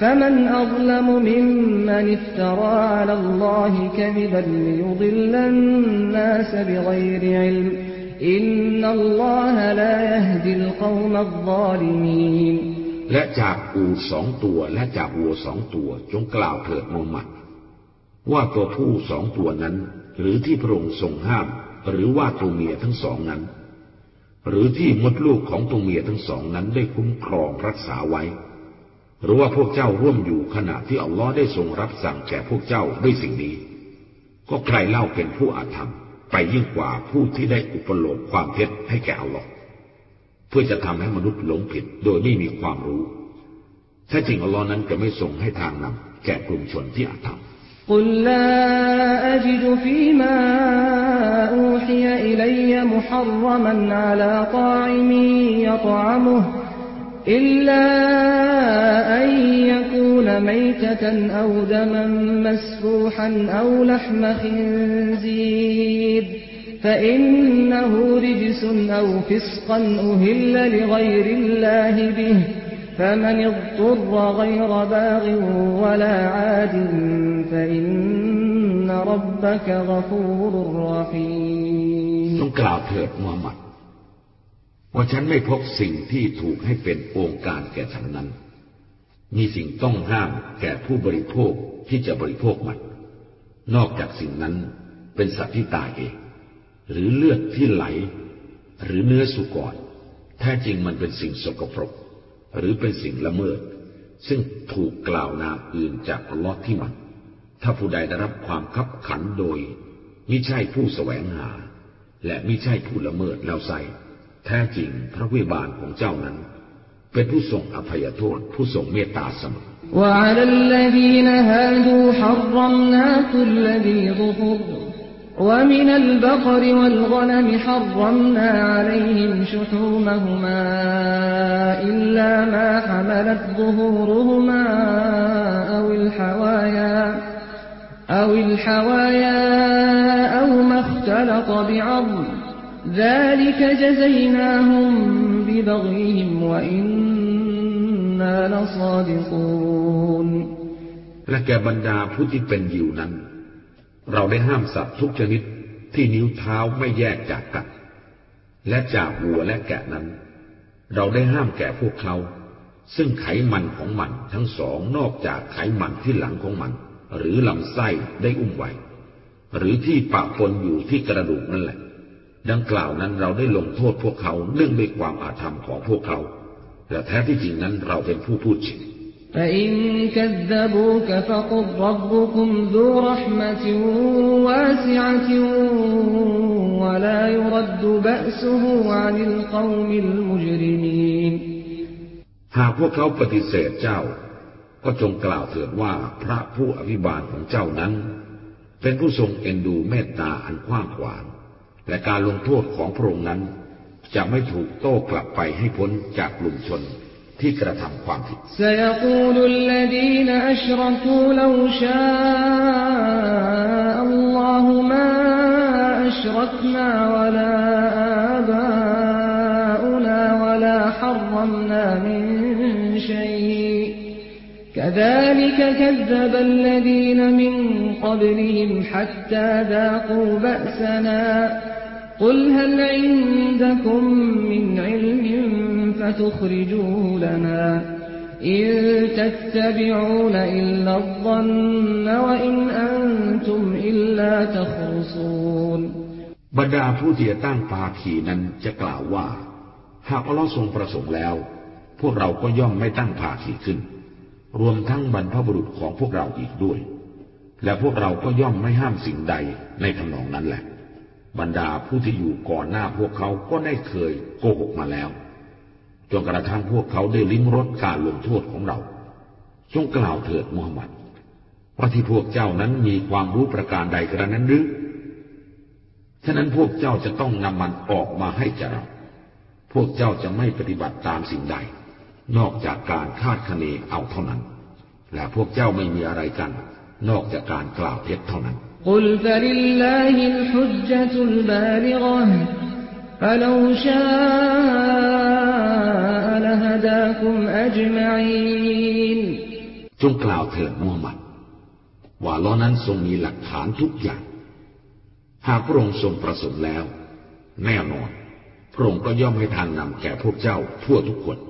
فمن أظلم ممن افترى على الله كذبا ليضل الناس بغير علم إن الله لا يهدي القوم الظالمين และจากอูสองตัวและจากวัวสองตัวจงกล่าวเถิดมูฮัมหมัด ว่าตัวผู้สองตัวนั้น หรือที่พระองค์ทรงห้าม หรือว่าตัวเมียทั้งสองนั้น หรือที่มดลูกของตัวเมียทั้งสองนั้นได้คุ้มครองรักษาไว้ หรือว่าพวกเจ้าร่วมอยู่ขณะที่อัลลอฮ์ได้ทรงรับสั่งแก่พวกเจ้าด้วยสิ่งนี้ ก็ใครเล่าเป็นผู้อาธรรม ไปยิ่งกว่าผู้ที่ได้อุปโลกความเท็จให้แก่อัลลอฮ์เพื่อจะทำให้มนุษย์หลงผิดโดยไม่มีความรู้ ถ้าจริงอัลลอฮ์นั้นจะไม่ทรงให้ทางนำ แก่กลุ่มชนที่อาธรรมุลลาอัจดฟีมาอูฮียอิลัยมุฮัรรมันอาลาตาอิมียตอามุอิลลา أن يكون ميتة أو دما مسفوحا أو لحم خنزير فإنه رجس أو فسقا أهل لغير الله به فمن اضطر غير باغ ولا عاد فإن ربك غفور رحيم ต้องกล่าวเถิดมูฮัมหมัดว่าฉันไม่พบสิ่งที่ถูกให้เป็นองค์การแก่ฉันนั้น มีสิ่งต้องห้ามแก่ผู้บริโภคที่จะบริโภคมัน นอกจากสิ่งนั้นเป็นสัตว์ที่ตายเอง หรือเลือดที่ไหล หรือเนื้อสุกรแท้จริงมันเป็นสิ่งสกปรก หรือเป็นสิ่งละเมิด ซึ่งถูกกล่าวนามอื่นจากอัลลอฮ์ที่มัน ถ้าผู้ใดได้รับความคับขันโดยมิใช่ผู้แสวงหา และมิใช่ผู้ละเมิดแล้วใส่แท้จริงพระวิบาลของเจ้านั้น เป็นผู้ทรงอภัยโทษ ผู้ทรงเมตตาเสมอ وعلى الذين هادوا حرمنا كل ذي ظفر ومن البقر والغنم حرمنا عليهم شحومهما إلا ما حملت ظهورهما أو الحوايا أو الحوايا أو ما اختلط بعظم ذلك جزيناهم ببغيهم وإنا لصادقون และแก่บรรดาผู้ที่เป็นยิวนั้น เราได้ห้ามสัตว์ทุกชนิดที่นิ้วเท้าไม่แยกจากกัน และจากวัวและแกะนั้น เราได้ห้ามแก่พวกเขา ซึ่งไขมันของมันทั้งสองนอกจากไขมันที่หลังของมัน หรือลำไส้ได้อุ้มไว้ หรือที่ปะปนอยู่ที่กระดูกนั่นแหละ ดังกล่าวนั้นเราได้ลงโทษพวกเขาเนื่องด้วยความอาธรรมของพวกเขาแต่แท้ที่จริงนั้นเราเป็นผู้พูดจริงหากพวกเขาปฏิเสธเจ้า ก็จงกล่าวเถิดว่าพระผู้อภิบาลของเจ้านั้น เป็นผู้ทรงเอ็นดูเมตตาอันกว้างขวาง และการลงโทษของพระองค์นั้น จะไม่ถูกโต้กลับไปให้พ้นจากกลุ่มชนที่กระทำความผิดและ لو شاء الله ما أشركنا ولا آباؤنا ولا حرمنا من شيء كذلك كذب الذين من قبلهم حتى ذاقوا بأسنا قل هل عندكم من علم فتخرجوه لنا إن تتبعون إلا الظن وإن أنتم إلا تخرصون บรรดาผู้ที่จะตั้งภาคีนั้นจะกล่าวว่า หากอัลลอฮ์ทรงประสงค์แล้ว พวกเราก็ย่อมไม่ตั้งภาคีขึ้น รวมทั้งบรรพบุรุษของพวกเราอีกด้วย และพวกเราก็ย่อมไม่ห้ามสิ่งใดในทำนองนั้นแหละ บรรดาผู้ที่อยู่ก่อนหน้าพวกเขาก็ได้เคยโกหกมาแล้ว จนกระทั่งพวกเขาได้ลิ้มรสการลงโทษของเรา จงกล่าวเถิดมูฮัมหมัดว่าที่พวกเจ้านั้นมีความรู้ประการใดกระนั้นหรือ ฉะนั้นพวกเจ้าจะต้องนำมันออกมาให้แก่เรา พวกเจ้าจะไม่ปฏิบัติตามสิ่งใด นอกจากการคาดคะเนเอาเท่านั้น และพวกเจ้าไม่มีอะไรกัน นอกจากการกล่าวเท็จเท่านั้น قل فلله الحجة البالغة فلو شاء لهداكم أجمعين จงกล่าวเถิดมูฮัมหมัด ว่าล้อนั้นทรงมีหลักฐานทุกอย่าง หากพระองค์ทรงประสงค์แล้ว แน่นอน พระองค์ก็ย่อมให้ทางนำแก่พวกเจ้าทั่วทุกคน قل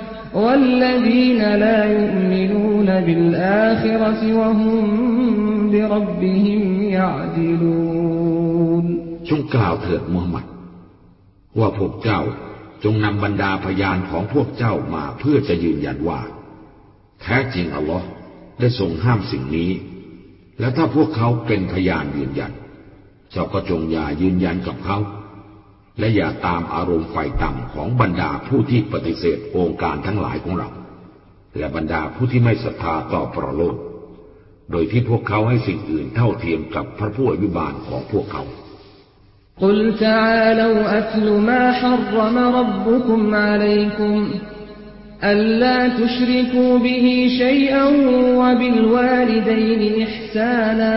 والذين لا يؤمنون بالآخرة وهم بربهم يعدلون จงกล่าวเถิดมูฮัมหมัด ว่าพวกเจ้าจงนำบรรดาพยานของพวกเจ้ามาเพื่อจะยืนยันว่า แท้จริงอัลลอฮ์ได้ทรงห้ามสิ่งนี้ และถ้าพวกเขาเป็นพยานยืนยัน เจ้าก็จงอย่ายืนยันกับเขา และอย่าตามอารมณ์ไฟต่ำของบรรดาผู้ที่ปฏิเสธองค์การทั้งหลายของเรา และบรรดาผู้ที่ไม่ศรัทธาต่อพระโลก โดยที่พวกเขาให้สิ่งอื่นเท่าเทียมกับพระผู้อภิบาลของพวกเขา قل تعالوا أتل ما حرم ربكم عليكم ألا تشركوا به شيئا وبالوالدين إحسانا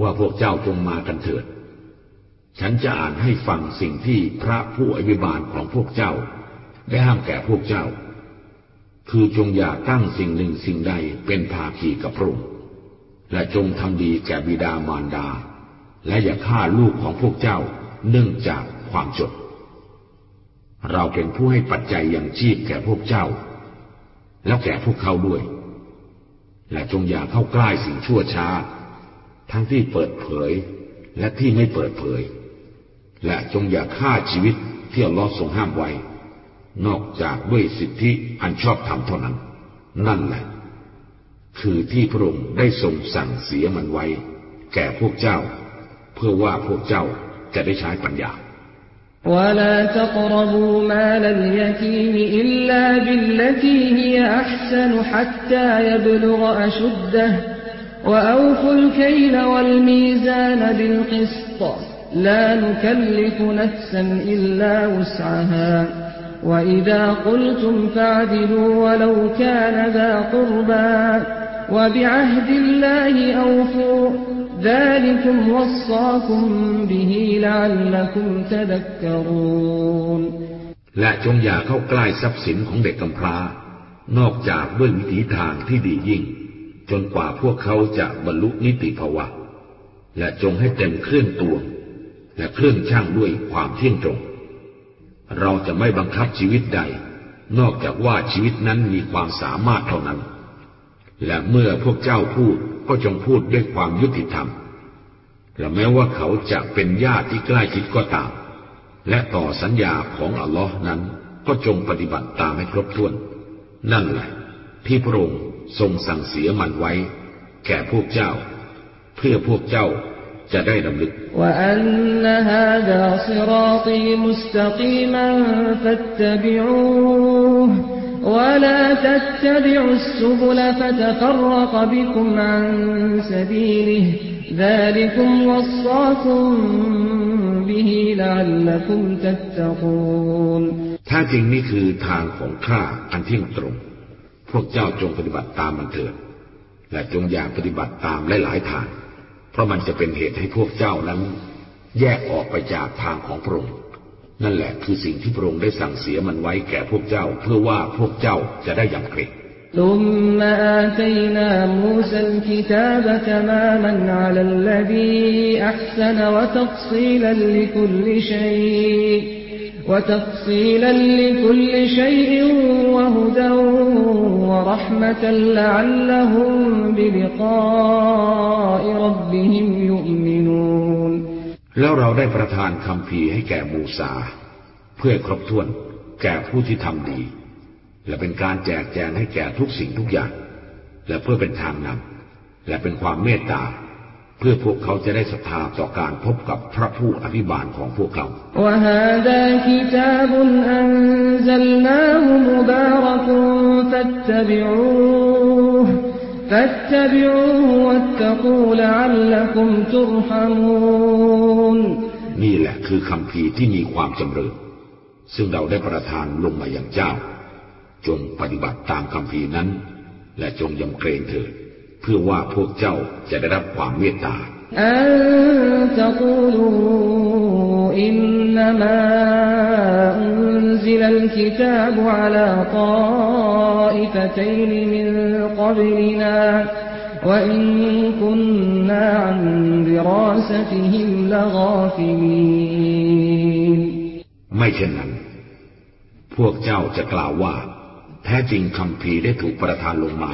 ว่าพวกเจ้าจงมากันเถิด ฉันจะอ่านให้ฟังสิ่งที่พระผู้อภิบาลของพวกเจ้า ได้ห้ามแก่พวกเจ้า คือจงอย่าตั้งสิ่งหนึ่งสิ่งใดเป็นภาคีกับพระองค์และจงทำดีแก่บิดามารดา และอย่าฆ่าลูกของพวกเจ้าเนื่องจากความจด เราเป็นผู้ให้ปัจจัยอย่างชีพแก่พวกเจ้า แล้วแก่พวกเขาด้วย และจงอย่าเข้าใกล้สิ่งชั่วช้า ทั้งที่เปิดเผยและที่ไม่เปิดเผย และจงอย่าฆ่าชีวิตที่อัลลอฮ์ทรงห้ามไว้ นอกจากด้วยสิทธิอันชอบธรรมเท่านั้น นั่นแหละ คือที่พระองค์ได้ทรงสั่งเสียมันไว้ แก่พวกเจ้า เพื่อว่าพวกเจ้าจะได้ใช้ปัญญา ولا تقربوا مال اليتيم إلا بالتي هي أحسن حتى يبلغ أشده وأوفوا الكيل والميزان بالقسط لا نكلف نفسا إلا وسعها وإذا قلتم فاعدلوا ولو كان ذا قربى وبعهد الله أوفوا ذلكم وصاكم به لعلكم تذكرون และจงอย่าเข้าใกล้ทรัพย์สินของเด็กกำพร้า นอกจากด้วยวิถีทางที่ดียิ่ง จนกว่าพวกเขาจะบรรลุนิติภาวะ และจงให้เต็มเครื่องตวง และเครื่องช่างด้วยความเที่ยงตรง เราจะไม่บังคับชีวิตใด นอกจากว่าชีวิตนั้นมีความสามารถเท่านั้น และเมื่อพวกเจ้าพูดก็จงพูดด้วยความยุติธรรม และแม้ว่าเขาจะเป็นญาติที่ใกล้ชิดก็ตาม และต่อสัญญาของอัลลอฮ์นั้นก็จงปฏิบัติตามให้ครบถ้วน นั่นแหละที่พระองค์ ทรงสั่งเสียมันไว้ แก่พวกเจ้า เพื่อพวกเจ้าจะได้ดำลึกถ้าจริงนี่คือทางของข้าอันเที่ยงตรง วกเจ้าจงปฏิบัติตามมันเถิด และจงอย่าปฏิบัติตามหลายๆทาง เพราะมันจะเป็นเหตุให้พวกเจ้านั้น แยกออกไปจากทางของพระองค์ นั่นแหละคือสิ่งที่พระองค์ได้สั่งเสียมันไว้แก่พวกเจ้า เพื่อว่าพวกเจ้าจะได้ยำเกรง ثم آتينا موسى الكتاب تماما على الذي أحسن وتفصيلا لكل شيء وتفصيلا لكل شيء وهدى ورحمة لعلهم بلقاء ربهم يؤمنون แล้วเราได้ประทานคำพีร์ให้แก่มูซา เพื่อครบถ้วนแก่ผู้ที่ทำดี และเป็นการแจกแจงให้แก่ทุกสิ่งทุกอย่าง และเพื่อเป็นทางนำและเป็นความเมตตา เพื่อพวกเขาจะได้ศรัทธาต่อการพบกับพระผู้อภิบาลของพวกเขานี่แหละคือคำพีที่มีความจำเริญซึ่งเราได้ประทานลงมาอย่างเจ้า จงปฏิบัติตามคำพีนั้น และจงยำเกรงเถิด พื่อว่าพวกเจ้าจะได้รับความเมตตา أن تقولوا إنما أنزل الكتاب على طائفتين من قبلنا وإن كنا عن دراستهم لغافلين ไม่เช่นนั้น พวกเจ้าจะกล่าวว่า แท้จริงคำพีได้ถูกประทานลงมา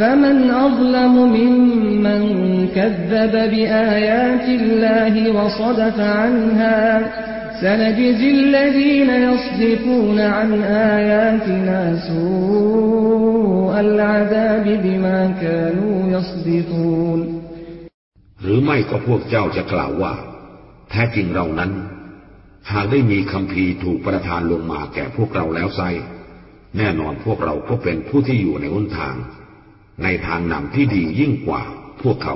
فمن أظلم ممن كذب بآيات الله وصدف عنها سنجزي الذين يصدفون عن آياتنا سوء العذاب بما كانوا يصدفون หรือไม่ก็พวกเจ้าจะกล่าวว่า แท้จริงเรานั้น หากได้มีคำพีถูกประทานลงมาแก่พวกเราแล้วไซแน่นอนพวกเราก็เป็นผู้ที่อยู่ในอุนทาง ในทางนำที่ดียิ่งกว่าพวกเขา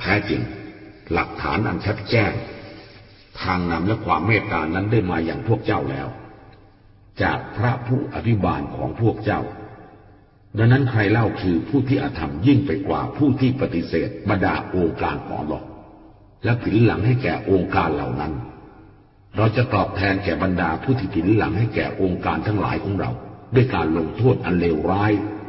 แท้จริง หลักฐานอันชัดแจ้ง ทางนำและความเมตตานั้นได้มาอย่างพวกเจ้าแล้ว จากพระผู้อภิบาลของพวกเจ้า ดังนั้นใครเล่าคือผู้ที่อาธรรมยิ่งไปกว่าผู้ที่ปฏิเสธบรรดาองค์การของหลอกและผินหลังให้แก่องค์การเหล่านั้น เราจะตอบแทนแก่บรรดาผู้ที่ผินหลังให้แก่องค์การทั้งหลายของเรา ด้วยการลงโทษอันเลวร้าย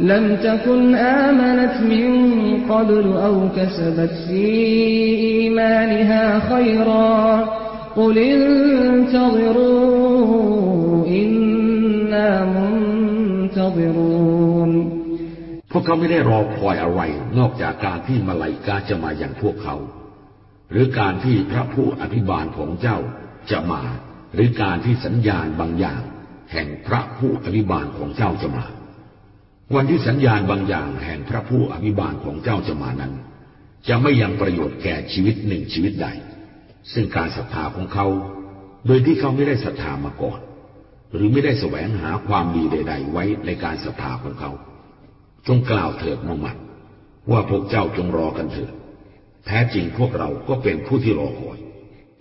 لم تكن آمنت من قبل أو كسبت في إيمانها خيرا قل انتظروا إنا منتظرون พวกเขาไม่ได้รอคอยอะไรนอกจากการที่มาลายกาจะมาอย่างพวกเขา หรือการที่พระผู้อภิบาลของเจ้าจะมา หรือการที่สัญญาณบางอย่าง แห่งพระผู้อภิบาลของเจ้าจะมา วันที่สัญญาณบางอย่างแห่งพระผู้อภิบาลของเจ้าจะมานั้น จะไม่ยังประโยชน์แก่ชีวิตหนึ่งชีวิตใด ซึ่งการศรัทธาของเขา โดยที่เขาไม่ได้ศรัทธามาก่อน หรือไม่ได้แสวงหาความดีใด ๆ ไว้ในการศรัทธาของเขา จงกล่าวเถิดมุฮัมมัด ว่าพวกเจ้าจงรอกันเถิดแท้จริงพวกเราก็เป็นผู้ที่รอคอย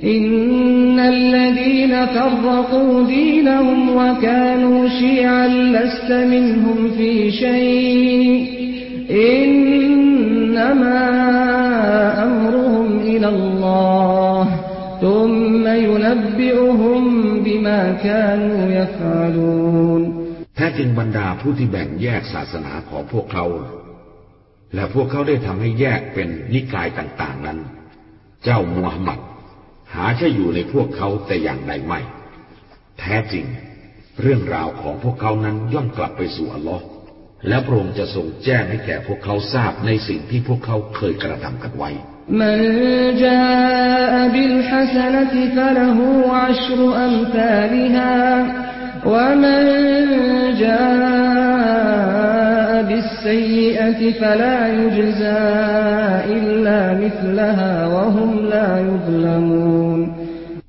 إن الذين فرقوا دينهم وكانوا شيعا لست منهم في شيء إنما أمرهم إلى الله ثم ينبئهم بما كانوا يفعلون แท้จริงบรรดาผู้ที่แบ่งแยกศาสนาของพวกเขา และพวกเขาได้ทำให้แยกเป็นนิกายต่างๆนั้น เจ้ามูฮัมหมัด หาใช่อยู่ในพวกเขาแต่อย่างใดไม่ แท้จริง เรื่องราวของพวกเขานั้นย่อมกลับไปสู่อัลลอฮ์และพระองค์จะทรงแจ้งให้แก่พวกเขาทราบในสิ่งที่พวกเขาเคยกระทำกันไว้มัน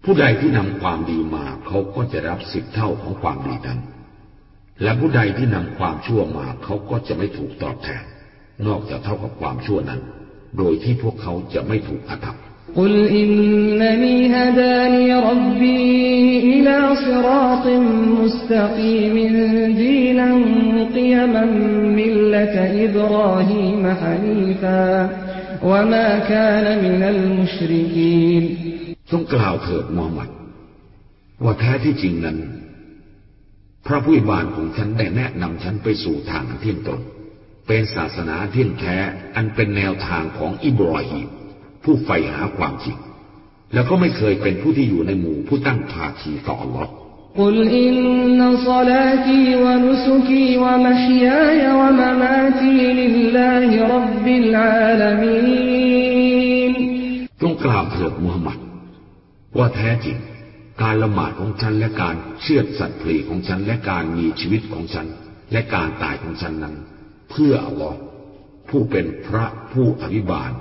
ผู้ใดที่นำความดีมาเขาก็จะรับสิบเท่าของความดีนั้น และผู้ใดที่นำความชั่วมาเขาก็จะไม่ถูกตอบแทน นอกจากเท่ากับความชั่วนั้น โดยที่พวกเขาจะไม่ถูกอธรรม قل إنني هداني ربي إلى صراط مستقيم دينا قيما ملة إبراهيم حنيفا وما كان من المشركين จงกล่าวเถิดมูฮัมหมัด ว่าแท้ที่จริงนั้น พระผู้บานของฉันได้แนะนำฉันไปสู่ทางเที่ยงตรงเป็นศาสนาเที่ยงแท้อันเป็นแนวทางของอิบรอฮีม ผู้ใฝ่หาความจริง แล้วก็ไม่เคยเป็นผู้ที่อยู่ในหมู่ผู้ตั้งภาคีต่ออัลอกุลอินนศลาตีวนุสุกีวมะฮยายวมะมาตีลิลลาฮิรับบิลอาลามีนจงกล่าวเถิดมูฮัมหมัด ว่าแท้จริง การละหมาดของฉันและการเชื่อสัตว์ผลีของฉันและการมีชีวิตของฉัน และการตายของฉันนั้น เพื่ออัลลอฮ์ผู้เป็นพระผู้อภิบาล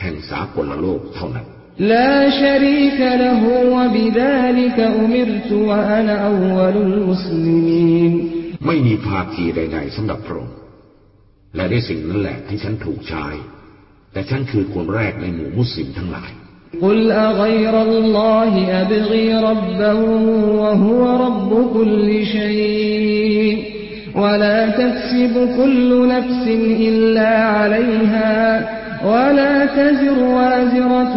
แห่งสากลโลกเท่านั้น لا شريك له وبذلك أمرت وأنا أول المسلمين ไม่มีภาคีใดๆสำหรับพระองค์และได้สิ่งนั้นแหละที่ฉันถูกใช้ แต่ฉันคือคนแรกในหมู่มุสลิมทั้งหลาย قل أغير الله أبغي ربا وهو رب كل شيء ولا تكسب كل نفس إلا عليها ولا تزر وازرة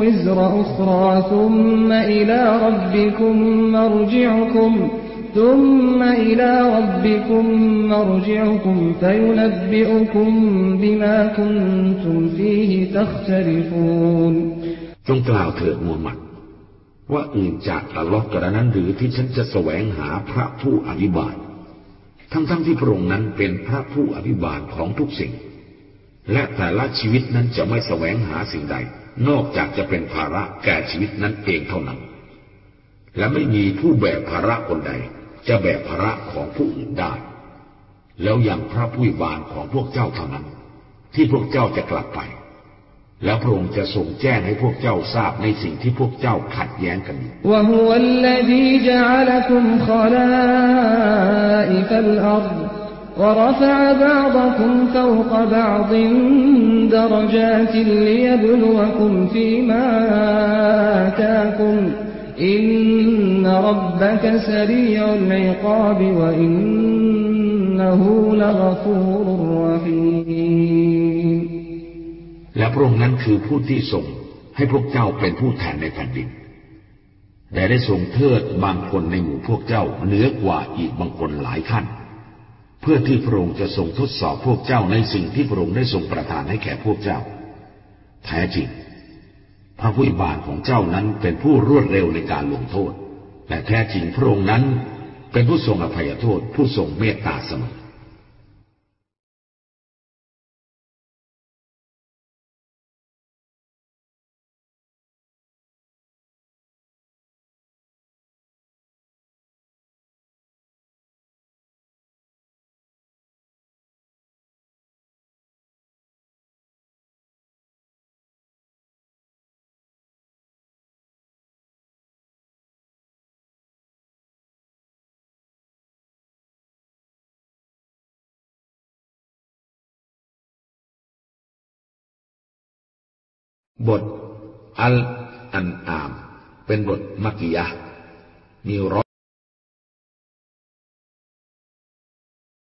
وزر أخرى ثم إلى ربكم مرجعكم ثم إلى ربكم مرجعكم فينبئكم بما كنتم فيه تختلفون จงกล่าวเถิดมูฮัมหมัด ว่าอื่นจากอัลลอฮ์กระนั้นหรือที่ฉันจะแสวงหาพระผู้อภิบาล ทั้งๆทที่พระองค์นั้นเป็นพระผู้อภิบาลของทุกสิ่ง และแต่ละชีวิตนั้นจะไม่แสวงหาสิ่งใด นอกจากจะเป็นภาระแก่ชีวิตนั้นเองเท่านั้น และไม่มีผู้แบกภาระคนใด จะแบกภาระของผู้อื่นได้ แล้วอย่างพระผู้บานของพวกเจ้าเท่านั้น ที่พวกเจ้าจะกลับไป แล้วพระองค์จะทรงแจ้งให้พวกเจ้าทราบในสิ่งที่พวกเจ้าขัดแย้งกันอยู่ ورفع بعضكم فوق بعض درجات ليبلوكم فيما آتاكم إن ربك سريع العقاب وإنه لغفور رحيم และพระองค์นั้นคือผู้ที่ทรงให้พวกเจ้าเป็นผู้แทนในแผ่นดินแต่ได้ทรงเทิดบางคนในหมู่พวกเจ้าเหนือกว่าอีกบางคนหลายขั้น เพื่อที่พระองค์จะทรงทดสอบพวกเจ้าในสิ่งที่พระองค์ได้ทรงประทานให้แก่พวกเจ้า แท้จริง พระผู้บานของเจ้านั้นเป็นผู้รวดเร็วในการลงโทษ และแท้จริงพระองค์นั้น เป็นผู้ทรงอภัยโทษผู้ทรงเมตตาเสมอ บทอัลอันอาม เป็นบทมักกิยะมีร้อ